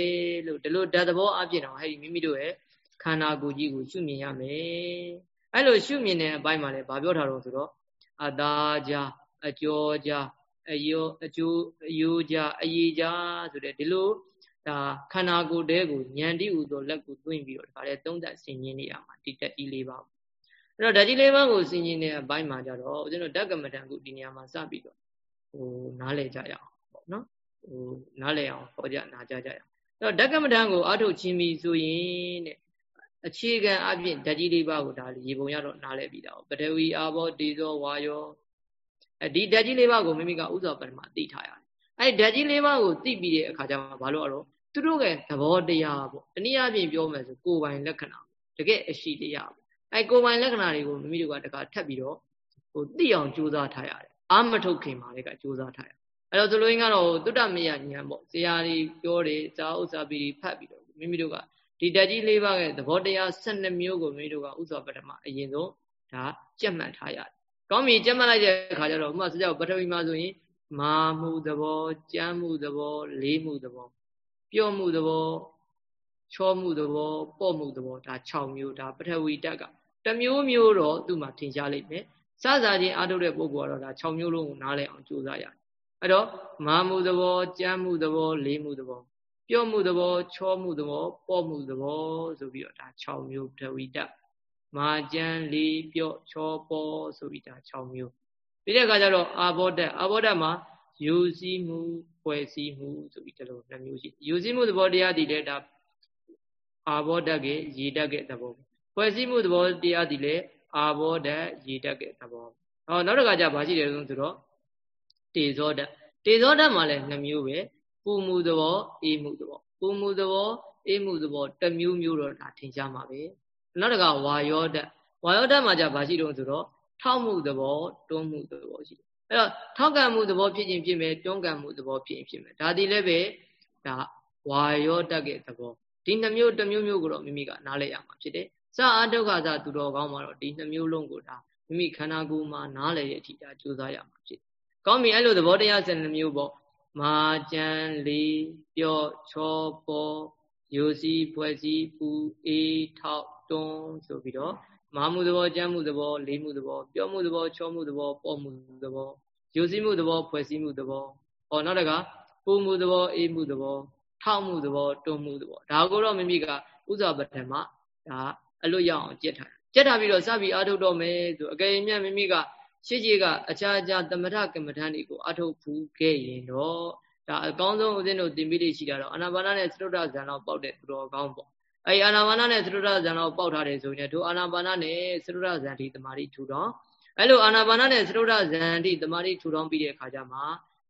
လို့ဒီလိုဓာတ်သဘောအပြင်တော့ဟဲ့ဒီမိမိတို့ရဲ့ခန္ဓာကိုယ်ကြီးကိုရှုမြင်ရမယ်အဲ့လိုရှုမြင်တဲ့အပိုင်းမှာလည်းဗာပြောထားတော့ဆိုတော့အသာကြအကျော်ကြအယောအကျိုးအယိုးကြအရေးကြဆိုတဲ့ဒီလိုဒါခန္ဓာကိုယ်တဲကိုဉာဏ်တိဥသောလက်ကိုသွင်းပြီးတော့ဒါလည်းသုံးသက်ဆင်ញင်းနေရမှာဒီတက်ကြီးလေးပါအဲ့အဲ့တော့ဓာကြီးလေးပါးကိုစင်ကျင်တဲ့အပိုင်းမှာကြတော့ဦးဇင်းတို့ဓကမထံကိုဒီနေရာမှာစပြီးတော့ ဟိုနားလည်ကြရအောင်ပေါ့နော်ဟိုနားလည်အောင်ဟောကြနားကြကြရအောင်အဲ့တော့ဓကမထံကိုအထုတ်ချင်းပြီဆိုရင်တဲ့အခြေခံအပြင်ဓာကြီးလေးပါးကိုဒါရေပုံရတော့နားလည်ပြီးတာပထဝီအာဘောတေဇောဝါယောအဲဒီဓာကြီးလေးပါးကိုမိမိကဥစ္စာပထမသိထားရတယ်အဲ့ဓာကြီးလေးပါးကိုသိပြီးတဲ့အခါကျမှဘာလို့အရောသူတို့ရဲ့သဘောတရားပေါ့တနည်းအားဖြင့်ပြောမယ်ဆိုကိုယ်ပိုင်လက္ခဏာတကယ်အရှိတရားပေါ့အဲ့ကိုယ်ပိုင်လက္ခဏာတွေကိုမိမိတို့ကတခါထပ်ပြီးတော့ဟိုသိအောင်ကြိုးစားထားရတယ် အာမထုတ်ခင်ပါလေကကြိုးစားထားရအဲ့တော့သူလိုရင်းကတော့တုတ္တမယဉာဏ်ပေါ့ဇာတိပြောတယ်ဇာဥစ္စာပြီးဖတ်ပြီးတော့မိမိတို့ကဒီတက်ကြီးလေးပါးရဲ့သဘောတရား12မျိုးကိုမိမိတို့ကဥစ္စာပထမအရင်ဆုံးဒါကြက်မှတ်ထားရတယ်ကောင်းပြီကြက်မှတ်လိုက်တဲ့အခါကျတော့ဥမာစကြောပထဝီမှာဆိုရင်မာမှုသဘောကြမ်းမှုသဘောလေးမှုသဘောပြော့မှုသဘောချောမှုသဘောပေါ့မှုသဘောဒါ6မျိုးဒါပထဝီတက်ကတမျိုးမျိုးတော့သူ့မှာထင်ရှားလိမ့်မယ် စစချင်းအားထုတ်တဲ့ပုဂ္ဂိုလ်ကတော့ဒါ6မျိုးလုံးကိုနားလည်အောင်ကြိုးစားရတယ်အဲ့တော့မာမှုသဘောကြမ်းမှုသဘောလေးမှုသဘောပြော့မှုသဘောချောမှုသဘောပေါ့မှုသဘောဆိုပြီးတော့ဒါ6မျိုးပထဝီတက်မာကြမ်းလေးပြော့ချောပေါ့ဆိုပြီးဒါ6မျိုးပြီးတဲ့အခါကျတော့အာဘောဓာတ်အာဘောဓာတ်မှာယူစည်းမှုဖွဲ့စည်းမှုဆိုပြီးဒီလိုနှမျိုးရှိယူစည်းမှုသဘောတရားဒီလေဒါအာဘောဓာတ်ကရေဓာတ်ကသဘောဖွဲ့စည်းမှုသဘောတရားဒီလေ အာဘောဓာတ်ရေဓာတ်ကသဘောဟောနောက်တစ်ခါကျဘာရှိတယ်ဆိုတော့တေဇောဓာတ်တေဇောဓာတ်မှာလည်းနှမျိုးပဲပူမှုသဘောအေးမှုသဘောပူမှုသဘောအေးမှုသဘောတစ်မျိုးမျိုးတော့ဒါထင်ရှားမှာပဲနောက်တစ်ခါဝါယောဓာတ်ဝါယောဓာတ်မှာじゃဘာရှိတော့ဆိုတော့ထောက်မှုသဘောတွန်းမှုသဘောရှိတယ်အဲ့တော့ထောက်ကံမှုသဘောဖြစ်ခြင်းဖြစ်မယ်တွန်းကံမှုသဘောဖြစ်ရင်ဖြစ်မယ်ဒါဒီလည်းပဲဒါဝါယောဓာတ်ရဲ့သဘောဒီနှမျိုးတစ်မျိုးမျိုးကိုတော့မိမိကနားလည်ရမှာဖြစ်တယ် စအာဒုက္ခသာသူတော်ကောင်းမှာတော့ဒီနှမျိုးလုံးကိုဒါမိမိခန္ဓာကိုယ်မှာနားလည်တဲ့အထိဒါကြိုးစားရမှာဖြစ်တယ်ကောင်းပြီအဲ့လိုသဘောတရားစနှမျိုးပေါ့မာကြံလေးပြော့ချောပေါ်ယိုစီဖွဲ့စီပူအေးထောက်တွန်းဆိုပြီးတော့မာမှုသဘောကြမ်းမှုသဘောလေးမှုသဘောပြောမှုသဘောချောမှုသဘောပေါ့မှုသဘောယိုစီမှုသဘောဖွဲ့စည်းမှုသဘောဟောနောက်တကပူမှုသဘောအေးမှုသဘောထောက်မှုသဘောတွန်းမှုသဘောဒါကိုတော့မိမိကဥဇာပထမဒါ အလွတ်ရအောင်ကြက်ထားကြက်ထားပြီးတော့စပြီးအာထုတ်တော့မယ်ဆိုအကယ်၍မိမိကရှေ့ရှေ့ကအခြားအခြားသမထကမ္မဋ္ဌာန်းတွေကိုအထုတ်ဖူးခဲ့ရင်တော့ဒါအကောင်းဆုံးဦးဇင်းတို့သင်ပေးလေးရှိတာတော့အာနာပါနနဲ့သရုဒ္ဓဇံတော်ပေါက်တဲ့သူတော်ကောင်းပေါ့အဲအာနာပါနနဲ့သရုဒ္ဓဇံတော်ပေါက်ထားတယ်ဆိုရင်တို့အာနာပါနနဲ့သရုဒ္ဓဇံတိတမာတိထူတော်အဲလိုအာနာပါနနဲ့သရုဒ္ဓဇံတိတမာတိထူတော်ပြီးတဲ့အခါကျမှ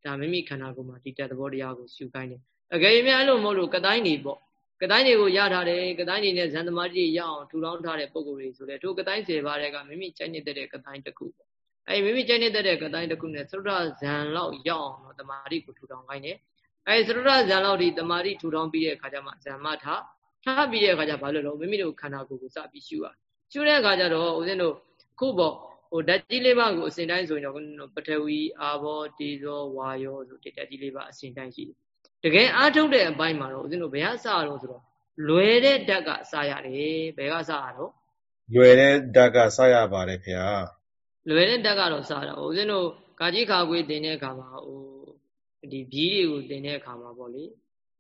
ဒါမိမိခန္ဓာကိုယ်မှာဒီတက်သဘောတရားကိုရှုခိုင်းတယ်အကယ်၍အဲ့လိုမဟုတ်လို့ကတိုင်းနေပေါ့ ကတိုင်းတွေကိုရထားတယ်ကတိုင်းနေနဲ့ဇန်သမာတိရအောင်ထူထောင်ထားတဲ့ပုံကိုယ်တွေဆိုလေတို့ကတိုင်းစေပါတဲ့ကမိမိချိုက်နေတဲ့ကတိုင်းတစ်ခုပေါ့အဲမိမိချိုက်နေတဲ့ကတိုင်းတစ်ခုနဲ့သရုဒ္ဓဇံလောက်ရအောင်တော့တမာတိကိုထူထောင်ခိုင်းတယ်အဲသရုဒ္ဓဇံလောက်ဒီတမာတိထူထောင်ပြီးတဲ့အခါကျမှဇံမထထားပြီးတဲ့အခါကျဘာလို့လဲမိမိတို့ခန္ဓာကိုယ်ကိုစပြီးရှုရရှုတဲ့အခါကျတော့ဦးဇင်းတို့ခုပေါ့ဟိုဓာတ်ကြီးလေးပါးကိုအစဉ်တိုင်းဆိုရင်တော့ပထဝီအာဘောတေဇောဝါယောဆိုတဲ့ဓာတ်ကြီးလေးပါးအစဉ်တိုင်းရှိတယ် တကယ်အားထုတ်တဲ့အပိုင်းမှာတော့ဦးဇင်းတို့ဘယ်ကစရတော့ဆိုတော့လွယ်တဲ့ဓာတ်ကစရတယ်ဘယ်ကစရတော့လွယ်တဲ့ဓာတ်ကစရပါတယ်ခင်ဗျာလွယ်တဲ့ဓာတ်ကတော့စတာဦးဇင်းတို့ကာကြီးခါခွေတင်တဲ့အခါမှာဟိုဒီဘီးတွေကိုတင်တဲ့အခါမှာပေါ့လေ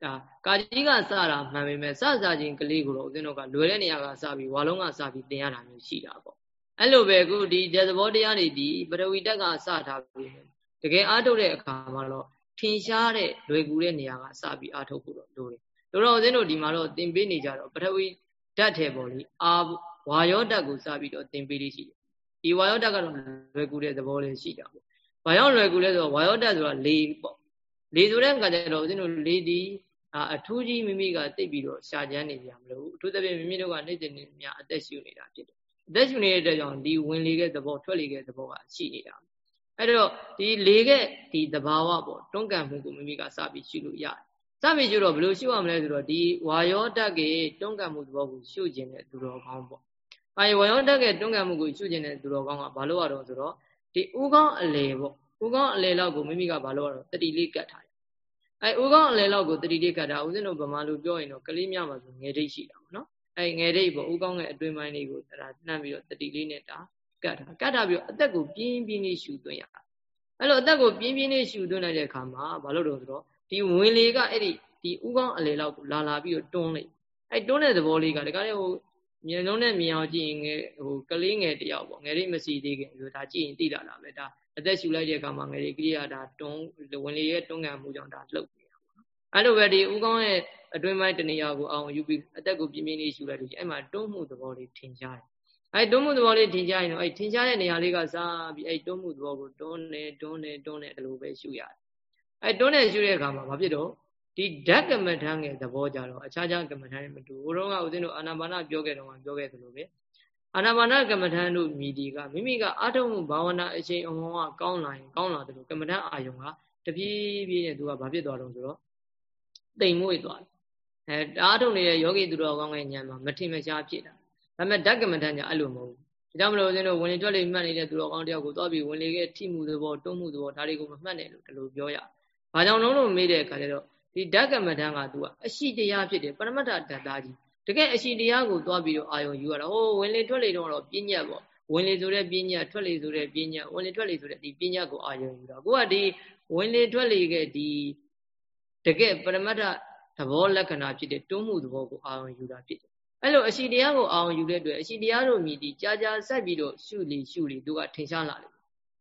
ဒါကာကြီးကစတာမှန်ပေမဲ့စစချင်းကလေးကိုတော့ဦးဇင်းတို့ကလွယ်တဲ့နေရာကစပြီးဝါလုံးကစပြီးတင်ရတာမျိုးရှိတာပေါ့အဲ့လိုပဲအခုဒီဇသဘောတရားတွေဒီပရဝီတက်ကစထားပြီးတကယ်အားထုတ်တဲ့အခါမှာတော့ ထင်ရှားတဲ့လွယ်ကူတဲ့နေရာကစပြီးအားထုတ်ဖို့တော့လိုတယ်။တို့တော့ဦးဇင်းတို့ဒီမှာတော့သင်ပေးနေကြတော့ပထဝီဓာတ်ထဲပေါ့လေအာဝါယောဓာတ်ကိုစပြီးတော့သင်ပေးလေးရှိတယ်။ဒီဝါယောဓာတ်ကတော့လွယ်ကူတဲ့သဘောလေးရှိတာပေါ့။ဘာကြောင့်လွယ်ကူလဲဆိုတော့ဝါယောဓာတ်ဆိုတာလေပေါ့။လေဆိုတဲ့အခါကျတော့ဦးဇင်းတို့လေဒီအထူးကြီးမိမိကတိတ်ပြီးတော့ရှာကြမ်းနေကြမလို့အထူးသဖြင့်မိမိတို့ကနေ့စဉ်နေ့များအသက်ရှူနေတာဖြစ်တယ်။အသက်ရှူနေတဲ့အတွက်ကြောင့်ဒီဝင်လေတဲ့သဘောထွက်လေတဲ့သဘောကရှိနေတာ။ အဲ့တော့ဒီလေခဲ့ဒီသဘာဝပေါ့တွန်းကန်မှုကိုမိမိကစပြီးရှုလို့ရတယ်စပြီးရှုတော့ဘယ်လိုရှုရမလဲဆိုတော့ဒီဝါယောတက်ကတွန်းကန်မှုသဘောကိုရှုခြင်းတဲ့သူတော်ကောင်းပေါ့အဲဒီဝါယောတက်ကတွန်းကန်မှုကိုရှုခြင်းတဲ့သူတော်ကောင်းကဘာလို့ရတော့ဆိုတော့ဒီဥကောင်းအလေပေါ့ဥကောင်းအလေလောက်ကိုမိမိကဘာလို့ရတော့တတိလေးကတ်ထားတယ်အဲဥကောင်းအလေလောက်ကိုတတိလေးကတ်တာဦးဇင်းတို့ဗမာလိုပြောရင်တော့ကလေးမြမှာဆိုငယ်ဒိတ်ရှိတာပေါ့နော်အဲငယ်ဒိတ်ပေါ့ဥကောင်းရဲ့အတွင်းပိုင်းလေးကိုအဲ့ဒါနှမ်းပြီးတော့တတိလေးနဲ့ဒါ ကတ်ထားကတ်ထားပြီးတော့အသက်ကိုပြင်းပြင်းလေးရှူသွင်းရတာအဲ့လိုအသက်ကိုပြင်းပြင်းလေးရှူသွင်းလိုက်တဲ့အခါမှာဘာလို့တော့ဆိုတော့ဒီဝင်လေကအဲ့ဒီဒီဥကောင်းအလေလောက်ကိုလာလာပြီးတော့တွန်းလိုက်အဲ့တွန်းတဲ့သဘောလေးကတခါလေဟိုမြင်လုံးနဲ့မြင်အောင်ကြည့်ရင်ငယ်ဟိုကလေးငယ်တယောက်ပေါ့ငယ်လေးမစီသေးခင်ဆိုဒါကြည့်ရင်သိလာတာပဲဒါအသက်ရှူလိုက်တဲ့အခါမှာငယ်လေးကိရိယာဒါတွန်းဝင်လေရဲ့တွန်းကန်မှုကြောင့်ဒါလှုပ်နေတာပေါ့နော်အဲ့လိုပဲဒီဥကောင်းရဲ့အတွင်းပိုင်းတနေရာကိုအောင်ယူပြီးအသက်ကိုပြင်းပြင်းလေးရှူလိုက်လို့အဲ့မှာတွန်းမှုသဘောလေးထင်ရှားတယ် အဲ့တွန်းမှုသဘောလေးထင်ရှားရင်တော့အဲ့ထင်ရှားတဲ့နေရာလေးကစားပြီးအဲ့တွန်းမှုသဘောကိုတွန်းနေတွန်းနေတွန်းနေဒီလိုပဲရှူရတယ်အဲ့တွန်းနေရှူတဲ့အခါမှာဘာဖြစ်တော့ဒီဓာတ်ကမ္မထံရဲ့သဘောကြတော့အခြားခြားကမ္မထံနဲ့မတူဘူးဘုရောကဦးဇင်းတို့အာနာပါနပြောခဲ့တော့ပြောခဲ့သလိုပဲအာနာပါနကမ္မထံတို့မြည်ဒီကမိမိကအာထုံမှုဘာဝနာအချိန်အမောကကောင်းလာရင်ကောင်းလာတယ်လို့ကမ္မထံအာယုံကတပြေးပြေးနဲ့သူကဘာဖြစ်သွားတော့ဆိုတော့တိမ်မွေ့သွားတယ်အဲအာထုံနေတဲ့ယောဂီသူတော်ကောင်းရဲ့ဉာဏ်မှာမထင်မရှားဖြစ်တာ ဒါပေမဲ့ဓာတ်ကမ္မထံညာအဲ့လိုမဟုတ်ဘူးဒါကြောင့်မလို့ဦးဇင်းတို့ဝင်လေထွက်လေမှတ်နေတဲ့သူတော်ကောင်းတယောက်ကိုသွားပြီးဝင်လေရဲ့ထိမှုသဘောတွုံးမှုသဘောဒါတွေကိုမမှတ်နဲ့လို့ဒီလိုပြောရ။ဘာကြောင့်လုံးလို့မေးတဲ့အခါကျတော့ဒီဓကမထံကသူကအရှိတရားဖြစ်တယ်ပရမတ္ထဓာတ်သားကြီးတကယ်အရှိတရားကိုသွားပြီးတော့အာယုံယူရတာဟိုဝင်လေထွက်လေတော့တော့ပြဉ္ညတ်ပေါ့ဝင်လေဆိုတဲ့ပြဉ္ညတ်ထွက်လေဆိုတဲ့ပြဉ္ညတ်ဝင်လေထွက်လေဆိုတဲ့ဒီပြဉ္ညတ်ကိုအာယုံယူတာကိုကဒီဝင်လေထွက်လေကဒီတကယ်ပရမတ္ထသဘောလက္ခဏာဖြစ်တဲ့တွုံးမှုသဘောကိုအာယုံယူတာဖြစ်တယ် အဲ့လိုအရှိတရားကိုအာယုံယူတဲ့အတွက်အရှိတရားတို့မြည်ဒီကြာကြာဆက်ပြီးတော့ရှုလီရှုလီသူကထင်ရှားလာတယ်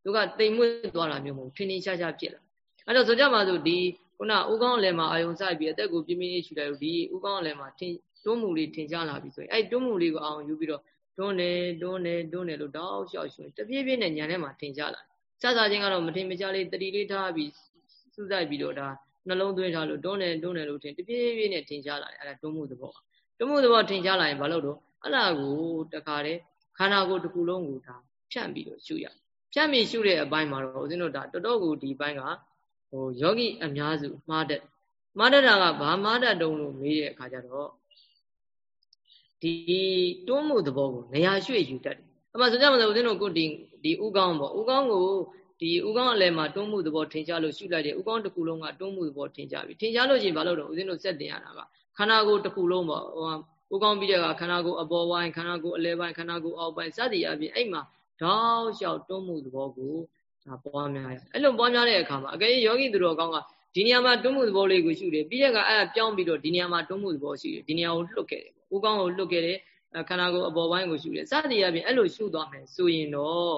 သူကတိမ်မွေ့သွားတာမျိုးမဟုတ်ထင်ထင်ရှားရှားဖြစ်လာအဲ့တော့ဆိုကြပါစို့ဒီခုနဥကောင်းအလယ်မှာအာယုံစိုက်ပြီးအသက်ကိုပြင်းပြင်းလေးရှူလိုက်လို့ဒီဥကောင်းအလယ်မှာထင်တွန်းမှုလေးထင်ရှားလာပြီဆိုရင်အဲ့တွန်းမှုလေးကိုအာယုံယူပြီးတော့တွန်းနေတွန်းနေတွန်းနေလို့တောက်လျှောက်ရှူရင်တပြေးပြေးနဲ့ညာထဲမှာထင်ရှားလာစစချင်းကတော့မထင်မရှားလေးတတိလေးထားပြီးစူးစိုက်ပြီးတော့ဒါနှလုံးသွင်းထားလို့တွန်းနေတွန်းနေလို့ထင်တပြေးပြေးနဲ့ထင်ရှားလာတယ်အဲ့ဒါတွန်းမှုသဘော တွန်းမှုသဘောထင်ရှားလာရင်ဘာလို့တော့အဲ့ဒါကိုတခါတည်းခန္ဓာကိုယ်တစ်ခုလုံးကိုဒါဖြန့်ပြီးတော့ရှုရဖြန့်ပြီးရှုတဲ့အပိုင်းမှာတော့ဦးဇင်းတို့ဒါတော်တော်ကိုဒီဘိုင်းကဟိုယောဂီအများစုမှားတတ်မှားတတ်တာကဘာမှားတတ်တုံးလို့မေးတဲ့အခါကျတော့ဒီတွန်းမှုသဘောကိုနေရာရွှေ့ယူတတ်တယ်အမှဆိုကြမလို့ဦးဇင်းတို့ကိုဒီဒီဥကောင်းပေါ့ဥကောင်းကိုဒီဥကောင်းအလဲမှာတွန်းမှုသဘောထင်ရှားလို့ရှုလိုက်တယ်ဥကောင်းတစ်ခုလုံးကတွန်းမှုသဘောထင်ရှားပြီထင်ရှားလို့ရှိရင်ဘာလို့တော့ဦးဇင်းတို့စက်တင်ရတာက ခန္ဓာကိုယ်တစ်ခုလုံးပေါ့ဟိုဥကောင်းပြီးတဲ့ကခန္ဓာကိုယ်အပေါ်ပိုင်းခန္ဓာကိုယ်အလဲပိုင်းခန္ဓာကိုယ်အောက်ပိုင်းစသည်အပြင်အဲ့မှာတောက်လျှောက်တွန်းမှုသဘောကိုဒါပွားများရအဲ့လိုပွားများတဲ့အခါမှာအကယ်၍ယောဂီသူတော်ကောင်းကဒီနေရာမှာတွန်းမှုသဘောလေးကိုရှုတယ်ပြီးတဲ့ကအဲ့ဒါပြောင်းပြီးတော့ဒီနေရာမှာတွန်းမှုသဘောရှိတယ်ဒီနေရာကိုလွတ်ခဲ့တယ်ဥကောင်းကိုလွတ်ခဲ့တယ်ခန္ဓာကိုယ်အပေါ်ပိုင်းကိုရှုတယ်စသည်အပြင်အဲ့လိုရှုသွားမယ်ဆိုရင်တော့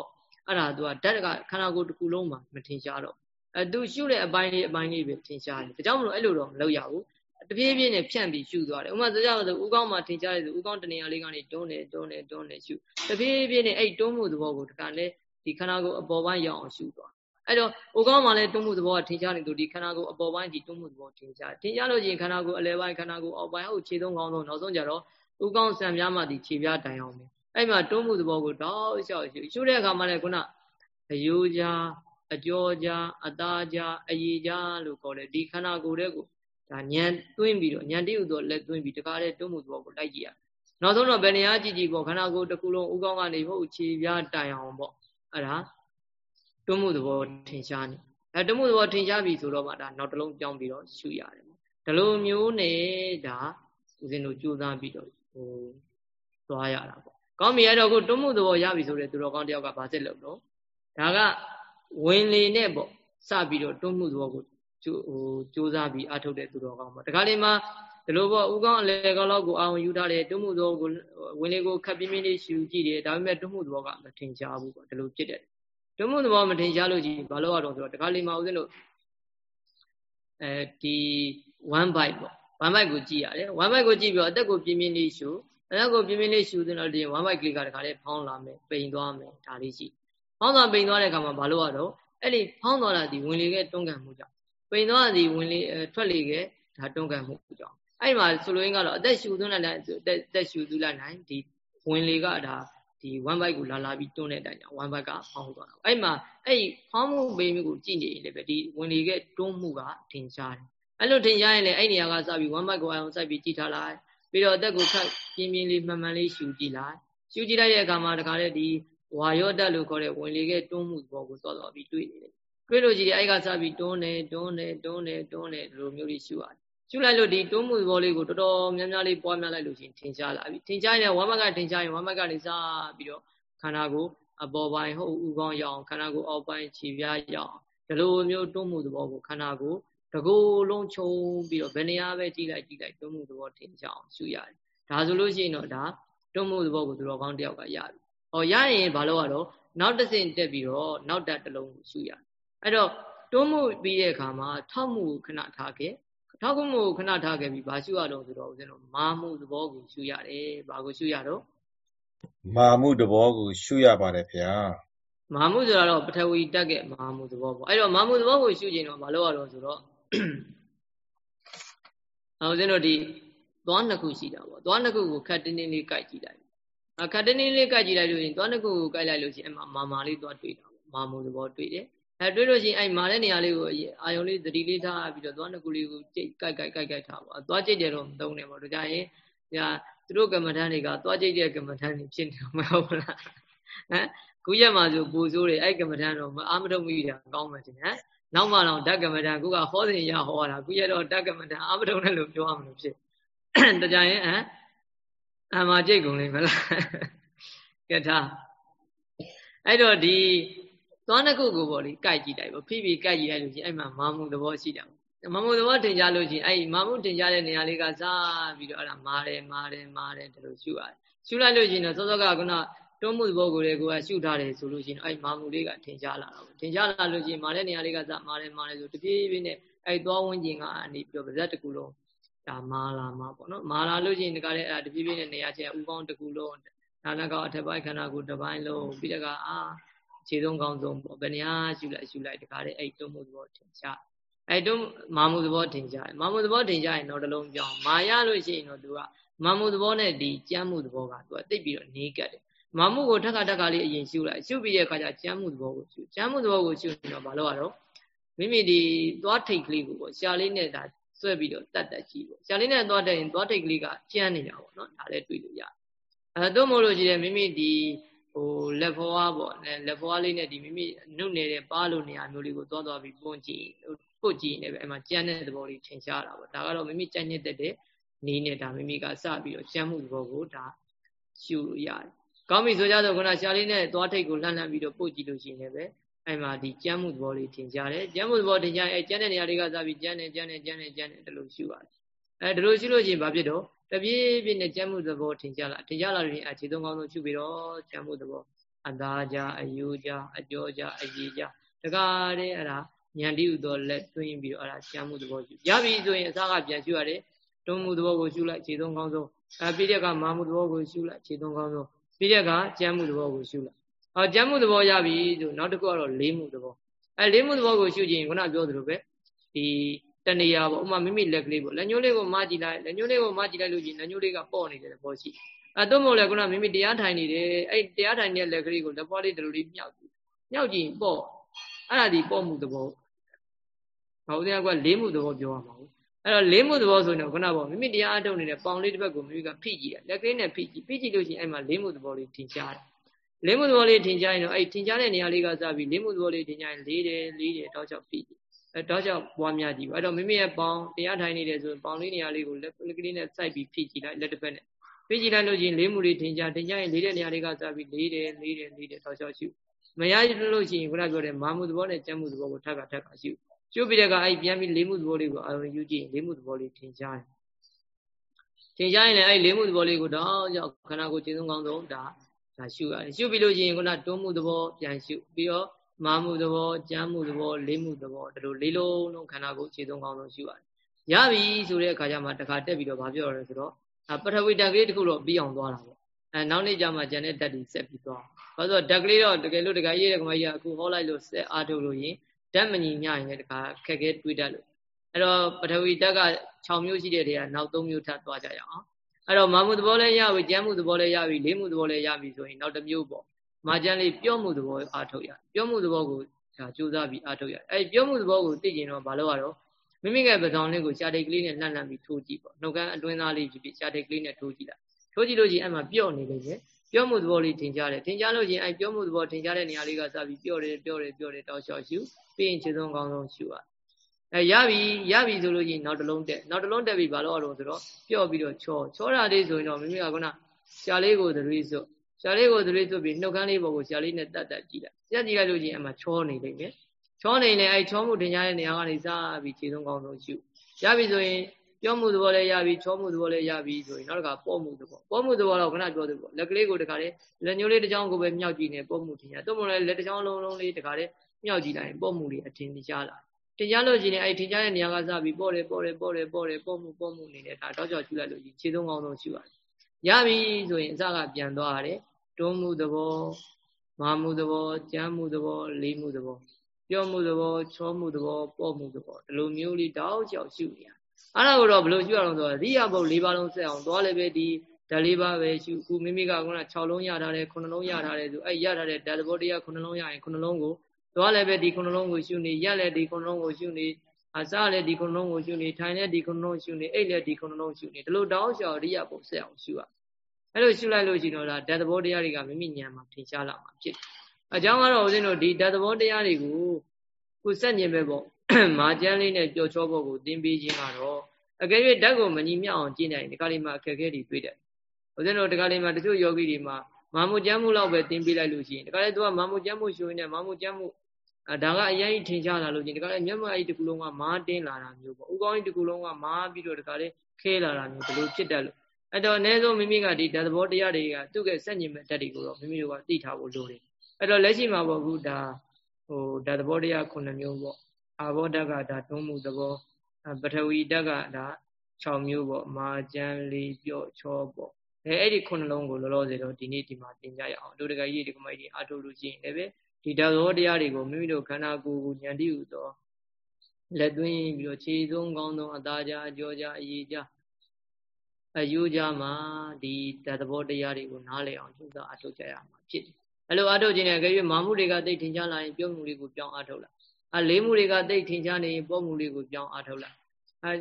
အဲ့ဒါသူကဓာတ်ကခန္ဓာကိုယ်တစ်ခုလုံးမှာမထင်ရှားတော့အဲသူရှုတဲ့အပိုင်းလေးအပိုင်းလေးပဲထင်ရှားတယ်ဒါကြောင့်မလို့အဲ့လိုတော့မလုပ်ရဘူး တပြေးပြေးနဲ့ဖြန့်ပြီးရှုသွားတယ်ဥပမာဆိုကြပါစို့ဥကောင်းမှာထင်ရှားတယ်ဆိုဥကောင်းတနေရာလေးကနေတွန်းနေတွန်းနေတွန်းနေရှုတပြေးပြေးနဲ့အဲ့တွန်းမှုသဘောကိုတခါလဲဒီခန္ဓာကိုယ်အပေါ်ပိုင်းရောက်အောင်ရှုသွားအဲ့တော့ဥကောင်းမှာလည်းတွန်းမှုသဘောကထင်ရှားနေသူဒီခန္ဓာကိုယ်အပေါ်ပိုင်းဒီတွန်းမှုသဘောထင်ရှားထင်ရှားလို့ရှိရင်ခန္ဓာကိုယ်အလယ်ပိုင်းခန္ဓာကိုယ်အောက်ပိုင်းဟုတ်ခြေသုံးကောင်းဆုံးနောက်ဆုံးကြတော့ဥကောင်းဆံပြားမှဒီခြေပြားတိုင်အောင်ပဲအဲ့မှာတွန်းမှုသဘောကိုတောက်လျှောက်ရှုရှုတဲ့အခါမှာလည်းခုနအယိုးကြားအကျော်ကြားအသားကြားအရည်ကြားလို့ခေါ်တယ်ဒီခန္ဓာကိုယ်တဲ့ကို ဒါညံသွင်းပြီးတော့ညံတိဥသောလက်သွင်းပြီးတခါတည်းတွန်းမှုသဘောကိုလိုက်ကြည့်ရနောက်ဆုံးတော့ဘယ်နေရာကြည့်ကြည့်ပေါ့ခန္ဓာကိုယ်တစ်ခုလုံးဥကောင်းကနေဟုတ်ခြေပြားတိုင်အောင်ပေါ့အဲ့ဒါတွန်းမှုသဘောထင်ရှားနေအဲတွန်းမှုသဘောထင်ရှားပြီဆိုတော့မှဒါနောက်တစ်လုံးပြောင်းပြီးတော့ရှုရတယ်ဒီလိုမျိုးနဲ့ဒါဦးဇင်းတို့ကြိုးစားပြီးတော့ဟိုသွားရတာပေါ့ကောင်းပြီအဲ့တော့ခုတွန်းမှုသဘောရပြီဆိုတဲ့သူတော်ကောင်းတယောက်ကဗာစစ်လို့တော့ဒါကဝင်လေနဲ့ပေါ့စပြီးတော့တွန်းမှုသဘောကို ဟိုစူးစမ်းပြီးအထုတ်တဲ့သူတော်ကောင်းပေါ့တခါလေမှာဒီလိုပေါ့ဥကောင်းအလေကောင်းလောက်ကိုအာရုံယူထားတယ်တွမှုသောကိုဝင်လေကိုခပ်ပြင်းပြင်းလေးရှူကြည့်တယ်ဒါပေမဲ့တွမှုသောကမထင်ရှားဘူးပေါ့ဒီလိုဖြစ်တယ်တွမှုသောမထင်ရှားလို့ကြီးဘာလို့ရတော့ဆိုတော့တခါလေမှာဦးဇင်းတို့အဲဒီ1 byte ပေါ့1 byte ကိုကြည့်ရတယ်1 byte ကိုကြည့်ပြီးတော့အသက်ကိုပြင်းပြင်းလေးရှူအသက်ကိုပြင်းပြင်းလေးရှူတဲ့တော့ဒီ1 byte ကလေးကတခါလေဖောင်းလာမယ်ပိန်သွားမယ်ဒါလေးရှိဖောင်းသွားပိန်သွားတဲ့အခါမှာဘာလို့ရတော့အဲ့ဒီဖောင်းသွားတာဒီဝင်လေကတွန်းကန်မှုကြောင့် ပိန်သွားသည်ဝင်လေထွက်လေကဒါတွန်းကန်မှုကြောင့်အဲ့မှာဆိုလိုရင်းကတော့အသက်ရှူသွင်းလိုက်တဲ့အသက်ရှူသွင်းလိုက်နိုင်ဒီဝင်လေကဒါဒီ one byte ကိုလာလာပြီးတွန်းတဲ့အတိုင်းကြောင့် one byte ကဖောင်းသွားတာအဲ့မှာအဲ့ဖောင်းမှုပေမှုကိုကြည့်နေရင်လည်းပဲဒီဝင်လေကတွန်းမှုကထင်ရှားတယ်အဲ့လိုထင်ရှားရင်လည်းအဲ့နေရာကစပြီး one byte ကိုအအောင်စိုက်ပြီးကြည့်ထားလိုက်ပြီးတော့အသက်ကိုခတ်ပြင်းပြင်းလေးမှန်မှန်လေးရှူကြည့်လိုက်ရှူကြည့်လိုက်တဲ့အခါမှာတခါလေဒီဝါရော့တက်လို့ခေါ်တဲ့ဝင်လေကတွန်းမှုဘောကိုသွားသွားပြီးတွေ့နေတယ် တွေးလို့ကြည့်တယ်အဲ့ကစပြီးတွန်းနေတွန်းနေတွန်းနေတွန်းနေဒီလိုမျိုးလေးရှုရတယ်ရှုလိုက်လို့ဒီတွန်းမှုဘောလေးကိုတော်တော်များများလေးပွားများလိုက်လို့ရှိရင်ထင်ရှားလာပြီထင်ရှားရင်ဝမ်းမကထင်ရှားရင်ဝမ်းမကနေစပြီးတော့ခန္ဓာကိုအပေါ်ပိုင်းဟုတ်ဥကောင်းရအောင်ခန္ဓာကိုအောက်ပိုင်းခြေပြားရအောင်ဒီလိုမျိုးတွန်းမှုသဘောကိုခန္ဓာကိုတကူလုံးခြုံပြီးတော့ဘယ်နေရာပဲကြည့်လိုက်ကြည့်လိုက်တွန်းမှုသဘောထင်ရှားအောင်ရှုရတယ်ဒါဆိုလို့ရှိရင်တော့ဒါတွန်းမှုသဘောကိုသူတော်ကောင်းတယောက်ကရပြီဟောရရင်ဘာလို့ရတော့နောက်တစ်ဆင့်တက်ပြီးတော့နောက်တက်တစ်လုံးကိုရှုရတယ် အဲ့တော့တွန်းမှုပြီးတဲ့အခါမှာထောက်မှုကိုခဏထားခဲ့ထောက်မှုကိုခဏထားခဲ့ပြီးဘာရှုရတော့ဆိုတော့ဦးဇင်းတို့မာမှုသဘောကိုရှုရတယ်ဘာကိုရှုရတော့မာမှုသဘောကိုရှုရပါတယ်ဗျာမာမှုဆိုတာတော့ပထဝီတက်ကမာမှုသဘောပေါ့အဲ့တော့မာမှုသဘောကိုရှုကျင်တော့မလုပ်ရတော့ဆိုတော့အောင်စင်းတို့ဒီသွားနှစ်ခုရှိတာပေါ့သွားနှစ်ခုကိုခတ်တင်းတင်းလေးကြိုက်ကြည့်လိုက်အခတ်တင်းတင်းလေးကြိုက်ကြည့်လိုက်လို့ရင်သွားနှစ်ခုကိုကြိုက်လိုက်လို့ရှိရင်အမမာမာလေးသွားတွေ့တာပေါ့မာမှုသဘောတွေ့တယ် အဲတွေ့လို့ရှိရင်အဲ့မာတဲ့နေရာလေးကိုအာယုံလေးသတိလေးထားပြီးတော့သွားနှစ်ခုလေးကိုကြိတ်ကြိုက်ကြိုက်ကြိုက်ကြိုက်ထားပါသွားကြိတ်တယ်တော့မသုံးနဲ့ပေါ့ဒါကြရင်ညာသူတို့ကမ္မထန်တွေကသွားကြိတ်တဲ့ကမ္မထန်တွေဖြစ်နေမှာမဟုတ်လားဟမ်ခုရက်မှာဆိုပူဆိုးတယ်အဲ့ကမ္မထန်တော့အာမထုံမိတာကောင်းမှတင်ဟမ်နောက်မှတော့ဓကမ္မထန်ခုကဟောစဉ်ရဟောတာခုရက်တော့ဓကမ္မထန်အာမထုံနဲ့လို့ပြောရမလို့ဖြစ်တကြရင်ဟမ်အမှာကြိတ်ကုန်လိမ့်မလားကထားအဲ့တော့ဒီ သွားနှစ်ခုကိုပေါ့လေကြိုက်ကြည့်လိုက်ပေါ့ဖိပြီးကြိုက်ကြည့်လိုက်လို့ရှိရင်အဲ့မှာမာမှုသဘောရှိတာမမှုသဘောထင်ရှားလို့ရှိရင်အဲ့မာမှုထင်ရှားတဲ့နေရာလေးကစားပြီးတော့အဲ့ဒါမာတယ်မာတယ်မာတယ်ဒါလိုရှုရတယ်ရှုလိုက်လို့ရှိရင်တော့စောစောကကတွန်းမှုသဘောကိုလည်းကိုကရှုထားတယ်ဆိုလို့ရှိရင်အဲ့မာမှုလေးကထင်ရှားလာတာပေါ့ထင်ရှားလာလို့ရှိရင်မာတဲ့နေရာလေးကစမာတယ်မာတယ်ဆိုတပြေးပြေးနဲ့အဲ့သွားဝန်းကျင်ကနေပြီးတော့ဗဇက်တစ်ခုလုံးဒါမာလာမှာပေါ့နော်မာလာလို့ရှိရင်ဒီကလည်းအဲ့တပြေးပြေးနဲ့နေရာချင်းဥကောင်းတစ်ခုလုံးနာနာကောအထက်ပိုင်းခန္ဓာကိုယ်တစ်ပိုင်းလုံးပြီးတော့ကအာ ခြေဆုံးကောင်းဆုံးပေါ့ဘယ်နေရာရှုလိုက်ရှုလိုက်ဒီကလည်းအဲ့တွန်းမှုသဘောထင်ရှားအဲ့တွန်းမာမှုသဘောထင်ရှားမာမှုသဘောထင်ရှားရင်တော့တလုံးပြောင်းမာရလို့ရှိရင်တော့သူကမာမှုသဘောနဲ့ဒီကြမ်းမှုသဘောကသူကတိတ်ပြီးတော့နေကတ်တယ်မာမှုကိုထက်ကထက်ကလေးအရင်ရှုလိုက်ရှုပြီးတဲ့အခါကျကျမ်းမှုသဘောကိုရှုကျမ်းမှုသဘောကိုရှုနေတော့ဘာလို့ရတော့မိမိဒီသွားထိတ်ကလေးကိုပေါ့ရှာလေးနဲ့ဒါဆွဲပြီးတော့တတ်တတ်ကြည့်ပေါ့ရှာလေးနဲ့သွားတဲ့ရင်သွားထိတ်ကလေးကကျမ်းနေတာပေါ့နော်ဒါလည်းတွေ့လို့ရတယ်အဲတော့မို့လို့ရှိတယ်မိမိဒီ ဟိုလက်ဖွားပေါ့လက်ဖွားလေးနဲ့ဒီမိမိနုနေတဲ့ပါလို့နေရာမျိုးလေးကိုသွားသွားပြီးပွန့်ကြည့်ပုတ်ကြည့်နေပဲအဲ့မှာကျမ်းတဲ့သဘောလေးထင်ရှားတာပေါ့ဒါကတော့မိမိကြိုက်နေတဲ့တဲ့နေနဲ့ဒါမိမိကစပြီးတော့ကျမ်းမှုသဘောကိုဒါရှုလို့ရတယ်ကောင်းပြီဆိုကြတော့ခုနရှားလေးနဲ့သွားထိတ်ကိုလှမ်းလှမ်းပြီးတော့ပုတ်ကြည့်လို့ရှိရင်လည်းအဲ့မှာဒီကျမ်းမှုသဘောလေးထင်ရှားတယ်ကျမ်းမှုသဘောထင်ရှားအဲ့ကျမ်းတဲ့နေရာတွေကစပြီးကျမ်းနေကျမ်းနေကျမ်းနေကျမ်းနေတလို့ရှုရတယ် အဲ့ဒါလို့ရှုလို့ရှိရင်ဘာဖြစ်တော့တပြေးပြေးနဲ့ကျမ်းမှုသဘောထင်ရှားလာထင်ရှားလာလို့ရင်အခြေသုံးကောင်းဆုံးရှုပြီးတော့ကျမ်းမှုသဘောအသာကြအယူကြအကျော်ကြအကြီးကြတကားတဲ့အဲ့ဒါဉာဏ်တိဥသောလက်တွင်းပြီးတော့အဲ့ဒါကျမ်းမှုသဘောရှုရပြီဆိုရင်အစားကပြန်ရှုရတယ်တွန်းမှုသဘောကိုရှုလိုက်အခြေသုံးကောင်းဆုံးအဲပြီးတဲ့ကမာမှုသဘောကိုရှုလိုက်အခြေသုံးကောင်းဆုံးပြီးတဲ့ကကျမ်းမှုသဘောကိုရှုလိုက်။အော်ကျမ်းမှုသဘောရပြီဆိုနောက်တစ်ခုကတော့လေးမှုသဘော။အဲလေးမှုသဘောကိုရှုကြည့်ရင်ခုနပြောသလိုပဲဒီ တဏှာပေါ့ဥမာမိမိလက်ကလေးပေါ့လက်ညှိုးလေးကိုမကြည့်လိုက်လက်ညှိုးလေးကိုမကြည့်လိုက်လို့ရှိရင်လက်ညှိုးလေးကပေါ့နေတဲ့သဘောရှိ။အဲတော့မဟုတ်လေခုနမိမိတရားထိုင်နေတယ်အဲ့တရားထိုင်နေတဲ့လက်ကလေးကိုလက်ပွားလေးတလူလေးမြောက်ကြည့်။မြောက်ကြည့်ရင်ပေါ့အဲ့ဒါဒီပေါ့မှုသဘော။ဟောဦးဇင်းကလေးမှုသဘောပြောရမှာဟုတ်အဲ့တော့လေးမှုသဘောဆိုရင်ခုနပေါ့မိမိတရားအထုတ်နေတဲ့ပေါင်လေးတစ်ဘက်ကိုမိမိကဖိကြည့်တယ်လက်ကလေးနဲ့ဖိကြည့်ဖိကြည့်လို့ရှိရင်အဲ့မှာလေးမှုသဘောလေးထင်ရှားတယ်လေးမှုသဘောလေးထင်ရှားရင်တော့အဲ့ထင်ရှားတဲ့နေရာလေးကစပြီးလေးမှုသဘောလေးထင်ရှားရင်လေးတယ်လေးတယ်တောက်ချောက်ဖိကြည့် အဲတောက်ချောက်ပွားများကြည့်ပါအဲ့တော့မိမိရဲ့ပေါင်တရားထိုင်နေတယ်ဆိုရင်ပေါင်လေးနေရာလေးကိုလက်ကလေးနဲ့စိုက်ပြီးဖိကြည့်လိုက်လက်တစ်ဖက်နဲ့ဖိကြည့်လိုက်လို့ရှိရင်လေးမှုလေးထင်ရှားထင်ရှားရင်လေးတဲ့နေရာလေးကစပြီးလေးတယ်လေးတယ်လေးတယ်တောက်ချောက်ရှုမရလို့ရှိရင်ခုနပြောတဲ့မာမှုသဘောနဲ့ကြမ်းမှုသဘောကိုထပ်ကထပ်ကရှုကျုပ်ပြီးတဲ့ကအဲ့ပြန်ပြီးလေးမှုသဘောလေးကိုအာရုံယူကြည့်လေးမှုသဘောလေးထင်ရှားတယ်ထင်ရှားရင်လည်းအဲ့လေးမှုသဘောလေးကိုတော့ကြောက်ခန္ဓာကိုယ်ခြေဆုံးကောင်းဆုံးဒါဒါရှုရတယ်ရှုပြီးလို့ရှိရင်ခုနတွန်းမှုသဘောပြန်ရှုပြီးတော့ မာမှုသဘောကြမ်းမှုသဘောလေးမှုသဘောဒါလိုလေးလုံးလုံးခန္ဓာကိုယ်ခြေဆုံးကောင်းဆုံးရှုရတယ်ရပြီဆိုတဲ့အခါကျမှတခါတက်ပြီးတော့ဗာပြောရဲဆိုတော့ပထဝီတက်ကလေးတစ်ခုတော့ပြီးအောင်သွားတာပေါ့အဲနောက်နေ့ကျမှကျန်တဲ့တက်တီဆက်ပြီးသွားဘာလို့ဆိုတော့တက်ကလေးတော့တကယ်လို့တကယ်ရေးတဲ့ကမကြီးကအခုဟောလိုက်လို့ဆက်အားထုတ်လို့ရင်ဓာတ်မညီမျှရင်လည်းတခါခက်ခဲတွေးတတ်လို့အဲ့တော့ပထဝီဓာတ်က6မျိုးရှိတဲ့နေရာနောက်3မျိုးထပ်သွားကြရအောင်အဲ့တော့မာမှုသဘောလည်းရပြီကျမ်းမှုသဘောလည်းရပြီလေးမှုသဘောလည်းရပြီဆိုရင်နောက်တစ်မျိုးပေါ့ မာကျန်လေးပြောမှုသဘောအားထုတ်ရပြောမှုသဘောကိုဒါကြိုးစားပြီးအားထုတ်ရအဲ့ပြောမှုသဘောကိုသိကျင်တော့ဘာလို့ရတော့မိမိရဲ့ပဇောင်လေးကိုရှားတိတ်ကလေးနဲ့လှမ်းလှမ်းပြီးထိုးကြည့်ပေါ့နှုတ်ခမ်းအတွင်းသားလေးဖြစ်ဖြစ်ရှားတိတ်ကလေးနဲ့ထိုးကြည့်လိုက်ထိုးကြည့်လို့ရှိရင်အဲ့မှာပြော့နေလိမ့်မယ်ပြောမှုသဘောလေးထင်ရှားတယ်ထင်ရှားလို့ချင်းအဲ့ပြောမှုသဘောထင်ရှားတဲ့နေရာလေးကစပြီးပြော့တယ်ပြော့တယ်ပြော့တယ်တောက်လျှောက်ရှုပြီးရင်ခြေဆုံးကောင်းဆုံးရှုရအဲရပြီရပြီဆိုလို့ချင်းနောက်တစ်လုံးတက်နောက်တစ်လုံးတက်ပြီဘာလို့အောင်ဆိုတော့ပြော့ပြီးတော့ချောချောတာလေးဆိုရင်တော့မိမိကခုနရှားလေးကိုသတိစွ တ်ရှားလေးကိုသတိစွတ်ပြီးနှုတ်ခမ်းလေးပေါ်ကိုရှားလေးနဲ့တတ်တတ်ကြည့်လိုက်ကြည့်ကြည့်လိုက်လို့ချင်းအမှချောနေလိမ့်မယ်ချောနေလေအဲချောမှုထင်ရှားတဲ့နေရာကနေစပြီးခြေဆုံးကောင်းဆုံးရှုရပြီဆိုရင်ပြောမှုသဘောလည်းရပြီချောမှုသဘောလည်းရပြီဆိုရင်နောက်တစ်ခါပေါ့မှုသဘောပေါ့မှုသဘောတော့ခဏပြောသလိုလက်ကလေးကိုတခါလေလက်ညှိုးလေးတစ်ချောင်းကိုပဲမြောက်ကြည့်နေပေါ့မှုထင်ရတော့မလို့လက်တစ်ချောင်းလုံးလုံးလေးတခါလေမြောက်ကြည့်လိုက်ရင်ပေါ့မှုလေးအထင်ရှားလာတင်ကြလို့ရှိရင်အဲ့ထင်ရှားတဲ့နေရာကစပြီးပေါ့တယ်ပေါ့တယ်ပေါ့တယ်ပေါ့တယ်ပေါ့မှုပေါ့မှုနေတယ်ဒါတောက်ချောက်ရှုလိုက်လို့ခြေသုံးကောင်းဆုံးရှုရတယ်ရပြီဆိုရင်အစကပြန်သွားရတယ် တွန်းမှုသဘောမာမှုသဘောကြမ်းမှုသဘောလေးမှုသဘောပြောမှုသဘောချောမှုသဘောပေါ့မှုသဘောဒီလိုမျိုးလေးတောက်ချောက်ရှုနေရအဲ့ဒါကိုတော့ဘယ်လိုရှုရအောင်ဆိုတော့ရိယဘုတ်၄ပါးလုံးဆက်အောင်သွားလည်းပဲဒီဓာတ်၄ပါးပဲရှုခုမိမိကခုန6လုံးရထားတယ်9လုံးရထားတယ်ဆိုအဲ့ရထားတဲ့ဓာတ်သဘောတရား9လုံးရရင်9လုံးကိုသွားလည်းပဲဒီ9လုံးကိုရှုနေရက်လည်းဒီ9လုံးကိုရှုနေအစလည်းဒီ9လုံးကိုရှုနေထိုင်လည်းဒီ9လုံးရှုနေအိတ်လည်းဒီ9လုံးရှုနေဒီလိုတောင်းလျှောက်ရိယဘုတ်ဆက်အောင်ရှုရအဲ့ လိုရှုလိုက်လို့ရှိရင်တော့ဒါဓာတ်သဘောတရားတွေကမိမိဉာဏ်မှာထင်ရှားလာမှာဖြစ်တယ်အကြောင်းကတော့ဦးဇင်းတို့ဒီဓာတ်သဘောတရားတွေကိုကိုစက်ညင်ပဲပေါ့မာကျန်းလေးနဲ့ပျော်ချောဖို့ကိုသင်ပေးခြင်းကတော့အကယ်၍ဓာတ်ကိုမညီမျှအောင်ကျင့်နိုင်ဒီကလေးမှာအခက်အခဲတွေတွေ့တယ်ဦးဇင်းတို့ဒီကလေးမှာတချို့ယောဂီတွေမှာမာမှုကျမ်းမှုလောက်ပဲသင်ပေးလိုက်လို့ရှိရင်ဒီကလေးသူကမာမှုကျမ်းမှုရှုရင်လည်းမာမှုကျမ်းမှုအဲဒါကအရင်ထင်ရှားလာလို့ချင်းဒီကလေးမျက်မှောက်အဲ့ဒီတစ်ခုလုံးကမာတင်းလာတာမျိုးပေါ့ဥကောင်းကြီးတစ်ခုလုံးကမာပြီးတော့ဒီကလေးခဲလာတာမျိုးဘလို့ဖြစ်တယ်လို့ အဲ့တော့အ ਨੇ ဆုံးမိမိကဒီဓာတ်သဘောတရားတွေကသူ့ရဲ့စက်ညင်မဲ့ဓာတ်တွေကိုတော့မိမိတို့ကသိထားဖို့လိုတယ်အဲ့တော့လက်ရှိမှာပေါ့အခုဒါဟိုဓာတ်သဘောတရား9မျိုးပေါ့အာဘောဓာတ်ကဒါတွန်းမှုသဘောပထဝီဓာတ်ကဒါ6မျိုးပေါ့မာကျန်လေးပြော့ချောပေါ့အဲအဲ့ဒီခုနှလုံးကိုလောလောဆယ်တော့ဒီနေ့ဒီမှာသင်ကြရအောင်တို့တကကြီးဒီကမိုက်ဒီအာထုတ်လို့ရှိရင်လည်းဒီဓာတ်သောတရားတွေကိုမိမိတို့ခန္ဓာကိုယ်ကိုဉာဏ်တည်းဟူသောလက်သွင်းပြီးတော့ခြေဆုံးကောင်းဆုံးအသားကြအကျော်ကြအည်ကြ အယူကြမှာဒီဓာတ်သဘောတရားတွေကိုနားလည်အောင်ကြိုးစားအထုတ်ကြရမှာဖြစ်တယ်အဲ့လိုအထုတ်ခြင်းနဲ့ကြွေမာမှုတွေကသိထင်ရှားလာရင်ပြုံးမှုတွေကိုပြောင်းအထုတ်လာအလေးမှုတွေကသိထင်ရှားနေရင်ပုံမှုတွေကိုပြောင်းအထုတ်လာအဲ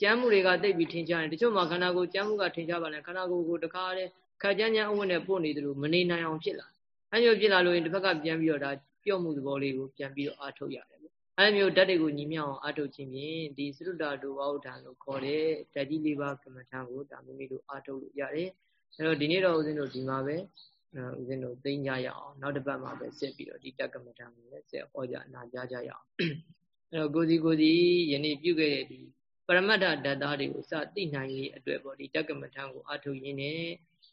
ကြမ်းမှုတွေကတိတ်ပြီးထင်ရှားတယ်တချို့မှာခန္ဓာကိုယ်ကြမ်းမှုကထင်ရှားပါလဲခန္ဓာကိုယ်ကိုတခါတည်းခက်ကြမ်းကြမ်းအဝတ်နဲ့ပို့နေတယ်လို့မနေနိုင်အောင်ဖြစ်လာအဲမျိုးဖြစ်လာလို့ရင်တစ်ဖက်ကပြန်ပြီးတော့ဒါပြော့မှုသဘောလေးကိုပြန်ပြီးတော့အားထုတ်ရတယ်ပေါ့ အဲမျိုးဓာတ်တွေကိုညီမြောက်အောင်အားထုတ်ခြင်းဖြင့်ဒီသရုဒ္ဓဒုဝௌဒ္ဓံလို့ခေါ်တဲ့ဓာတ်ကြီးလေးပါးကမ္မထာကိုဒါမိမိတို့အားထုတ်လို့ရတယ်အဲတော့ဒီနေ့တော့ဦးဇင်းတို့ဒီမှာပဲဦးဇင်းတို့သိကြရအောင်နောက်တစ်ပတ်မှာပဲဆက်ပြီးတော့ဒီတက္ကမထာကိုလည်းဆက်ဟောကြနာကြားကြရအောင်အဲတော့ကိုစီကိုစီယနေ့ပြုခဲ့တဲ့ဒီပရမတ္ထဓာတ်သားတွေကိုစသိနိုင်ရေးအတွက်ပေါ့ဒီတက္ကမထံကိုအထုတ်ရင်းနဲ့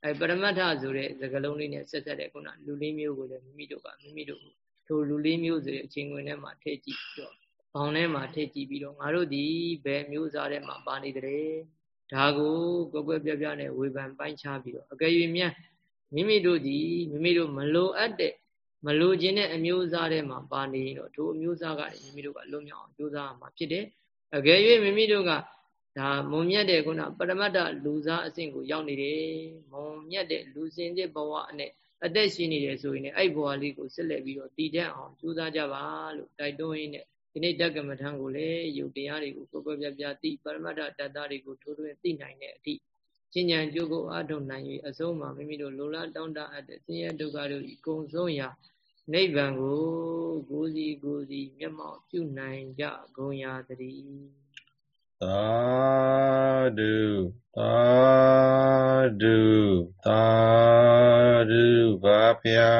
အဲပရမတ္ထဆိုတဲ့သကလုံးလေးနဲ့ဆက်ဆက်တဲ့ခုနလူလေးမျိုးကိုလည်းမိမိတို့ကမိမိတို့ ထိုလူလေးမျိုးဆိုတဲ့အချိန်ဝင်ထဲမှာထည့်ကြည့်ပြီးတော့ဘောင်ထဲမှာထည့်ကြည့်ပြီးတော့ငါတို့ဒီဘယ်မျိုးစားထဲမှာပါနေတယ်ဒါကိုကွက်ကွက်ပြပြနဲ့ဝေဖန်ပိုင်းခြားပြီးတော့အကယ်၍မြတ်မိမိတို့ဒီမိမိတို့မလိုအပ်တဲ့မလိုချင်တဲ့အမျိုးအစားထဲမှာပါနေတော့ထိုအမျိုးအစားကနေမိမိတို့ကလွတ်မြောက်အောင်ကြိုးစားရမှာဖြစ်တယ်အကယ်၍မိမိတို့ကဒါမုံမြတ်တဲ့ခုနပရမတ္တလူစားအဆင့်ကိုရောက်နေတယ်မုံမြတ်တဲ့လူစင်တဲ့ဘဝနဲ့ အသက်ရှင်နေတယ်ဆိုရင်လည်းအဲ့ဘဝလေးကိုဆက်လက်ပြီးတော့တည်တတ်အောင်ကြိုးစားကြပါလို့တိုက်တွန်းရင်းနဲ့ဒီနေ့တက္ကမထံကိုလည်းယုတ်တရားတွေကိုကိုယ်ကိုယ်ပြပြသိပရမတ္တတတ္တတွေကိုထိုးထွင်းသိနိုင်တဲ့အထိဉာဏ်ကြိုးကိုအားထုတ်နိုင်၍အဆုံးမှာမိမိတို့လိုလားတောင်းတအပ်တဲ့ဆင်းရဲဒုက္ခတို့ဤကုံဆုံးရာနိဗ္ဗာန်ကိုကိုယ်စီကိုယ်စီမျက်မှောက်ပြုနိုင်ကြကုန်ရာတည်း သာဓုသာဓုသာဓုပါဗျာ